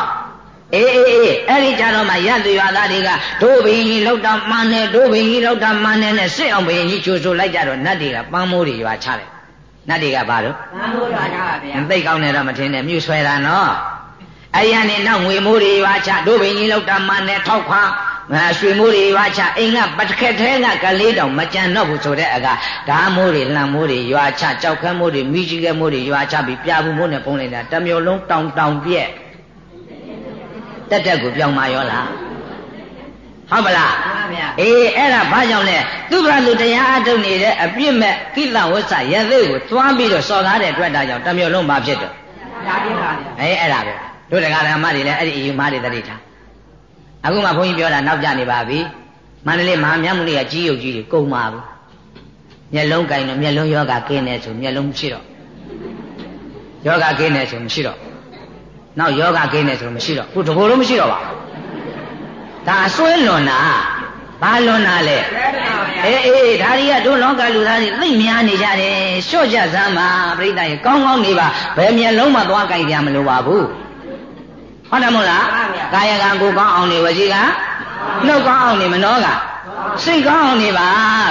အေးအေးအေးအဲ့ဒီကြတော့မှရသူရွာသားတွေကဒိုးဘင်းကြီးလောက်တာမှန်းနေဒိုးဘင်းကြီးလောက်တာမှန်းနေနဲ့စစ်အောင်ဘင်းကြီးချိုးချိုးလိုက်ကြတော့နတ်တွေကပန်းမိုးတွေရွာချတယ်နတ်တွေကဘာလို့သံဃာရွာကြပါဗျာသိကောင်းနေတော့မထင်နဲ့မြူဆွဲတာနော်အဲ့ရနေနောက်ငွေမိုးတွေရွာချဒိုးဘင်းကြီးလောက်တာမှန်းနေထောက်ခွာငါ ရွှေမိုးတွေရွာချအိမ်ကပတခက်ထဲကကလေးတောင်မကြံတော့ဘူးဆိုတဲ့အခါဓာမိုးတွေလှံမိုးတွေရွာချကြောက်ခမ်းမိုးတွေမိကြီးကဲမိုးတွေရွာချပြီးပြဘူးမိုးနဲ့ပုံလိုက်တာတစ်မျိုးလုံးတောင်တောင်ပြက်တက်တက်ကိုပြောင်းมาရောလားဟုတ်မလားမှန်ပါဗျာအေးအဲ့ဒါဘာကြောင့်လဲသူ့ဘာသူတရားအထုတ်နေတဲ့အပြစ်မဲ့ကိလဝဆရသေးကိုသွားပြီးတော့စော်ကားတဲ့အတွက်ဒါကြောင့်တစ်မျိုးလုံးမဖြစ်တော့ဒါပြပါဗျာအေးအဲ့ဒါပဲတို့တရားဓမ္မတွေလည်းအဲ့ဒီအယူမားတွေတတိထား အခုမှဘုန်းကြီးပြောတာနောက်ကျနေပါပြီမန္တလေးမဟာမြတ်မုနိကကြီးရုပ်ကြီးတွေကုန်ပါဘူးမျက်လုံးကင်တော့မျက်လုံးယောဂကင်းနေဆိုမျက်လုံးမရှိတော့ယောဂကင်းနေဆိုမရှိတော့နောက်ယောဂကင်းနေဆိုမရှိတော့ခုတကူလုံးမရှိတော့ပါဘူးဒါအစွဲလွန်တာဘာလွန်တာလဲအေးအေးဒါတွေကတို့လောကလူသားတွေသိများနေကြတယ်လျှော့ကြစမ်းပါပြိတ္တရေကောင်းကောင်းနေပါဘယ်မျက်လုံးမှသွားကြိုက်ကြမလို့ပါဘူး ဟုတ်တယ်မို့လားကာယကံကိုကောင်းအောင်နေဝစီကနှုတ်ကောင်းအောင်နေမနှောကစိတ်ကောင်းအောင်နေပါ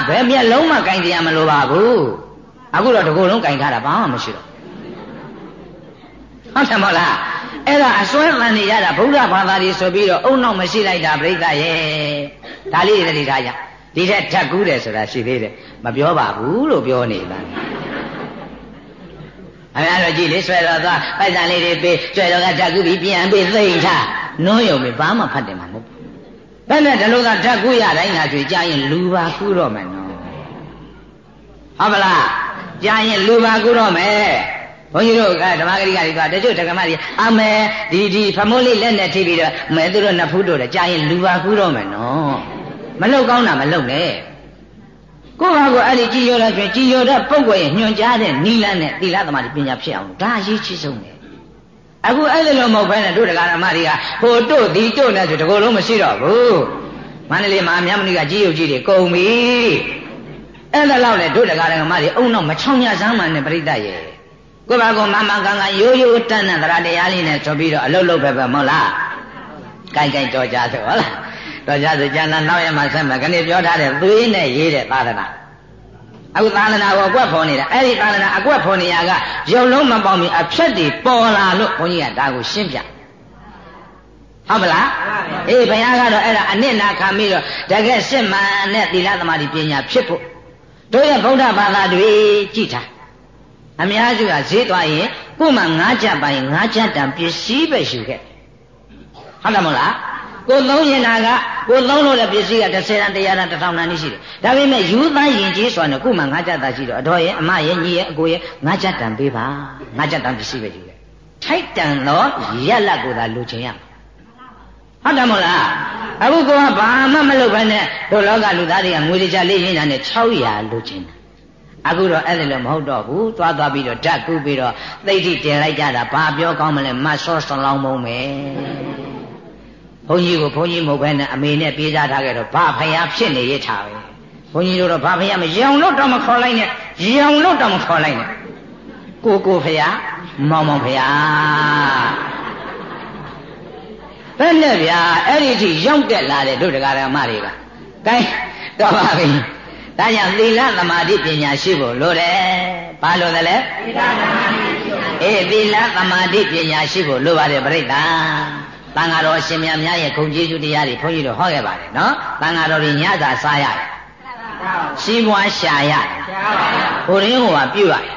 ဘယ်မျက်လုံးမှကြိုက်ကြမလို့ပါဘူးအခုတော့တကူလုံးကြိုက်ထားတာဘာမှမရှိတော့ဟုတ်တယ်မို့လားအဲ့ဒါအစွဲတန်နေရတာဗုဒ္ဓဘာသာကြီးဆိုပြီးတော့အုံနောက်မရှိလိုက်တာပြိတ္တရဲ့ဒါလေးတွေတတိထားကြဒီထက်ဓာတ်ကူးတယ်ဆိုတာရှိသေးတယ်မပြောပါဘူးလို့ပြောနေတာ အဲအဲ့တော့ကြည့်လေဆွဲတော်သွားပိုက်ဆံလေးတွေပေးဆွဲတော်ကဓာတ်ကူးပြီးပြန်ပေးသိမ့်ထားနွန်းယုံပဲဘာမှဖတ်တယ်မှာမဟုတ်ဘူးဘယ်နဲ့ဒီလိုကဓာတ်ကူးရတိုင်းငါကြွေကြရင်လူပါကူးတော့မယ်နော်ဟုတ်ပလားကြာရင်လူပါကူးတော့မယ်ဘုန်းကြီးတို့ကဓမ္မဂရိကတွေကတချို့ဓမ္မတွေအမေဒီဒီဖမိုးလေးလက်နဲ့ထိပြီးတော့မဲသူတို့နှစ်ဖူးတို့တယ်ကြာရင်လူပါကူးတော့မယ်နော်မလုတ်ကောင်းတာမလုတ်နဲ့ ကိုယ့်ဟာကိုယ်အဲ့ဒီကြည်ရောတဲ့ဆိုရင်ကြည်ရောတဲ့ပုံကွယ်ရဲ့ညွှန်ကြားတဲ့နီလန်းနဲ့သီလသမားပညာဖြစ်အောင်ဒါအရေးကြီးဆုံးပဲအခုအဲ့ဒီလိုမဟုတ်ဘဲနဲ့တို့တရားဓမ္မတွေကဟိုတို့ဒီတို့နဲ့ဆိုတကောလုံးမရှိတော့ဘူးမန္တလေးမှာမြတ်မဏိကကြီးရုပ်ကြီးတွေကုန်ပြီအဲ့ဒါလောက်လေတို့တရားဓမ္မတွေအုံတော့မချောင်ညစမ်းမှန်နဲ့ပြိတ္တရဲ့ကိုယ့်ဘာကိုမမကန်ကန်ရိုးရိုးတန်းတဲ့တရားတရားလေးနဲ့ဆိုပြီးတော့အလုတ်လုတ်ပဲပဲမဟုတ်လားကြိုက်ကြိုက်တော်ကြဆိုဟုတ်လား တော်ကြဆိုကျန်တဲ့နောက်ရမှာဆက်မယ်ခဏပြောထားတဲ့သွေးနဲ့ရေးတဲ့သာသနာအခုသာသနာကိုအကွက်ဖော်နေတာအဲ့ဒီသာသနာအကွက်ဖော်နေရကရုပ်လုံးမပေါင်းမီအဖြတ်တွေပေါ်လာလို့ဘုန်းကြီးကဒါကိုရှင်းပြဟုတ်ပလားအေးဘုရားကတော့အဲ့ဒါအနစ်နာခံပြီးတော့တကယ်စစ်မှန်တဲ့သီလသမာဓိပညာဖြစ်ဖို့တို့ရဲ့ဗုဒ္ဓဘာသာတွေကြည်ထားအများစုကဈေးသွားရင်ကို့မှာငါးချက်ပိုင်းငါးချက်တန်ပစ္စည်းပဲယူခဲ့ဟုတ်တယ်မဟုတ်လား ကိုသုံးရင်တာကကိုသုံးလို့တဲ့ပစ္စည်းက30တန်100တန်1000တန်นี่ရှိတယ်ဒါပေမဲ့ယူသားရင်ကြီးဆိုတာနဲ့ကို့မှာငါးချက်တန်ရှိတော့အတော်ရဲ့အမရဲ့ညီရဲ့အကိုရဲ့ငါးချက်တန်ပေးပါငါးချက်တန်ပစ္စည်းပဲယူခဲ့ထိုက်တန်တော့ရက်လက်ကိုသာလူချင်ရမှာဟုတ်တယ်မဟုတ်လားအခုကဘာမှမလုပ်ဘဲနဲ့တို့လောကလူသားတွေကငွေကြလေးရင်းတာနဲ့600လူချင်တာအခုတော့အဲ့ဒါလည်းမဟုတ်တော့ဘူးသွားသွားပြီးတော့ဓာတ်ကူးပြီးတော့သိတိတင်လိုက်ကြတာဘာပြောကောင်းမလဲမတ်ဆော့ဆလောင်းမုံပဲ ဘုန်းကြီးကိုဘုန်းကြီးမဟုတ်ဘဲနဲ့အမေနဲ့ပြေးကြထားခဲ့တော့ဘာဖယားဖြစ်နေရထားပဲဘုန်းကြီးတို့တော့ဘာဖယားမရောင်လို့တော့မခေါ်လိုက်နဲ့ရောင်လို့တော့မခေါ်လိုက်နဲ့ကိုကိုဖယားမောင်မောင်ဖယားဘယ်နဲ့ဗျာအဲ့ဒီအထိရောက်တက်လာတဲ့တို့တရားဓမ္မတွေကကဲတော့ပါပြီဒါကြောင့်သီလသမာဓိပညာရှိဖို့လိုတယ်ဘာလို့လဲလဲအေးသီလသမာဓိပညာရှိဖို့လိုပါတယ်ပြိတ္တာတန်ဃာတော်အရှင်မြတ်များရဲ့ဂုဏ်ကျေးဇူးတရားတွေဘုန်းကြီးတို့ဟောခဲ့ပါတယ်နော်တန်ဃာတော်တွေညစာစားရတယ်စီးပွားရှာရတယ်ဟိုရင်းဟိုကပြုရတယ်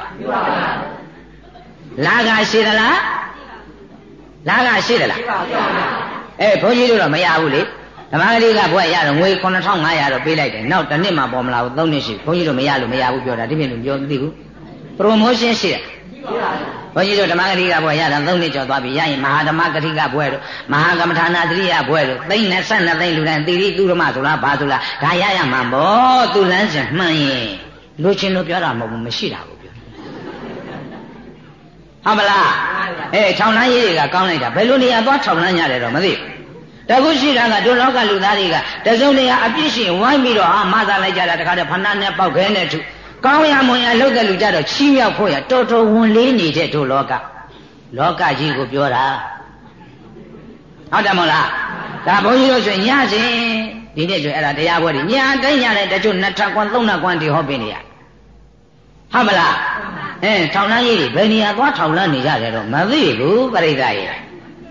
လာကရှိသလားလာကရှိသလားအဲဘုန်းကြီးတို့တော့မရဘူးလေဓမ္မဂရိကဘွဲ့ရတော့ငွေ9500တော့ပေးလိုက်တယ်နောက်တစ်နှစ်မှပေါ်မလာဘူး3နှစ်ရှိဘုန်းကြီးတို့မရလို့မရဘူးပြောတာဒီပြင်လို့ပြောမသိဘူး promotion ရှိတယ် ဘုန်းကြီးတို့ဓမ္မဂတိကဘွယ်ရတာ၃နှစ်ကျော်သွားပြီရရင်မဟာဓမ္မဂတိကဘွယ်တို့မဟာကမ္မထာနာသတိယဘွယ်တို့သိန်းနဲ့ဆက်နှစ်သိန်းလူတိုင်းသီရိသူရမဆိုလားဘာဆိုလားဒါရရမှာပေါ့သူလန်းစင်မှန်ရင်လူချင်းလို့ပြောတာမဟုတ်ဘူးမရှိတာဘူးပြောဟုတ်မလားအေးထောင်လန်းရေးတွေကကောင်းလိုက်တာဘယ်လိုနေရာသွားထောင်လန်းရတယ်တော့မသိဘူးတခုရှိတာကဒုလောကလူသားတွေကတစုံတရာအပြစ်ရှင်ဝိုင်းပြီးတော့အာမသာလိုက်ကြတာတခါတည်းဖဏနဲ့ပေါက်ခဲနဲ့ထု ကောင်းရမွန်ရလှုပ်တဲ့လူကြတော့ချီးမြှောက်ဖို့ရတော်တော်ဝန်လေးနေတဲ့တို့လောကလောကကြီးကိုပြောတာဟုတ်တယ်မဟုတ်လားဒါဘုန်းကြီးတို့ဆိုညစဉ်ဒီနေ့ဆိုအဲ့ဒါတရားပွဲတွေညတိုင်းညတိုင်းတချို့နှစ်ထပ်ကွန်းသုံးထပ်ကွန်းဒီဟောပင်နေရဟုတ်မလားအဲထောင်လန်းကြီးတွေဘယ်နေရာသွားထောင်လန်းနေကြတယ်တော့မသိဘူးပြိဿရဲ့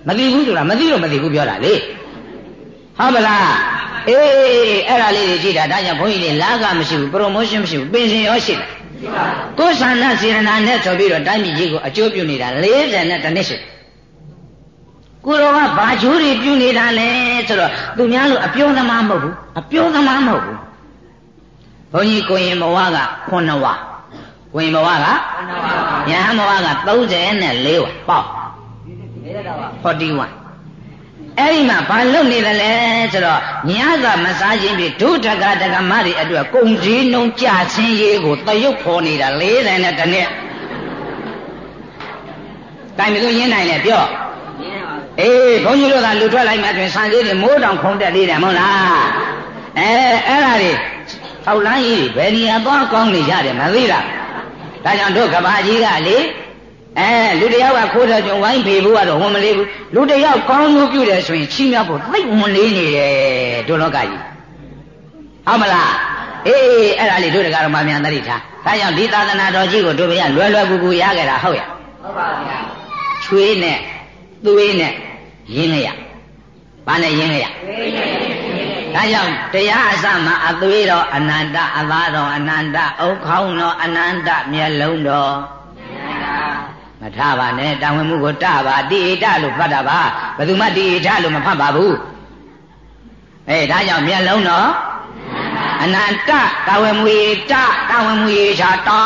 မသိဘူးဆိုတာမသိတော့မသိဘူးပြောတာလေ ဟုတ်မလားအေးအဲ့ဒါလေးတွေရှိတာဒါကြောင့်ဘုန်းကြီးတွေလာကမရှိဘူး promotion မရှိဘူးပင်စင်ရောရှိတယ်ကိုယ်ဆန္ဒစေရနာနဲ့ဆိုပြီးတော့တိုင်းပြည်ကြီးကိုအကျိုးပြုနေတာ40နဲ့တနည်းရှိကိုတော်ကဘာချိုးတွေပြုနေတာလဲဆိုတော့သူများလို့အပြုံးသမားမဟုတ်ဘူးအပြုံးသမားမဟုတ်ဘူးဘုန်းကြီးကိုရင်ဘဝက9ဝကိုရင်ဘဝကညာဘဝက34ဝပေါ့41 အဲ့ဒီမှာဘာလုပ်နေသလဲဆိုတော့ညသာမစားခြင်းဖြင့်ဒုဒကဒကမတွေအတွက်ကုံကြီးနှုံကြချင်းရေးကိုတရုပ်ဖော်နေတာ40နဲ့တနည်းတိုင်မလို့ရင်းနိုင်လေပြောအေးဘုန်းကြီးတို့ကလူထွက်လိုက်မှတွင်ဆန်သေးတယ်မိုးတောင်ခုံတက်သေးတယ်မဟုတ်လားအဲအဲ့ဒါတွေထောက်လန်းကြီးဘယ်နေရာသွားကောင်းနေကြတယ်မသိလားဒါကြောင့်တို့ကဘာကြီးကလေ အဲလူတယောက်ကခိုးတဲ့ကြုံဝိုင်းဖေဖို့ကတော့ဝန်မလေးဘူးလူတယောက်ကောင်းမှုပြုတယ်ဆိုရင်ချီးမြှောက်ဖို့သိဝန်လေးနေတယ်တို့လောကကြီးဟုတ်မလားအေးအဲ့ဒါလေးတို့တကားတော့မမြန်သတိထားဒါကြောင့်ဒီသာသနာတော်ကြီးကိုတို့ဘုရားလွယ်လွယ်ကူကူရခဲ့တာဟုတ်ရဲ့ဟုတ်ပါဗျာချွေးနဲ့သွေးနဲ့ရင်းရဘာနဲ့ရင်းရဒါကြောင့်တရားအစမှာအသွေးတော်အနန္တအသားတော်အနန္တဥခေါင်းတော်အနန္တမျက်လုံးတော် မထပါနဲ့တာဝန်မှုကိုတပါတိဣတလို့ဖတ်တာပါဘယ်သူမှတိဣတလို့မဖတ်ပါဘူးအေးဒါကြောင့်မျက်လုံးတော်အနန္တတာဝန်မှုဣတတာဝန်မှုဣချာတာ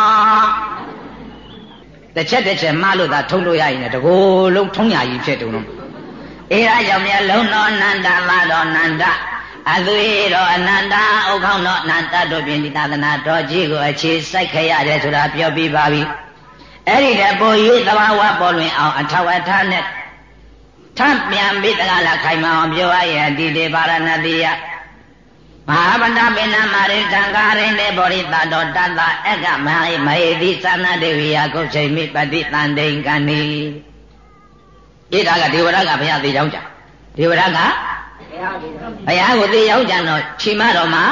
တစ်ချက်တစ်ချက်မှားလို့သာထုံးလို့ရရင်တကိုယ်လုံးထုံးရကြီးဖြစ်တုံးလုံးအေးဒါကြောင့်မျက်လုံးတော်အနန္တလာတော်အနန္တအသွေးတော်အနန္တဥခေါင်းတော်အနန္တတို့ဖြင့်ဒီသာသနာတော်ကြီးကိုအခြေစိုက်ခရတယ်ဆိုတာပြောပြပါပြီ။ အဲ့ဒီတပေါ်ရေးသဘာဝပေါ်လွင်အောင်အထဝထနဲ့ထပ်ပြန်ပြီးတကလားခိုင်မအောင်ပြောရရဲ့ဒီတေပါရဏတိယမဟာဗန္ဒပိဏမာရိတံကာရိနေဘောရိတတောတတ္တအက္ကမဟိမဟိတိသနာဒေဝိယကုတ်ချိန်မိပတိတန်တိန်ကဏီဣဒါကဒေဝရကဘုရားသိကြောင်းကြဒေဝရကဘုရားကိုသိကြောင်းကြတော့ခြေမတော်မှာ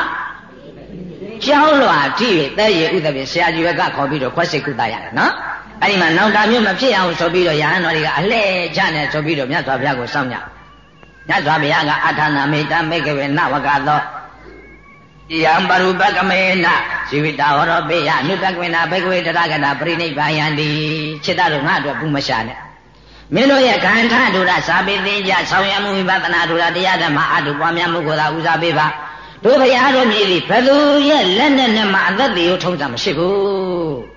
ကျောင်းလွာကြည့်တဲ့ရဥဒပြဆရာကြီးဘက်ကခေါ်ပြီးတော့ခွက်စိတ်ကုသရတယ်နော် အဲ့ဒီမှာနောင်တာမျိုးမဖြစ်အောင်ဆိုပြီးတော့ရဟန်းတော်တွေကအလှဲ့ချနဲ့ဆိုပြီးတော့မြတ်စွာဘုရားကိုစောင့်ကြမြတ်စွာဘုရားကအထာနာမေတ္တာမေကဝေနဝကသောယံပရုပကမေနဇီဝတာဟောရောပေယအနုတကွေနာဘေကဝေတရကနာပရိနိဗ္ဗာယံတိจิตတော်ငါအတွက်ဘူးမရှာနဲ့မင်းတို့ရဲ့ခန္ဓာဒုရစာပေသင်္ကြဆောင်ရမှုဝိပဿနာဒုရတရားဓမ္မအတုပွားများမှုကိုသာဦးစားပေးပါတို့ဘုရားတို့မြည်သည်ဘယ်သူရဲ့လက်နဲ့နဲ့မှအသက်သေးကိုထုံးတာမရှိဘူး။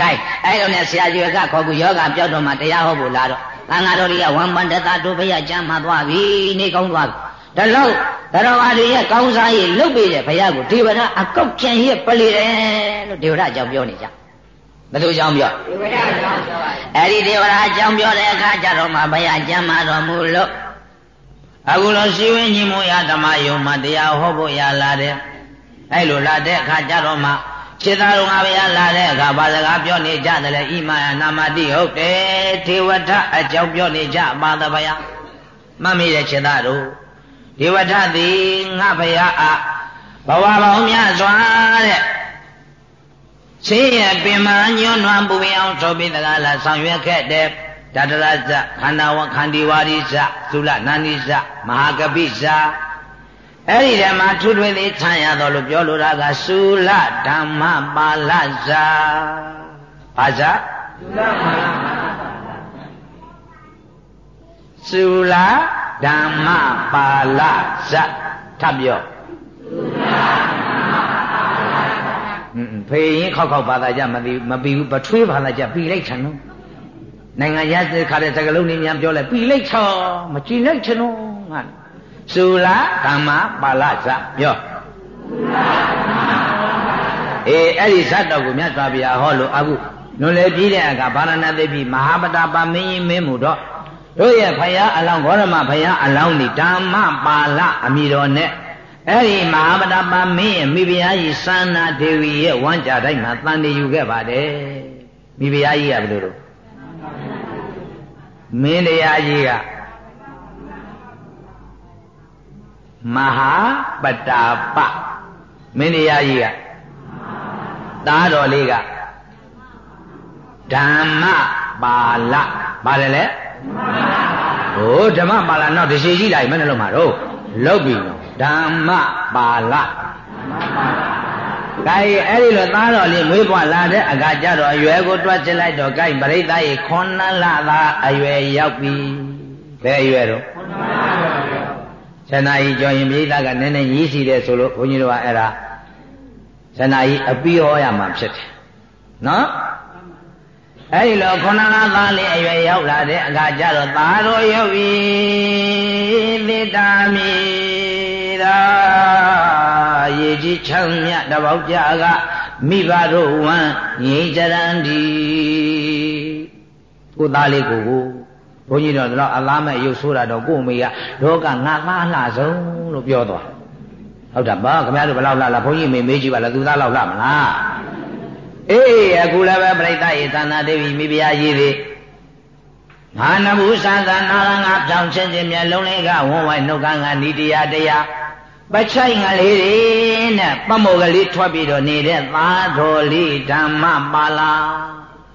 ဒါအဲ့တော့နဲ့ဆရာကြီးကခေါ်ကူယောဂပြောက်တော့မှတရားဟောဖို့လာတော့သံဃာတော်တွေကဝမ်ပန်တသတို့ဘုရားကျမ်းမှသွားပြီနေကောင်းသွားပြီ။ဒါလို့တော်ဘာတွေရဲ့ကောင်းစားရေးလုပ်ပေးတဲ့ဘုရားကိုဒေဝရအကောက်ပြန်ရဲ့ပလေတယ်လို့ဒေဝရအကြောင်းပြောနေကြ။ဘယ်လိုကြောင်းပြောဒေဝရအကြောင်းပြောပါအဲ့ဒီဒေဝရအကြောင်းပြောတဲ့အခါကျတော့မှဘုရားကျမ်းမှတော်မူလို့အခုလိုရှိဝင်းညီမရဓမ္မယုံမှာတရားဟောဖို့ရလာတယ်အဲ့လိုလာတဲ့အခါကျတော့မှ ခြေသားတော်ငါဗျာလာတဲ့အခါဘာစကားပြောနေကြတယ်လဲဣမယနာမတိဟုတ်တယ်ဒေဝထအကြောင်းပြောနေကြပါသဗျာမှတ်မိတဲ့ခြေသားတို့ဒေဝထသည်ငါဗျာအဘဝပေါင်းများစွာတဲ့ရှင်းရပင်မညွန်းနွမ်းပူပင်အောင်ဆိုပြီးတကားလာဆောင်ရွက်ခဲ့တဲ့တတရဇခန္ဓာဝခန္ဒီဝါရိဇသုလနာနိဇမဟာကပိဇ အဲ့ဒီထဲမှာထွထွေလေးခြံရတော်လို့ပြောလိုတာကသုလဓမ္မပါဠဇာဘာဇာသုလဓမ္မပါဠဇာထပ်ပြောဖေးရင်ခောက်ခောက်ဘာသာကြမသိမပြီးဘူးပထွေးဘာသာကြပြီးလိုက်ထန်တော့နိုင်ငံရတဲ့ခါတဲ့စကလုံးနေများပြောလိုက်ပြီလိုက်ချောမကြည်လိုက်ချင်တော့ငါ သုလာဓမ္မပါဠဇပြောအေးအဲ့ဒီဇတ်တော်ကိုမြတ်စွာဘုရားဟောလို့အခုနွန်လေပြီးတဲ့အခါဗာရဏသတိမဟာပတာပါမင်းကြီးမင်းမှုတော့တို့ရဲ့ဖယားအလောင်းဂေါရမဖယားအလောင်းဒီဓမ္မပါဠအမိတော်နဲ့အဲ့ဒီမဟာပတာပါမင်းရဲ့မိဖုရားကြီးသာနာဒေဝီရဲ့ဝမ်းကြတိုင်းမှာတန်တည်ယူခဲ့ပါတယ်မိဖုရားကြီးကဘယ်လိုလုပ်မင်းတရားကြီးက မဟာပတာပမင်းတရားကြီးကသားတော်လေးကဓမ္မပါဠပါတယ်လေဟိုဓမ္မပါဠနောက်တရှိကြီးလိုက်မနဲ့လို့မှာတော့လုတ်ပြီနော်ဓမ္မပါဠကဲအဲ့ဒီလိုသားတော်လေးမွေးဖွားလာတဲ့အခါကျတော့အရွယ်ကိုတွက်ချလိုက်တော့ကဲပရိသတ်ရေခွန်နလသာအရွယ်ရောက်ပြီဘယ်အရွယ်တော့ ဆန္ဒကြီးကြော်ရင်ပြိဿကနည်းနည်းရည်စီတယ်ဆိုလို့ဘုန်းကြီးတို့ကအဲ့ဒါဆန္ဒကြီးအပြီးဟောရမှာဖြစ်တယ်နော်အဲ့ဒီလိုခုနကသားလေးအရွယ်ရောက်လာတဲ့အခါကျတော့သားတော်ရောက်ပြီသေတာမီရာရေကြီးချမ်းမြတပေါက်ကြကမိဘတို့ဝမ်းငြိကြရန်ဒီကိုသားလေးကိုကို ဘုန်းကြီးတော်တော့အလားမဲ့ရုပ်ဆိုးတာတော့ကို့အမေကလောကငါသားလှဆုံးလို့ပြောသွားဟုတ်တာပါခင်ဗျားတို့ဘယ်လောက်လှလားဘုန်းကြီးမေမေးကြည့်ပါလားသူသားလောက်လှမလားအေးအခုလည်းပဲပြိဿယေသနာဒေဝီမိဖုရားကြီးတွေငါနဘူးသံသာနာရငါဖြောင်းချင်းချင်းမျက်လုံးလေးကဝန်းဝိုင်းနှုတ်ကငါနီတရားတရားပချိုက်ငါလေးတွေနဲ့ပတ်မော်ကလေးထွက်ပြီးတော့နေတဲ့သာတော်လေးဓမ္မပါလာ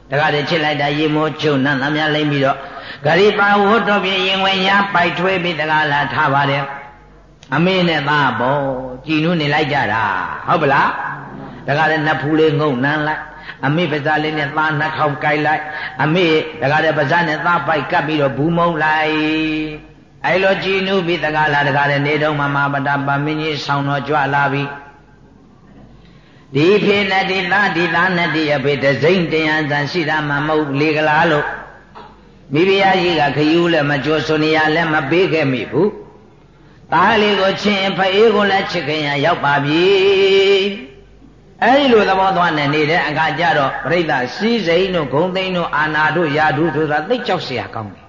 တခါတည်းချစ်လိုက်တာရေမောချုပ်နန်းသားများလိမ့်ပြီးတော့ ဂရိပါဝတ်တော်ပြရင်ဝင်ရပိုက်ထွေးပြီးတကားလာထားပါတယ်အမေနဲ့သားပေါ့ကြည်နူးနေလိုက်ကြတာဟုတ်ပလားတကားလည်းနတ်ဖူးလေးငုံနန်းလိုက်အမေပါးစားလေးနဲ့သားနှခေါင်းကိုက်လိုက်အမေတကားလည်းပါးစားနဲ့သားပိုက်ကပ်ပြီးတော့ဘူးမုံလိုက်အဲလိုကြည်နူးပြီးတကားလာတကားလည်းနေတော့မမပတပမင်းကြီးဆောင်းတော်ကြွလာပြီဒီဖေနဲ့ဒီသားဒီသားနဲ့ဒီအဖေတစိမ့်တရားတန်ရှိတာမှမဟုတ်လေကလားလို့ မိဖုရားကြီးကခယူလည်းမကြိုးစွန်ရလည်းမပေးခဲ့မိဘူးသားလေးကိုချင်းဖအေးကိုလည်းချစ်ခင်ရရောက်ပါပြီအဲဒီလိုသဘောသွားနေနေတဲ့အခါကျတော့ပြိဿစီးစိန်တို့ဂုံသိန်းတို့အာနာတို့ယာဓုဆိုတာသိကြောက်เสียကောင်းတယ်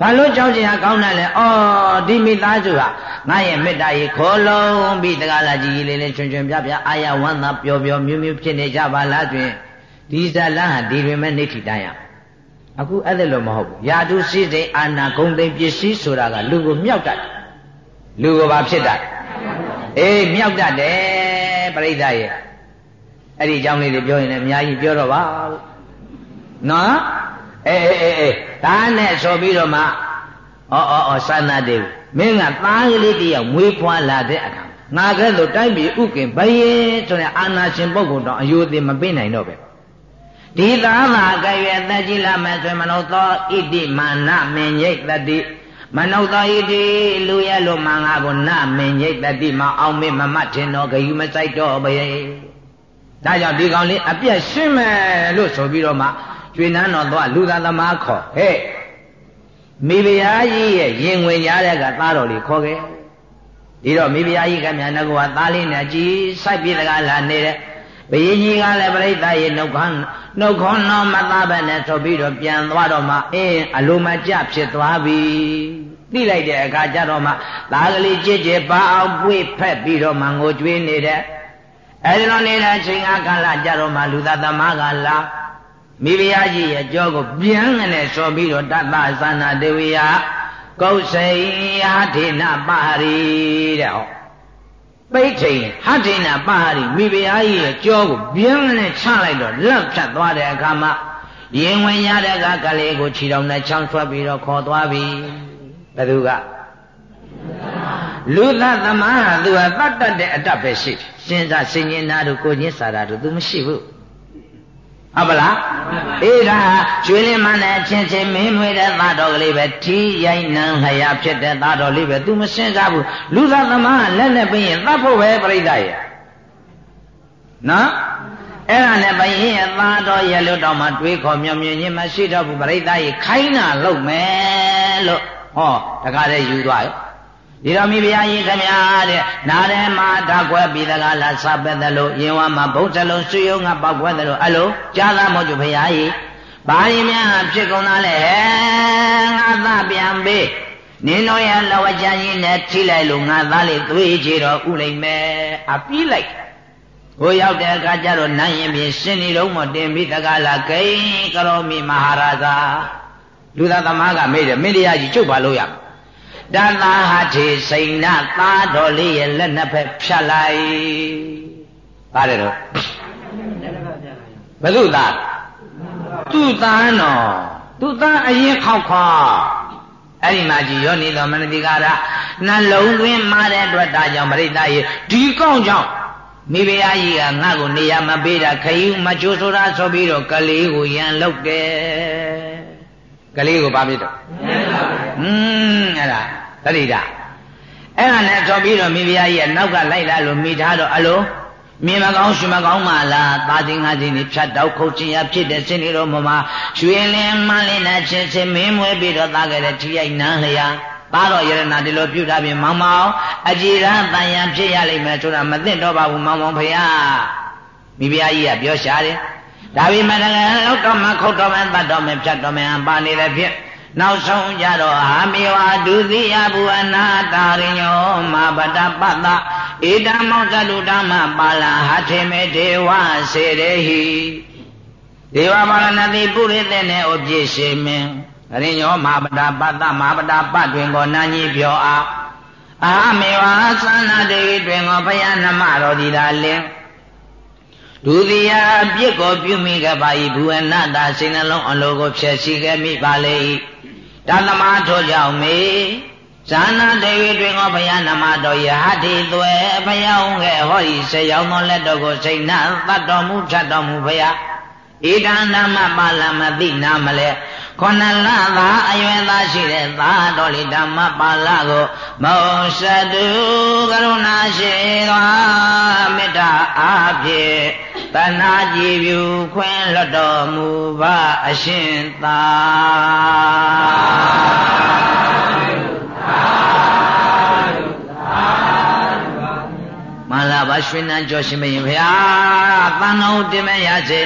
ဘာလို့ကြောက်เสียကောင်းတယ်လဲအော်ဒီမိသားစုဟာငါရဲ့မေတ္တာကြီးခေါ်လုံးပြီးတကားလာကြီးကြီးလေးလေးချွင်ချွင်ပြပြအာရဝမ်းသာပျော်ပျော်မြူးမြူးဖြစ်နေကြပါလားတွင်ဒီဇလန်းဟာဒီတွင်မဲ့နေထိတန်းရ အခုအဲ့ဒါလို့မဟုတ်ဘူးယာတုစိစိန်အာနာဂုံသိပစ္စည်းဆိုတာကလူကိုမြောက်တတ်လူကိုဘာဖြစ်တတ်အေးမြောက်တတ်တယ်ပြိဿရဲ့အဲ့ဒီအကြောင်းလေးတွေပြောရင်လည်းအများကြီးပြောတော့ပါနော်အေးအေးအေးအေးဒါနဲ့ဆိုပြီးတော့မှဩဩဩသန္နာတေမင်းကသားကလေးတယောက်မွေးဖွားလာတဲ့အခါငါကဲ့သို့တိုက်ပြီးဥကင်ဘယင်းဆိုတဲ့အာနာရှင်ပုဂ္ဂိုလ်တော်အယုသိမပေးနိုင်တော့ပဲ ဒီသာသာကရွယ်သက်ကြီးလာမယ်ဆိုမနုသောဣတိမာနမင်ရိတ်တတိမနုသောဣတိလူရလို့မင်္ဂကိုနမင်ရိတ်တတိမအောင်မေမမတ်ထင်တော်ဂယုမဆိုင်တော့ဘယေဒါကြောင့်ဒီကောင်လေးအပြက်ရှင်းမယ်လို့ဆိုပြီးတော့မှကျွေးနန်းတော်သွားလူသားသမားခေါ်ဟဲ့မိဖုရားကြီးရဲ့ရင်ဝင်ရတဲ့ကသားတော်လေးခေါ်ခဲ့ဒီတော့မိဖုရားကြီးကမြန်ငါကသားလေးနဲ့ကြည်စိုက်ပြတကားလာနေတဲ့ ဘယင်းကြီးကလည်းပြိဿရဲ့နှုတ်ခမ်းနှုတ်ခွန်းတော်မသားပဲနဲ့ဆိုပြီးတော့ပြန်သွားတော့မှအင်းအလိုမကျဖြစ်သွားပြီသိလိုက်တဲ့အခါကျတော့မှသားကလေးကြည်ကြည်ပါအောင်ပွေဖက်ပြီးတော့မှငိုကြွေးနေတဲ့အဲဒီလိုနေတဲ့အချိန်အခါလာကြတော့မှလူသားသမားကလာမိဖုရားကြီးရဲ့ကြောကိုပြန်နဲ့ဆိုပြီးတော့တတ္တသနာဒေဝီယကုဋ္စေယထေနပါရီတဲ့ဟော ပိဋ္ဌိဟထေနပါရီမိဖုရားကြီးရဲ့ကြောကိုပြန်နဲ့ချလိုက်တော့လက်ဖြတ်သွားတဲ့အခါမှာရင်ဝင်ရတဲ့ကကလေးကိုခြေတော်နဲ့ချောင်းဆွဲပြီးတော့ခေါ်သွားပြီဘယ်သူကလူသသမားဟာသူဟာတတ်တတ်တဲ့အတတ်ပဲရှိစဉ်းစားဆင်ញင်နာတို့ကိုညစ်စာတာတို့သူမရှိဘူး ဟုတ်ပလားအေးဒါကျွေးလင်းမနဲ့ချင်းချင်းမင်းမွေတဲ့သားတော်ကလေးပဲထီးရိုင်းနံလျာဖြစ်တဲ့သားတော်လေးပဲ तू မစင်စားဘူးလူသားသမားလက်နဲ့ပြင်းရင်သတ်ဖို့ပဲပြိဿရဲ့နော်အဲ့ဒါနဲ့ဘယင်းရဲ့သားတော်ရဲ့လွတ်တော်မှာတွေးခေါ်မြုံမြင်ချင်းမရှိတော့ဘူးပရိသတ်ကြီးခိုင်းတာလုပ်မယ်လို့ဟောတခါတည်းယူသွားရော ဒီတော်မိဖုရားကြီးခမညာတဲ့နားထဲမှာဓာကွက်ပြီးတကားလားစပက်တယ်လို့ရင်ဝါမှာဘုံစလုံးဆွေယုံကပောက်ခွဲတယ်လို့အဲ့လိုကြားသားမောကျဖုရားကြီးဘာရင်များဖြစ်ကုန်သားလဲငါသပြန်ပေးနင်းတို့ရဲ့လဝကြကြီးနဲ့ထိလိုက်လို့ငါသားလေးသွေးချေတော့ဥလိမ့်မယ်အပြီးလိုက်ကိုရောက်တဲ့အခါကျတော့နိုင်ရင်ပြင်ရှင်နေတော့မတင်ပြီးတကားလားဂိမ်းကရောမီမဟာရာဇာလူသားသမားကမေးတယ်မင်းတရားကြီးချုပ်ပါလို့ရမယ် တသာဟထေစိန်နာသားတော်လေးရဲ့လက်နှစ်ဖက်ဖြတ်လိုက်ပါတယ်တော့ဘယ်သူသားသူ့သားနော်သူ့သားအရင်ခောက်ခောက်အဲ့ဒီမှာကြည်ရောနေတော်မနတိကာရနှလုံးသွင်းမာတဲ့အတွက်ဒါကြောင့်ပရိသတ်ရေဒီကောင်းကြောင့်မိဖုရားကြီးကငါ့ကိုနေရာမပေးတာခယူမချိုးဆိုတာဆိုပြီးတော့ကလေးကိုရန်လုပ်တယ် ကလေးကိုဘာဖြစ်တော့ဟွန်းအဲ့ဒါသတိဓာအဲ့ဒါနဲ့ထွက်ပြီးတော့မိဖုရားကြီးကနောက်ကလိုက်လာလို့မိသားတော့အလိုမြင်မကောင်းရှင်မကောင်းမှလားပါသိငါသိနေဖြတ်တော့ခုတ်ချင်ရဖြစ်တဲ့စင်နေတော့မမရွှေလင်းမလေးနဲ့ချင်းချင်းမင်းမွဲပြီးတော့သားခဲ့တဲ့ထိရိုက်နန်းလျာသားတော်ယရနာဒီလိုပြုတာပြင်မောင်မောင်အကြည်ရန်တန်ရန်ဖြစ်ရလိမ့်မယ်ဆိုတာမသိတော့ပါဘူးမောင်မောင်ဖုရားမိဖုရားကြီးကပြောရှာတယ် ဒါပေမဲ့လည်းလောက်တော့မှခုတ်တော့မှတတ်တော့မှဖြတ်တော့မှပါနေတဲ့ဖြစ်နောက်ဆုံးကြတော့အာမေဝဒုတိယဘူအနာတာရိညောမပတပတ္တဧတမောတတုဓမ္မပါဠဟထေမေဒေဝစေရဟိဒေဝပါဠနတိပုရိသေနေဥပြည့်ရှိမင်းရိညောမပတပတ္တမပတပတွင်ကိုနာကြီးပြောအားအာမေဝသန္နာဒေဝီတွင်ကိုဘုရားနမတော်ဒီသာလင်း ဒုတိယအပြစ်ကိုပြုမိခဲ့ပါ၏ဘူဝနတာစိတ်နှလုံးအလိုကိုဖြည့်ဆည်းခဲ့မိပါလေ၏တသမာထို့ကြောင့်မေဇာနာဒေဝီတွင်ကိုဘုရားနမတော်ယဟတိသွဲဘုရားုံခဲ့ဟောဤဆေရောက်သောလက်တော်ကိုစိတ်နှံတတ်တော်မူဖြတ်တော်မူဘုရားဣဒံနာမပါဠမသိနာမလဲခொနလသာအယွယ်သားရှိတဲ့သာတော်လိဓမ္မပါဠကိုမောစတုကရုဏာရှိသောမေတ္တာအားဖြင့် တဏှာကြည်ဖြူခွင်းလွတ်တော်မူပါအရှင်သာမလာပါရွှေနန်းကျော်ရှင်မရင်ဖျားတန်တော်တင်မရစေ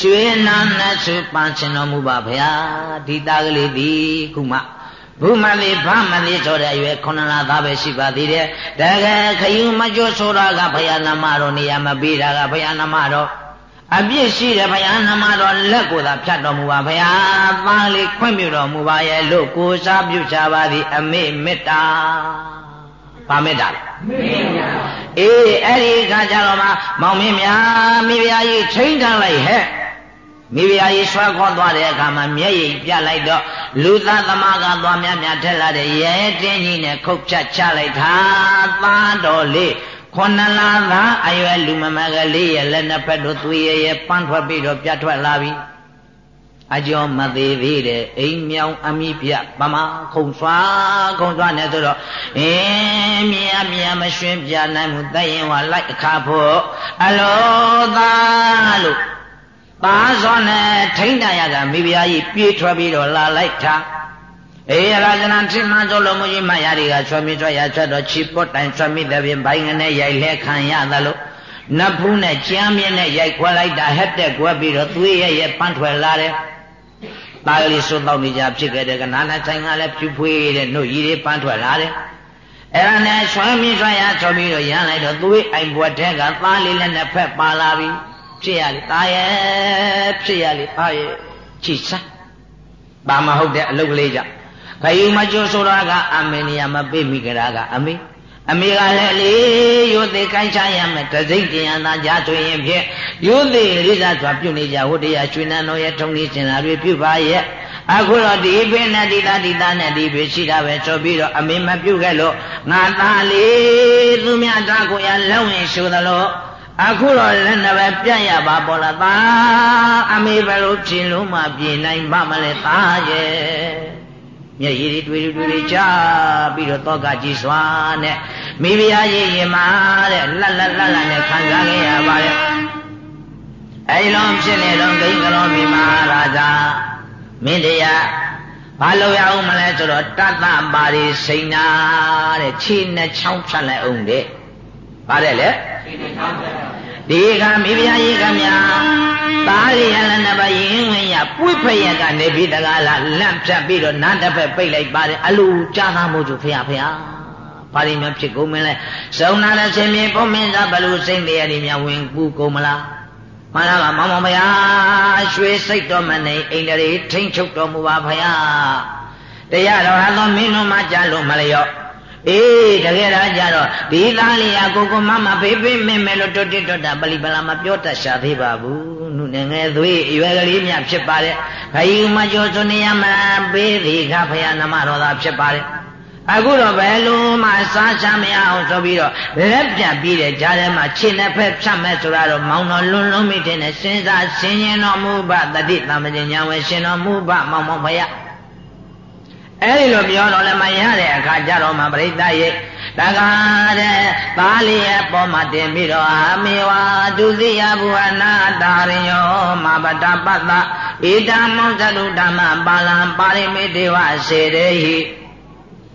ရွှေနာနဲ့ဆုပန်းချင်တော်မူပါဗျာဒီသားကလေးဒီခုမှ ဘုမလေးဗမလေးဆိုတဲ့အရွယ်ခုနလသားပဲရှိပါသေးတယ်တကယ်ခယူမကျွဆိုတာကဘုရားနာမတော်နေရာမပေးတာကဘုရားနာမတော်အပြစ်ရှိတယ်ဘုရားနာမတော်လက်ကိုသာဖြတ်တော်မူပါဘုရားသားလေးခွင့်ပြုတော်မူပါရဲ့လို့ကိုစားပြုချပါသည် အမေမေတ္တာဗာမေတ္တာမေတ္တာအေးအဲ့ဒီခါကျတော့မှမောင်မင်းများမိဖုရားကြီးချိန်ထားလိုက်ဟဲ့ မိဖုရားကြီးဆွဲခေါ်သွားတဲ့အခါမှာမျက်ရည်ပြလိုက်တော့လူသားသမားကသွားများများထက်လာတဲ့ရဲတင်းကြီးနဲ့ခုတ်ဖြတ်ချလိုက်တာသားတော်လေးခွန်နလာသာအရွယ်လူမမကလေးရဲ့လက်နှစ်ဖက်တို့သွေးရရဲ့ပန်းထွက်ပြီးတော့ပြတ်ထွက်လာပြီအကျော်မသေးသေးတဲ့အိမ်မြောင်အမိပြပမခုံဆွာခုံဆွာနေဆိုတော့အင်းမြာမြာမရွှင်ပြနိုင်မှုတရင်ဝလိုက်အခါဖို့အလောသားလို့ ပါစောနဲ့ထိမ့်တရကမိဖုရားကြီးပြေးထွက်ပြီးတော့လာလိုက်တာအေရဇနံထိမှန်သောလိုမူကြီးမယားတွေကဆွမိဆွရဆွတော့ချီပွတ်တိုင်ဆွမိတဲ့ပြင်ဘိုင်းငနဲ့ရိုက်လဲခံရသလိုနတ်ဖူးနဲ့ကြမ်းမြင့်နဲ့ရိုက်ခွဲလိုက်တာဟက်တက်ကွက်ပြီးတော့သွေးရဲ့ရဲ့ပန်းထွက်လာတယ်။ပါကလေးစွတ်တော့နေကြဖြစ်ခဲ့တဲ့ကနာနာဆိုင်ကလည်းဖြူဖွေးတဲ့နှုတ်ကြီးတွေပန်းထွက်လာတယ်။အဲ့ဒါနဲ့ဆွမ်းမိဆွရဆွပြီးတော့ရမ်းလိုက်တော့သွေးအိမ်ဘွက်ထဲကသားလေးလည်းနှစ်ဖက်ပါလာပြီ။ ဖြစ်ရလေตาရဲ့ဖြစ်ရလေပါရဲ့ချစ်စမ်းပါမဟုတ်တဲ့အလုပ်ကလေးကြောင့်ခယူမကျွဆိုတာကအမေနေရမပေးမိကြတာကအမေအမေကလည်းလေရိုသေကိုင်းချရမယ်တစိမ့်ကျင်ရသာကြဆိုရင်ဖြင့်ရိုသေလေးစားစွာပြုနေကြဝတ္တရားရွှေနန်းတော်ရဲ့ထုံကြီးစင်တာတွေပြုပါရဲ့အခုတော့ဒီဘိနဲ့ဒီသားဒီသားနဲ့ဒီဘိရှိတာပဲဆိုပြီးတော့အမေမပြုခဲ့လို့ငါသားလေးသူမြတ်သားကိုရလက်ဝင်ရှုသလို အခုတော့လည်းနှစ်ပဲပြတ်ရပါပေါ်လားသားအမေဘယ်လိုဖြင်လို့မှပြင်နိုင်ပါမလဲသားရဲ့မျက်ရည်တွေတွေ့တွေ့ချပြီးတော့တောကကြည်စွာနဲ့မိဖုရားရည်ရင်မာတဲ့လှက်လှက်လှက်လှက်နဲ့ခံစားခဲ့ရပါတယ်အဲဒီလိုဖြစ်နေတော့ဂိင်္ဂရောမိမဟာရာဇာမင်းတရားဘာလို့ရအောင်မလဲဆိုတော့တတ္တပါရိစိန်နာတဲ့ခြေနဲ့ချောင်းဖြတ်လိုက်အောင်တဲ့ပါတယ်လေ ဒီကမိဖုရားကြီးကမြာသားရရလနဘယင်းဝင်ရပွိဖရကနေပြီးတကားလားလန့်ဖြတ်ပြီးတော့နားတစ်ဖက်ပိတ်လိုက်ပါတယ်အလူကြားသားမို့သူဖရာဖရာပါရိမြဖြစ်ကုန်မလဲစုံနာတဲ့ရှင်မြေပုံမင်းသာဘလူစိတ်တရားတွေများဝင်ပူကုန်မလားမှန်လားမောင်မောင်ဗျာရွှေစိတ်တော်မနေအိန္ဒြေထိမ့်ချုပ်တော်မူပါဗျာတရားတော်ဟာသောမင်းတို့မှကြားလို့မလျော့ အေးတကယ်တော့ကြတော့ဒီသားလေးကကိုကိုမမဖေးဖေးမင်းမဲလို့တွတ်တွတ်တာပလီပလာမပြောတတ်ရှာသေးပါဘူးနုငယ်သွေးအရွယ်ကလေးမြဖြစ်ပါတယ်ခရီးမကျော်စွနေရမပေးသည်ခဖယားနမတော်သာဖြစ်ပါတယ်အခုတော့ဘယ်လိုမှစားချမရအောင်ဆိုပြီးတော့လက်ပြတ်ပြီးတဲ့ကြားထဲမှာခြေနဲ့ဖက်ဖြတ်မဲ့ဆိုတာတော့မောင်တော်လွန်းလွန်းမိတဲ့နဲ့စဉ်းစားဆင်ញင်တော်မူဘတတိသမဉ္ဇညာဝေရှင်တော်မူဘမောင်မောင်ဖယား အဲဒီလိုပြောတော့လည်းမရတဲ့အခါကျတော့မှပြိဿရဲ့တကားတဲ့သားလေးရဲ့ပေါ်မှာတင်ပြီးတော့အာမေဝါဒုတိယဘုဟနာတာရယောမပတပတ္တဣဒံမောဇတုဓမ္မပါလံပါရိမေတေဝစေတေဟိ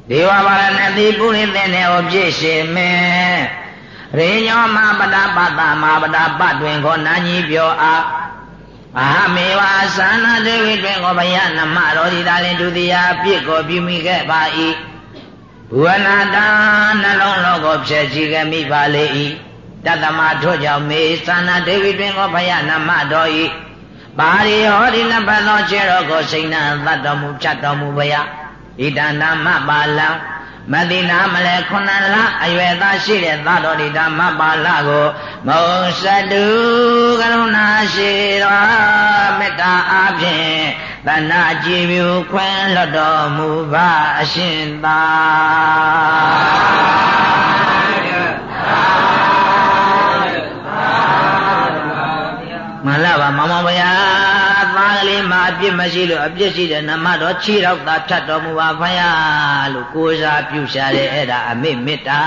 ဒေဝပါရဏတိပုရိသေနေဩပြည့်ရှင်မေရေညောမပတပတ္တမပတပတွင်ခေါ်နာကြီးပြောအား အာမေဝါသာနာဒေဝိတွင်ကိုဘယနမရောဒီသာလင်ဒုတိယအပြစ်ကိုပြုမိခဲ့ပါ၏ဘဝနာတာနှလုံးလောကိုဖြည့်ချီခဲ့မိပါလေ၏တတမထို့ကြောင့်မေသာနာဒေဝိတွင်ကိုဘယနမတော်၏ပါရိဟောဒီနဘသောခြေတော်ကိုစိန်နာသတ်တော်မူဖြတ်တော်မူဘယဣဒန္နာမပါလံ မသိနာမလဲခုနလအရွယ်သားရှိတဲ့သာတော်ဒီဓမ္မပါဠကိုမောစတုကရုဏာရှိတော်မေတ္တာအဖြင့်တဏှာကြည်မြူခွင့်လွတ်တော်မူပါအရှင်သာမလာပါမမဗျာသား ကလေးမှာအပြစ်မရှိလို့အပြစ်ရှိတဲ့နမတော်ခြေတော့သာဖြတ်တော်မူပါဖယားလို့ကိုးစားပြုရှာတဲ့အဲ့ဒါအမေမေတ္တာ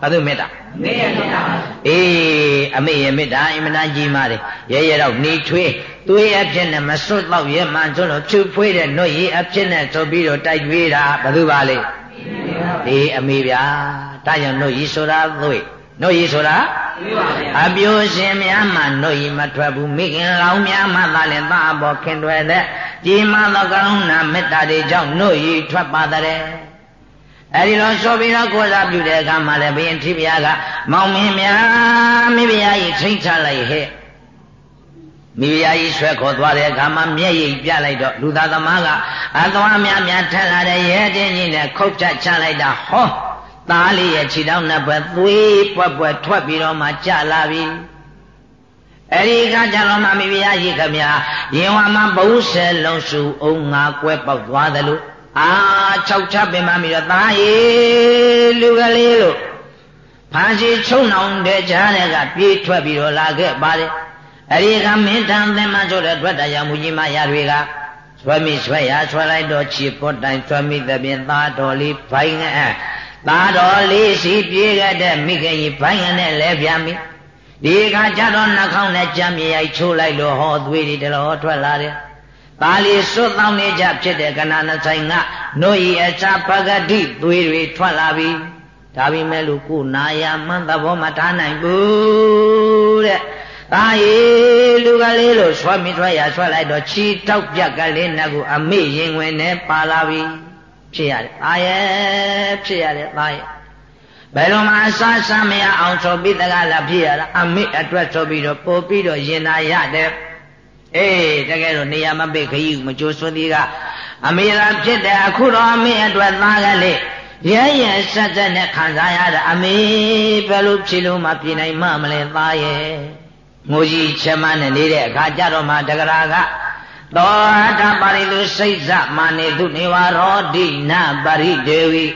ဘာလို့မေတ္တာမေတ္တာအေးအမေရဲ့မေတ္တာအင်မတန်ကြီးမားတယ်ရဲရဲတော့နေထွေးသွေးအဖြစ်နဲ့မစွတ်တော့ရဲမှန်ဆိုလို့ဖြူဖွေးတဲ့နှုတ်ရည်အဖြစ်နဲ့ဆိုပြီးတော့တိုက်ကြွေးတာဘာလို့ပါလဲအေးအမေဗျာဒါကြောင့်နှုတ်ရည်ဆိုတာသွေး နှုတ်ရည်ဆိုတာအပြိုရှင်များမှနှုတ်ရည်မထွက်ဘူးမိခင်လောင်များမှသာလင်သားအပေါ်ခင်တွယ်တဲ့ဒီမှသောကရုဏာမေတ္တာတွေကြောင့်နှုတ်ရည်ထွက်ပါတဲ့အဲဒီလိုဆိုပြီးတော့ကိုယ်စားပြုတဲ့အခါမှာလည်းဘုရင်ထိပြားကမောင်မင်းများမိဖုရားကြီးထိတ်ချလိုက်ဟဲ့မိဖုရားကြီးဆွဲခေါ်သွားတဲ့အခါမှာမျက်ရည်ပြလိုက်တော့လူသားသမားကအသွားများများထက်လာတဲ့ရဲတင်းကြီးနဲ့ခုတ်ချချလိုက်တာဟော သားလေးရဲ့ခြေထောက်နှစ်ဘက်သွေးပွက်ပွက်ထွက်ပြီးတော့မှကြလာပြီအဲ့ဒီကကြတော့မှမိဖုရားကြီးခမညာရင်ဝါမှာဘုံဆယ်လုံးစုအုံငါကွဲပေါက်သွားတယ်လို့အာ၆ချပင်မပြီးတော့သားရေလူကလေးလို့ဖာရှိချုံနှောင်တဲ့ကြားတဲ့ကပြေးထွက်ပြီးတော့လာခဲ့ပါတယ်အဲ့ဒီကမင်းထံသင်္မဆိုတဲ့ထွက်တရားမူကြီးမရတွေကဆွဲမိဆွဲရဆွဲလိုက်တော့ခြေပေါ်တိုင်ဆွဲမိတဲ့ပြင်သားတော်လေးဘိုင်းအဲ သားတော်လေးစီပြေးခဲ့တဲ့မိခင်ကြီးဘိုင်းငနဲ့လဲပြန်ပြီဒီအခါကျတော့နှာခေါင်းနဲ့ကြမ်းမြေရိုက်ချိုးလိုက်လို့ဟောသွေးတွေတလောထွက်လာတယ်ပါဠိစွတ်တောင်းနေကြဖြစ်တဲ့ကဏ္ဍနဆိုင်ကနို့ဤအစာပဂတိသွေးတွေထွက်လာပြီဒါပေမဲ့လို့ကိုနာယမန်သဘောမထားနိုင်ဘူးတဲ့ဒါရီလူကလေးလို့ဆွဲမိထွက်ရဆွဲလိုက်တော့ချီတောက်ပြက်ကလေးနဲ့ကိုအမေရင်ဝင်နဲ့ပါလာပြီ ဖြစ်ရတယ်။အာရဲ့ဖြစ်ရတယ်သားရဲ့ဘယ်လိုမှအစားစားမရအောင်ဆိုပြီးတကားလာဖြစ်ရတာအမေအတွက်ဆိုပြီးတော့ပို့ပြီးတော့ရင်နာရတယ်။အေးတကယ်တော့နေရာမပိတ်ခရီးမကြိုးစွန်းသေးကအမေလာဖြစ်တယ်အခုတော့အမေအတွက်သားကလေးရဲရဲဆက်ဆက်နဲ့ခံစားရတာအမေဘယ်လိုဖြစ်လို့မပြေနိုင်မှမလဲသားရဲ့ငိုကြီးချက်မနဲ့နေတဲ့အခါကျတော့မှတဂရာက သောတာပါရိလူစိတ်ဇမာနေသူနေဝရောဒိနပရိဒေဝိ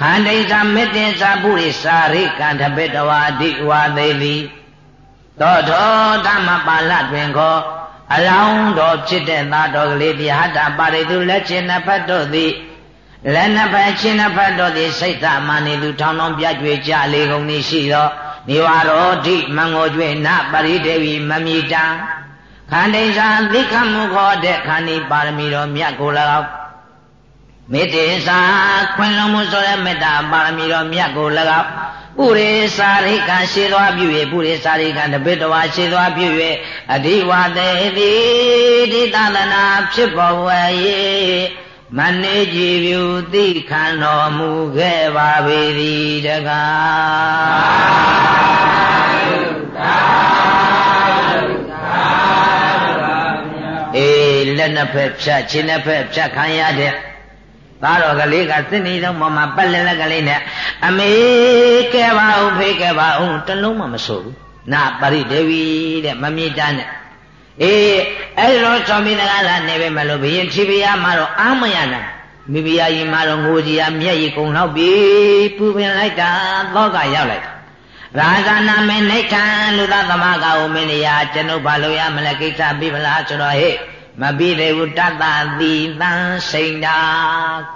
ခန္တိဇမေတ္တင်ဇပုရိစာရိကန္တပေတဝါဒိဝါသေးသည်သောထောဓမ္မပါဠတွင်ခောအလောင်းတော်ဖြစ်တဲ့သားတော်ကလေးတရားတာပါရိသူလက်ချင်းနှစ်ဖက်တို့သည်လက်နှစ်ဖက်ချင်းနှစ်ဖက်တို့သည်စိတ်သမန်နေသူထောင်းထောင်းပြကြွေကြလေကုန်သည်ရှိသောနေဝရောဓိမံငိုကျွေနပရိဒေဝီမမိတံ ခန္တိစာသိခမှုခေါ်တဲ့ခန္ဒီပါရမီတော်မြတ်ကို၎င်းမေတ္တေစာခွင်လုံးမှုဆိုတဲ့မေတ္တာပါရမီတော်မြတ်ကို၎င်းပုရိစာရိကရှေသွားပြု၍ပုရိစာရိကတပိတဝါရှေသွားပြု၍အဓိဝတေတိဒိသလနာဖြစ်ပေါ်ဝဲ၏မနေကြည်ပြုသိခံတော်မူခဲ့ပါပေသည်တကားအေး လက်နှစ်ဖက်ဖြတ်ခြေနှစ်ဖက်ဖြတ်ခံရတဲ့သားတော်ကလေးကစစ်နေဆုံးပေါ်မှာပတ်လက်လက်ကလေးနဲ့အမေကဲပါဦးဖေးကဲပါဦးတလုံးမှမဆိုဘူးနာပရိဒေဝီတဲ့မမြင့်တန်းနဲ့အေးအဲ့လိုသောမိတကလာနေပဲမလို့ဘယင်ဖြီးပြရမှာတော့အာမရနိုင်မိဖုရားကြီးမှာတော့ငိုကြီးရမျက်ရည်ကုန်တော့ပြီပူပင်လိုက်တာသောကရောက်လိုက်ရာဇာနာမေနိဋ္ဌံလူသားသမားကဟိုမင်းနေရကျွန်ုပ်ဘာလို့ရမလဲကိစ္စပြီးပလားဆိုတော့ဟဲ့ မပြီးသေးဘူးတတ္တသီတံစိန်တာ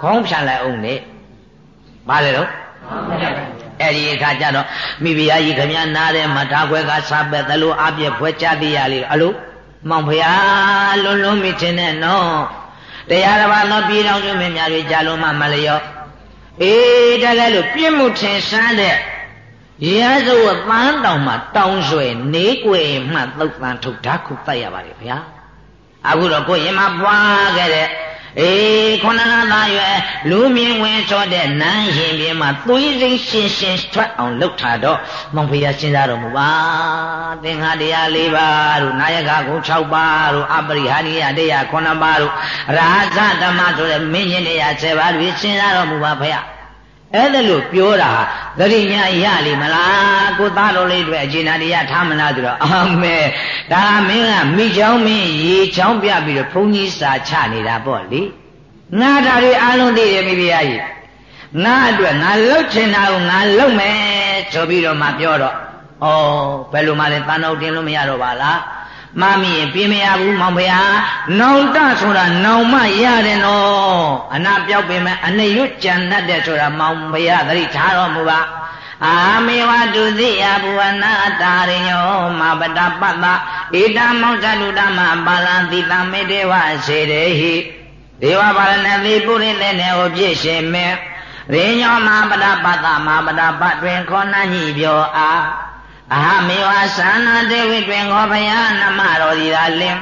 ခေါင်းဖြတ်လိုက်အောင်လေဘာလဲတော့အဲ့ဒီအခါကျတော့မိဖုရားကြီးခမညာနားတဲ့မှာထားခွဲကစားပက်သလိုအပြည့်ဖွဲကြသေးရလေအလိုမောင်ဖုရားလွန်လွန်မိတင်နဲ့နော်တရားတစ်ပါးသောပြည်တော်စုမင်းများတွေကြာလို့မှမလျော့အေးတကယ်လို့ပြင့်မှုထင်ရှားတဲ့ရဲစိုးအပန်းတောင်မှတောင်းဆွဲနေကွယ်မှသုတ်တန်ထုတ်ဓာတ်ခုတတ်ရပါလေဗျာ အခုတော့ကိုရင်မပွားခဲ့တဲ့အေးခொနနာသားရွယ်လူမြင်ဝင်ချောတဲ့နန်းရင်ပြင်းမှာသွေးစိမ့်ရှင်းရှင်းထွက်အောင်လှုပ်ထားတော့မောင်ဖေးရစဉ်းစားတော်မူပါသင်္ဃာတရား၄ပါးတို့နာယကကု6ပါးတို့အပရိဟာနိယတရား9ပါးတို့ရာဇဓမ္မဆိုတဲ့မင်းရင်တရား7ပါးတို့စဉ်းစားတော်မူပါဖေ။ အဲ့ဒါလို့ပြောတာသတိညာရလိမလားကိုသားတော်လေးတွေအကျဉ်းတရားထားမလားဆိုတော့အာမဲဒါမင်းကမိချောင်းမင်းရေချောင်းပြပြီးတော့ဘုန်းကြီးစာချနေတာပေါ့လေငါဒါတွေအားလုံးသိတယ်မိဖုရားကြီးငါအတွက်ငါလှုပ်ချင်တာကိုငါလှုပ်မယ်ဆိုပြီးတော့မှပြောတော့ဩဘယ်လိုမှလဲတန်တော်တင်လို့မရတော့ပါလား မမီရင်ပြင်းမရဘူးမောင်ဖရာနောင်တဆိုတာနောင်မရတယ်နော်အနာပြောက်ပင်မဲ့အနေရွတ်ကြံတတ်တဲ့ဆိုတာမောင်ဖရာသတိထားတော်မူပါအာမေဝတုသိယဘုဝနာတာရိယောမပတပတ္တဣဒမောဇတုဓမ္မပါလံတိတမေတေဝစေတေဟိဒေဝပါရဏတိပုရိသေနေဟောပြည့်ရှင်မေရိညောမပတပတ္တမပတပတွင်ခေါဏညိပြောအား အဟမေဝသာနာတေဝိတွင်ခောဘယနမတော်ဒီသာလင်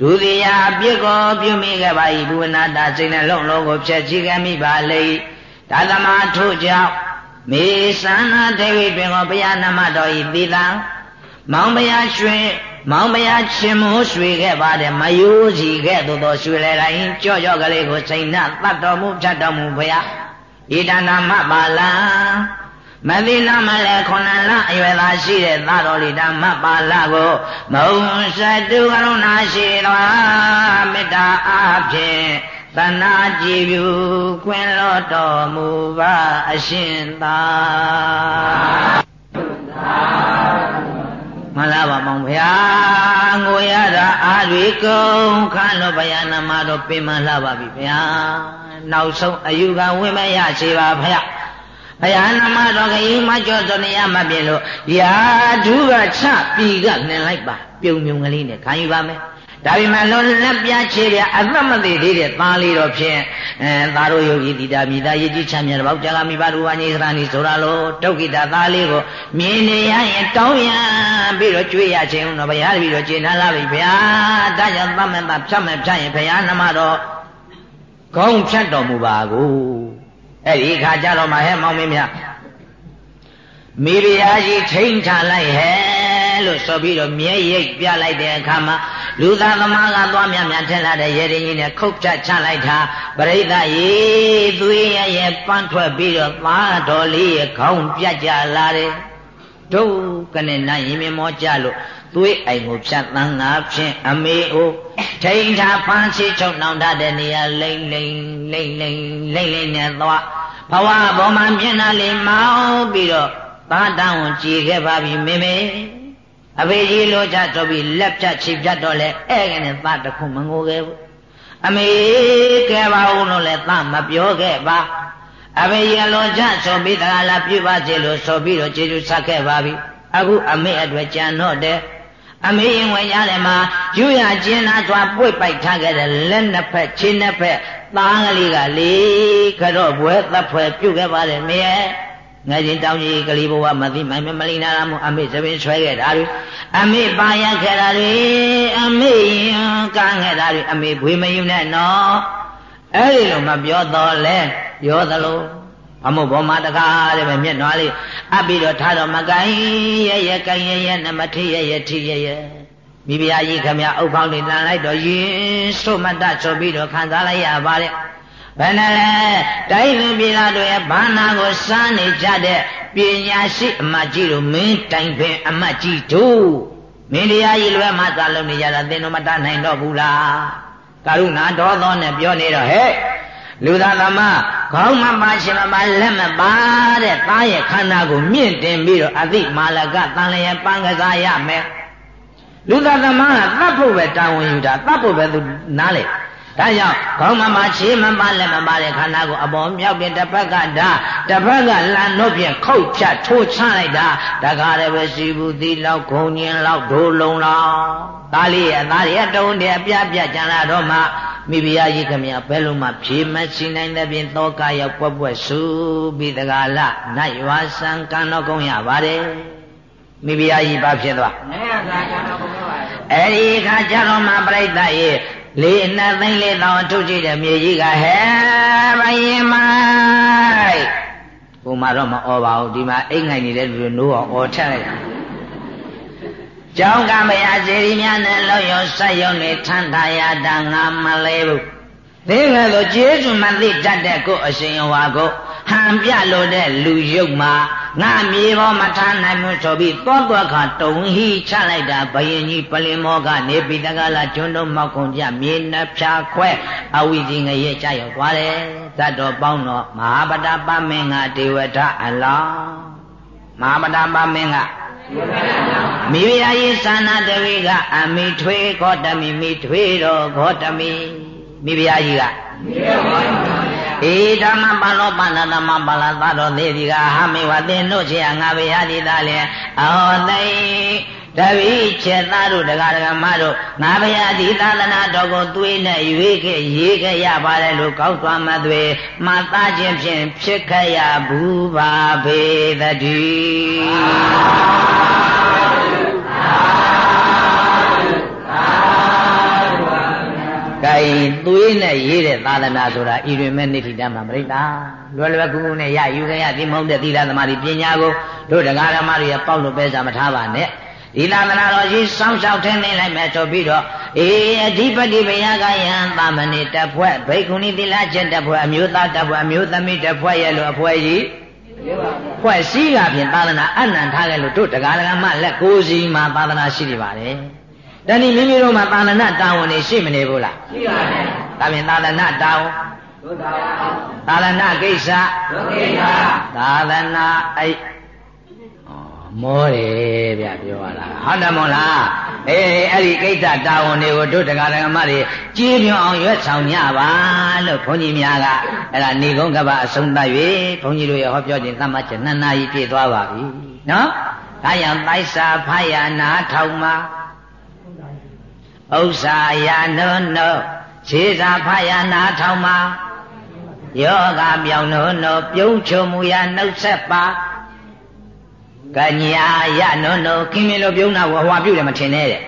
ဒုတိယအပြစ်ကိုပြုမိခဲ့ပါ၏ဘုဝနာတာစိတ်နှလုံးလုံးကိုဖြည့်ချီခဲ့မိပါလေဒါသမာထို့ကြောင့်မေသာနာတေဝိတွင်ခောဘယနမတော်ဤသီလံမောင်ဘယရွှေမောင်ဘယချင်းမိုးရွှေခဲ့ပါတယ်မယိုးစီခဲ့သို့သောရွှေလေတိုင်းကြော့ကြော့ကလေးကိုစိန်နှတတ်တော်မူဖြတ်တော်မူဘုရားဣဒနာမပါလံ မသိနာမလဲခုနလအရွယ်သာရှိတဲ့သာတော်လိဓမ္မပါဠကိုမုံစတုကရုဏာရှိတော်မေတ္တာအားဖြင့်သနာကြည်ပြုကွင်လောတော်မူပါအရှင်သာမလားပါမောင်ဗျာငိုရတာအာတွေကုန်ခန့်လို့ဗျာနမတော့ပင်မလှပါပြီဗျာနောက်ဆုံးအယူကဝိမရရှိပါဗျာ ဘုရားနာမတော်ခရီးမကျော်တော်နေရမပြည့်လို့ယာဓုကချပြီကနှင်လိုက်ပါပြုံမြုံကလေးနဲ့ခံယူပါမယ်ဒါပေမဲ့လွန်လက်ပြချေပြအသက်မသေးသေးတဲ့သားလေးတော့ဖြင့်အဲသားတို့ယောဂီတိတာမိသားရည်ကြီးချမ်းမြေတော့ကြာလာမိပါရူဝညေခရဏီဆိုတာလို့တုတ်ကိတာသားလေးကိုမြင်နေရရင်တောင်းရပြီးတော့ကြွေးရခြင်းတော့ဘုရားတပည့်တော်ကျင့်ထားလာပြီဗျာဒါကြောင့်သမ္မတဖြတ်မဲ့ဖြတ်ရင်ဘုရားနမတော်ကောင်းဖြတ်တော်မူပါကို အဲ့ဒီခါကျတော့မှဟဲ့မောင်မင်းများမိဖုရားကြီးထိန်ချလိုက်ဟဲ့လို့ဆိုပြီးတော့မြဲရိပ်ပြလိုက်တဲ့အခါမှာလူသားသမားကသွားမြမြထက်လာတဲ့ရေရင်ကြီးနဲ့ခုတ်ချချလိုက်တာပရိသတ်ရေသွေးရရဲ့ပန်းထွက်ပြီးတော့သားတော်လေးရဲ့ခေါင်းပြတ်ကြလာတယ်ဒုက္ခနဲ့နိုင်ရင်မောကြလို့ သွေးအိမ်ကိုဖြတ်တန်းငါဖြင့်အမေအိုထိန်ထားဖမ်းချချုပ်နှောင်တတ်တဲ့နေရာလိမ့်လိမ့်လိမ့်လိမ့်လိမ့်လိမ့်နဲ့သွားဘဝဘောမှာမျက်နှာလေးမောင်းပြီးတော့သာတန်းကိုကြည်ခဲ့ပါပြီမေမေအဖေကြီးလိုချတော့ပြီးလက်ဖြတ်ချီဖြတ်တော့လဲအဲ့ကနဲ့သားတခုမငိုခဲ့ဘူးအမေကဲပါဦးလို့လဲသားမပြောခဲ့ပါအဘေရလောချဆိုပြီးတခါလာပြုပါစေလို့ဆိုပြီးတော့ကျေးဇူးဆက်ခဲ့ပါပြီအခုအမေအတွက်ကြံတော့တယ် အမေရင်ဝင်ရတယ်မှာယူရကျင်းသားသွားပွေ့ပိုက်ထားခဲ့တဲ့လက်နှစ်ဖက်ခြေနှစ်ဖက်သားကလေးကလေခတော့ဘွဲသက်ဖွယ်ပြုတ်ခဲ့ပါတယ်မေရဲ့ငါချင်းတောင်းကြီးကလေးဘဝမသိမိုင်မလိနာရမအမေသပင်ဆွဲခဲ့တာတွေအမေပါရခဲ့တာတွေအမေရင်ကန်းခဲ့တာတွေအမေဘွေမယူနဲ့နော်အဲ့ဒီလိုမပြောတော့လဲပြောသလို အမို့ဘောမှာတကားတဲ့ပဲမျက်နှာလေးအပ်ပြီးတော့ထားတော့မကိုင်းရရကိုင်းရရနမထိရရထိရရမိဖုရားကြီးခမအုပ်ဖောင်းလေးတန်လိုက်တော့ရင်ဆုမတဆိုပြီးတော့ခံစားလိုက်ရပါတယ်ဘယ်နဲ့လဲတိုင်းလူပြည်သားတို့ရဲ့ဘာနာကိုစားနေကြတဲ့ပညာရှိအမကြီးတို့မင်းတိုင်ပင်အမကြီးတို့မင်းတရားကြီးလွယ်မှသာလုံးနေကြတာသင်တို့မတတ်နိုင်တော့ဘူးလားကရုဏာဒေါသောနဲ့ပြောနေတော့ဟဲ့ လူသားသမားခေါင်းမပါရှင်မပါလက်မပါတဲ့သားရဲ့ခန္ဓာကိုမြင့်တင်ပြီးတော့အသိမာလကတန်လျက်ပန်းကစားရမယ်လူသားသမားကတတ်ဖို့ပဲတာဝန်ယူတာတတ်ဖို့ပဲသူနားလေ ဒါကြောင့်ခေါင်းမမချေမမလက်မမတဲ့ခန္ဓာကိုအပေါ်မြောက်ပြင်တစ်ဖက်ကဓာတစ်ဖက်ကလန်တော့ပြင်ခုတ်ချထိုးချလိုက်တာတကားလည်းပဲစီဘူးသီလောက်ခုံညင်လောက်ဒိုးလုံးလောက်သားလေးရဲ့သားရဲ့တုံးတဲ့အပြပြကြံလာတော့မှမိဖုရားကြီးခမရဘယ်လိုမှဖြေမရှိနိုင်တဲ့ပြင်သောကရောက်ပွက်ပွက်ဆူပြီးတကားလနတ်ရွာဆံကံတော့ကုန်ရပါတယ်မိဖုရားကြီးဘာဖြစ်သွားအဲ့ဒီခါကျတော့မှပြိဿရဲ့ လေးအနတ်သိမ့်လေးတောင်ထုတ်ကြည့်တဲ့မြေကြီးကဟဲဘယင်မိုက်ဘုံမှာတော့မအော်ပါဘူးဒီမှာအိတ်ငိုင်နေတဲ့လူတွေနိုးအောင်အော်ထက်လိုက်တာကျောင်းကမရစေရီများနဲ့လောက်ရောဆက်ရုံနဲ့ထန်ထာရတာငါမလဲဘူးဒီကဲ့သို့ကျေးဇူးမသိတတ်တဲ့ကိုအရှင်ယဝါကို ဟန်ပြလို့တဲ့လူရုပ်မှာငါမြေပေါ်မထားနိုင်ဘူးဆိုပြီးသောတော်ခတုံဟိချလိုက်တာဘယင်ကြီးပလင်မောကနေပိတကလာကျွန်းတို့မောက်ကုန်ကြမြေနှဖြာခွဲအဝိဇ္ဇငရဲ့ကြရောက်သွားတယ်သတ်တော်ပေါင်းတော်မဟာပတပမင်းကဒေဝဒအလောင်းမဟာပတပမင်းကမိဖုရားကြီးသာနာတဝိကအမိထွေခောတမိမိထွေတော်ခောတမိမိဖုရားကြီးက ဧဓမ္မပါလောပါဏဓမ္မပါဠသတော်သေးဒီကဟာမေဝသင်တို့ချေငါဘုရားဒီသားလေအောသိတပိချက်သားတို့တရားဓမ္မတို့ငါဘုရားဒီသာသနာတော်ကိုသွေးနဲ့ရွေးခဲ့ရေးခဲ့ရပါတယ်လို့ကောက်သွားမှသွေမှသားခြင်းဖြင့်ဖြစ်ခဲ့ရဘူးပါပေတည်း ကဲသွေးနဲ့ရေးတဲ့သာသနာဆိုတာဤတွင်မဲ့နိဋ္ဌိတမှာမရိတာလွယ်လွယ်ကူကူနဲ့ရယူခဲ့ရဒီမဟုတ်တဲ့သီလသမာဓိပညာကိုတို့တရားဓမ္မတွေပေါက်လို့ပဲစားမထားပါနဲ့ဒီသာသနာတော်ကြီးစောင့်ရှောက်ထင်းနေလိုက်မယ်ဆိုပြီးတော့အေအဓိပတိဘယကယံသမဏိတဖွဲ့ဘိက္ခုနီသီလချက်တဖွဲ့အမျိုးသားတဖွဲ့အမျိုးသမီးတဖွဲ့ရဲ့လို့အဖွဲကြီးဖွဲ့စည်းကဖြင့်သာသနာအနံထားခဲ့လို့တို့တရားဓမ္မလက်ကိုးစီမှာသာသနာရှိနေပါတယ် တဏိမိမိတို့မှာသာသနာတာဝန်တွေရှိမနေဘူးလားရှိပါတယ်ဒါဖြင့်သာသနာတာဝန်သာသနာကိစ္စသာသနာအဲ့မောတယ်ဗျပြောရတာဟုတ်တယ်မို့လားအေးအဲ့ဒီကိစ္စတာဝန်တွေကိုတို့တရားဓမ္မတွေကြီးပြွန်အောင်ရွက်ဆောင်ကြပါလို့ဘုန်းကြီးများကအဲ့ဒါနေကုန်းကပ္ပအဆုံးသတ်၍ဘုန်းကြီးတို့ရဲ့ဟောပြောခြင်းသတ်မှတ်ချက်နှစ်နာရီပြည့်သွားပါပြီနော်ဒါကြောင့်တိုက်စာဖယာနာထောင်မှာ ဥစ္စာယာနုနုခြေစာဖယာနာထောင်မှာယောဂပြောင်းနုနုပြုံးချုံမူရာနှုတ်ဆက်ပါကညာယနုနုခင်မင်းလိုပြုံးတာဟွာပြုတယ်မထင်နဲ့တဲ့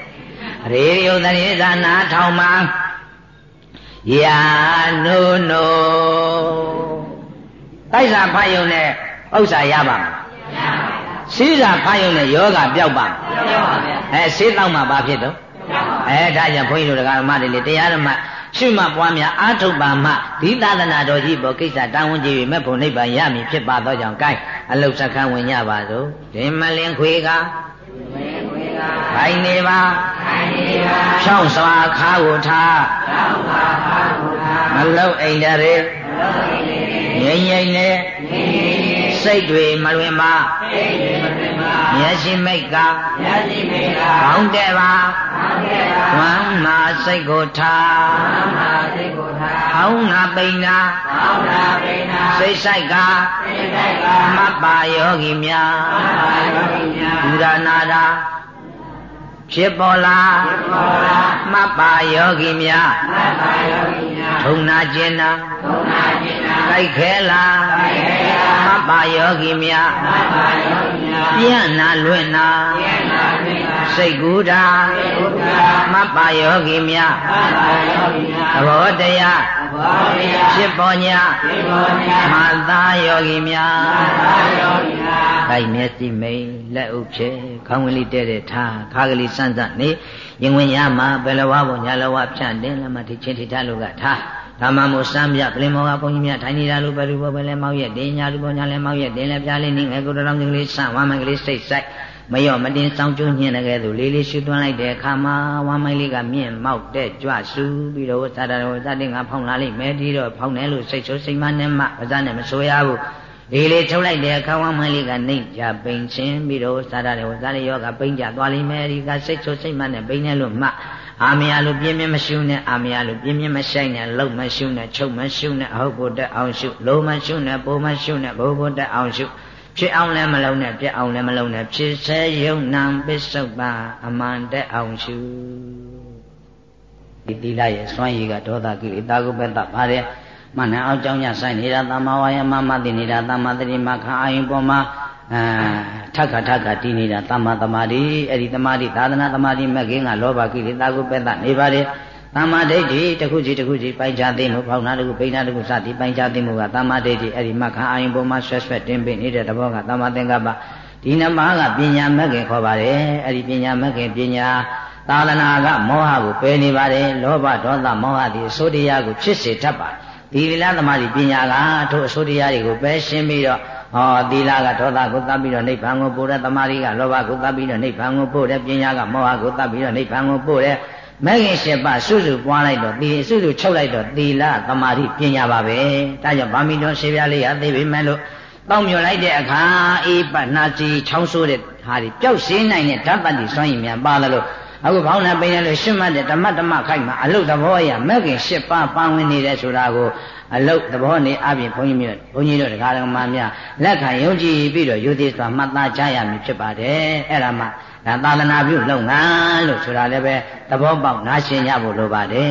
ရေရိယသရေသာနာထောင်မှာယာနုနုတိုက်စာဖတ်ယုံနဲ့ဥစ္စာရပါမလားမရပါဘူးရှိစာဖတ်ယုံနဲ့ယောဂပျောက်ပါမလားပျောက်ပါဗျာအဲရှိတော့မှဘာဖြစ်တော့ အဲဒါကြောင့်ဘုန်းကြီးတို့တရားဓမ္မတွေလေတရားဓမ္မရှုမှတ်ပွားများအာထုတ်ပါမှဒီသာသနာတော်ကြီးပေါ်ကိစ္စတာဝန်ကြီး၍မဲ့ဖို့နိဗ္ဗာန်ရမည်ဖြစ်ပါသောကြောင့် gain အလုစခန်းဝင်ကြပါစို့ဒီမလင်ခွေကခိုင်နေပါဖြောင်းစွာခါကိုထားမလုံအိမ်တရေငြိမ်ငြိမ်နဲ့ စိတ်တွေမလွင်ပါမျက်ရှိမိတ်ကခေါင်းတဲ့ပါဝမ်းမာစိတ်ကိုထားသမ္မာစိတ်ကိုထားအောင်းနာပိန်နာသောတာပိဏစိတ်ဆိုင်ကစိတ်တိုက်ကမတ်ပါယောဂီများသမ္မာယောဂီများဘူရနာတာဖြစ်ပေါ်လာဘောလာမတ်ပါယောဂီများသတ္တယောဂီများထုံနာကျင်နာသုံးနာจิตနာကြိုက်ခဲလာသိခေယမတ် ပါယောဂီများသတ္တယောဂီများပြန့်နာလွင့်နာယန္နာသိနာစိတ်ကူးတာဘုရားမတ်ပါယောဂီများသတ္တယောဂီများသဘောတရားဘောရိယဖြစ်ပေါ်ညာသေဘောညာမသာယောဂီများသတ္တယောဂီများကိုက်မျက်စိမိန်လက်ဥဖြဲခေါင်းကလေးတဲ့တဲ့ထားခါကလေးစမ်းစမ်းနေရင်ဝင်ရမှာဘယ်လဝဘုံညာလဝဖြန့်တင်လည်းမထိချင်းထိထားလို့ကထား ဓမ္မမို့စမ်းပြပလင်မောကဘုန်းကြီးများထိုင်နေတာလို့ဘယ်လိုပဲလဲမောက်ရက်တင်ညာလူပေါ်ညာလဲမောက်ရက်တင်လဲပြားလေးနေငယ်ကိုယ်တော်ကလေးစမ်းဝမ်းမိုင်ကလေးစိတ်ဆိုင်မရော့မတင်စောင်းကျုံညင်တဲ့ကဲသူလေးလေးရှူသွန်းလိုက်တဲ့အခါမှာဝမ်းမိုင်လေးကမြင့်မောက်တဲ့ကြွဆူပြီးတော့သာတာတော်သာတင်ကဖောင်းလာလိမ့်မယ်ဒီတော့ဖောင်းတယ်လို့စိတ်ဆိုးစိတ်မနဲ့မှပါးစပ်နဲ့မဆိုးရဘူးဒီလေထုတ်လိုက်တဲ့အခါဝမ်းမလေးကနှိမ့်ကြပိန်ချင်းပြီးတော့စားရတယ်ဟောစားရယောကပိန်ကြသွားလိမ့်မယ်ဒီကစိတ်ဆိုစိတ်မနဲ့ပိန်နေလို့မှ အာမရလို့ပြင်းပြင်းမရှုနဲ့အာမရလို့ပြင်းပြင်းမဆိုင်နဲ့လှုပ်မရှုနဲ့ချုပ်မရှုနဲ့အဟုတ်ဖို့တက်အောင်ရှုလိုမရှုနဲ့ပိုမရှုနဲ့ဘိုးဖို့တက်အောင်ရှုဖြစ်အောင်လည်းမလုံးနဲ့ပြက်အောင်လည်းမလုံးနဲ့ဖြစ်စေယုံနံပစ္စုပ္ပန်အမှန်တက်အောင်ရှုဒီတိလရဲ့စွမ်းရည်ကဒေါသကိလေသာကိုပဲတတ်ပါတယ်မနအောင်ကြောင်းညဆိုင်နေတာသမ္မာဝါယမမသိနေတာသမ္မာတတိမခအာယုံပေါ်မှာ အာထက်ခါထက်ခါတည်နေတာသမ္မာသမာဓိအဲ့ဒီသမာဓိသာသနာသမာဓိမဲ့ခင်ကလောဘကိလေသာကိုပဲတတ်နေပါတယ်သမ္မာဒိဋ္ဌိတစ်ခုစီတစ်ခုစီပိုင်ခြားသိမှုဖောက်နာတစ်ခုပိဏတစ်ခုစသည်ပိုင်ခြားသိမှုကသမ္မာဒိဋ္ဌိအဲ့ဒီမခအာယုံပေါ်မှာဆွဲဆွဲတင်းပင်းနေတဲ့တဘောကသမ္မာသင်္ကပ္ပဒီနမကပညာမဲ့ခင်ခေါ်ပါတယ်အဲ့ဒီပညာမဲ့ခင်ပညာသာသနာကမောဟကိုပယ်နေပါတယ်လောဘဒေါသမောဟသည်အစိုးတရားကိုဖြစ်စေတတ်ပါတယ်ဒီလသမားဒီပညာကထိုအစိုးတရားတွေကိုပယ်ရှင်းပြီးတော့ ဟောသီလကဒေါသကိုတတ်ပြီးတော့နိဗ္ဗာန်ကိုပို့တဲ့သမာဓိကလောဘကိုတတ်ပြီးတော့နိဗ္ဗာန်ကိုပို့တဲ့ပညာကမောဟကိုတတ်ပြီးတော့နိဗ္ဗာန်ကိုပို့တဲ့မဲ့ခင်၈ပါးစုစုပွားလိုက်တော့ဒီစုစုချုပ်လိုက်တော့သီလသမာဓိပညာပါပဲဒါကြောင့်ဗာမီတော်ရှေးပြားလေးရသိပြီမဲ့လို့တောင်းမြွန်လိုက်တဲ့အခါအေးပတ်နာစီချောင်းဆိုးတဲ့ဟာဒီပျောက်ရှင်းနိုင်တဲ့ဓာတ်ပတ်ဒီစွမ်းရည်များပါသလိုအခုဘောင်းနဲ့ပိန်ရလို့ရှင်းမှတ်တဲ့ဓမ္မဓမ္မခိုက်မှာအလုတ်သဘောအရမဲ့ခင်၈ပါးပါဝင်နေတယ်ဆိုတာကို အလုတ်သဘောနေအပြင်ဘုန်းကြီးမျိုးဘုန်းကြီးတို့တရားတော်မှာများလက်ခံယုံကြည်ပြီးတော့ယူသေးစွာမှတ်သားကြရမည်ဖြစ်ပါတယ်အဲ့ဒါမှဒါသာသနာပြုလုပ်ငန်းလို့ဆိုတာလည်းပဲသဘောပေါက်နားရှင်းရဖို့လိုပါတယ်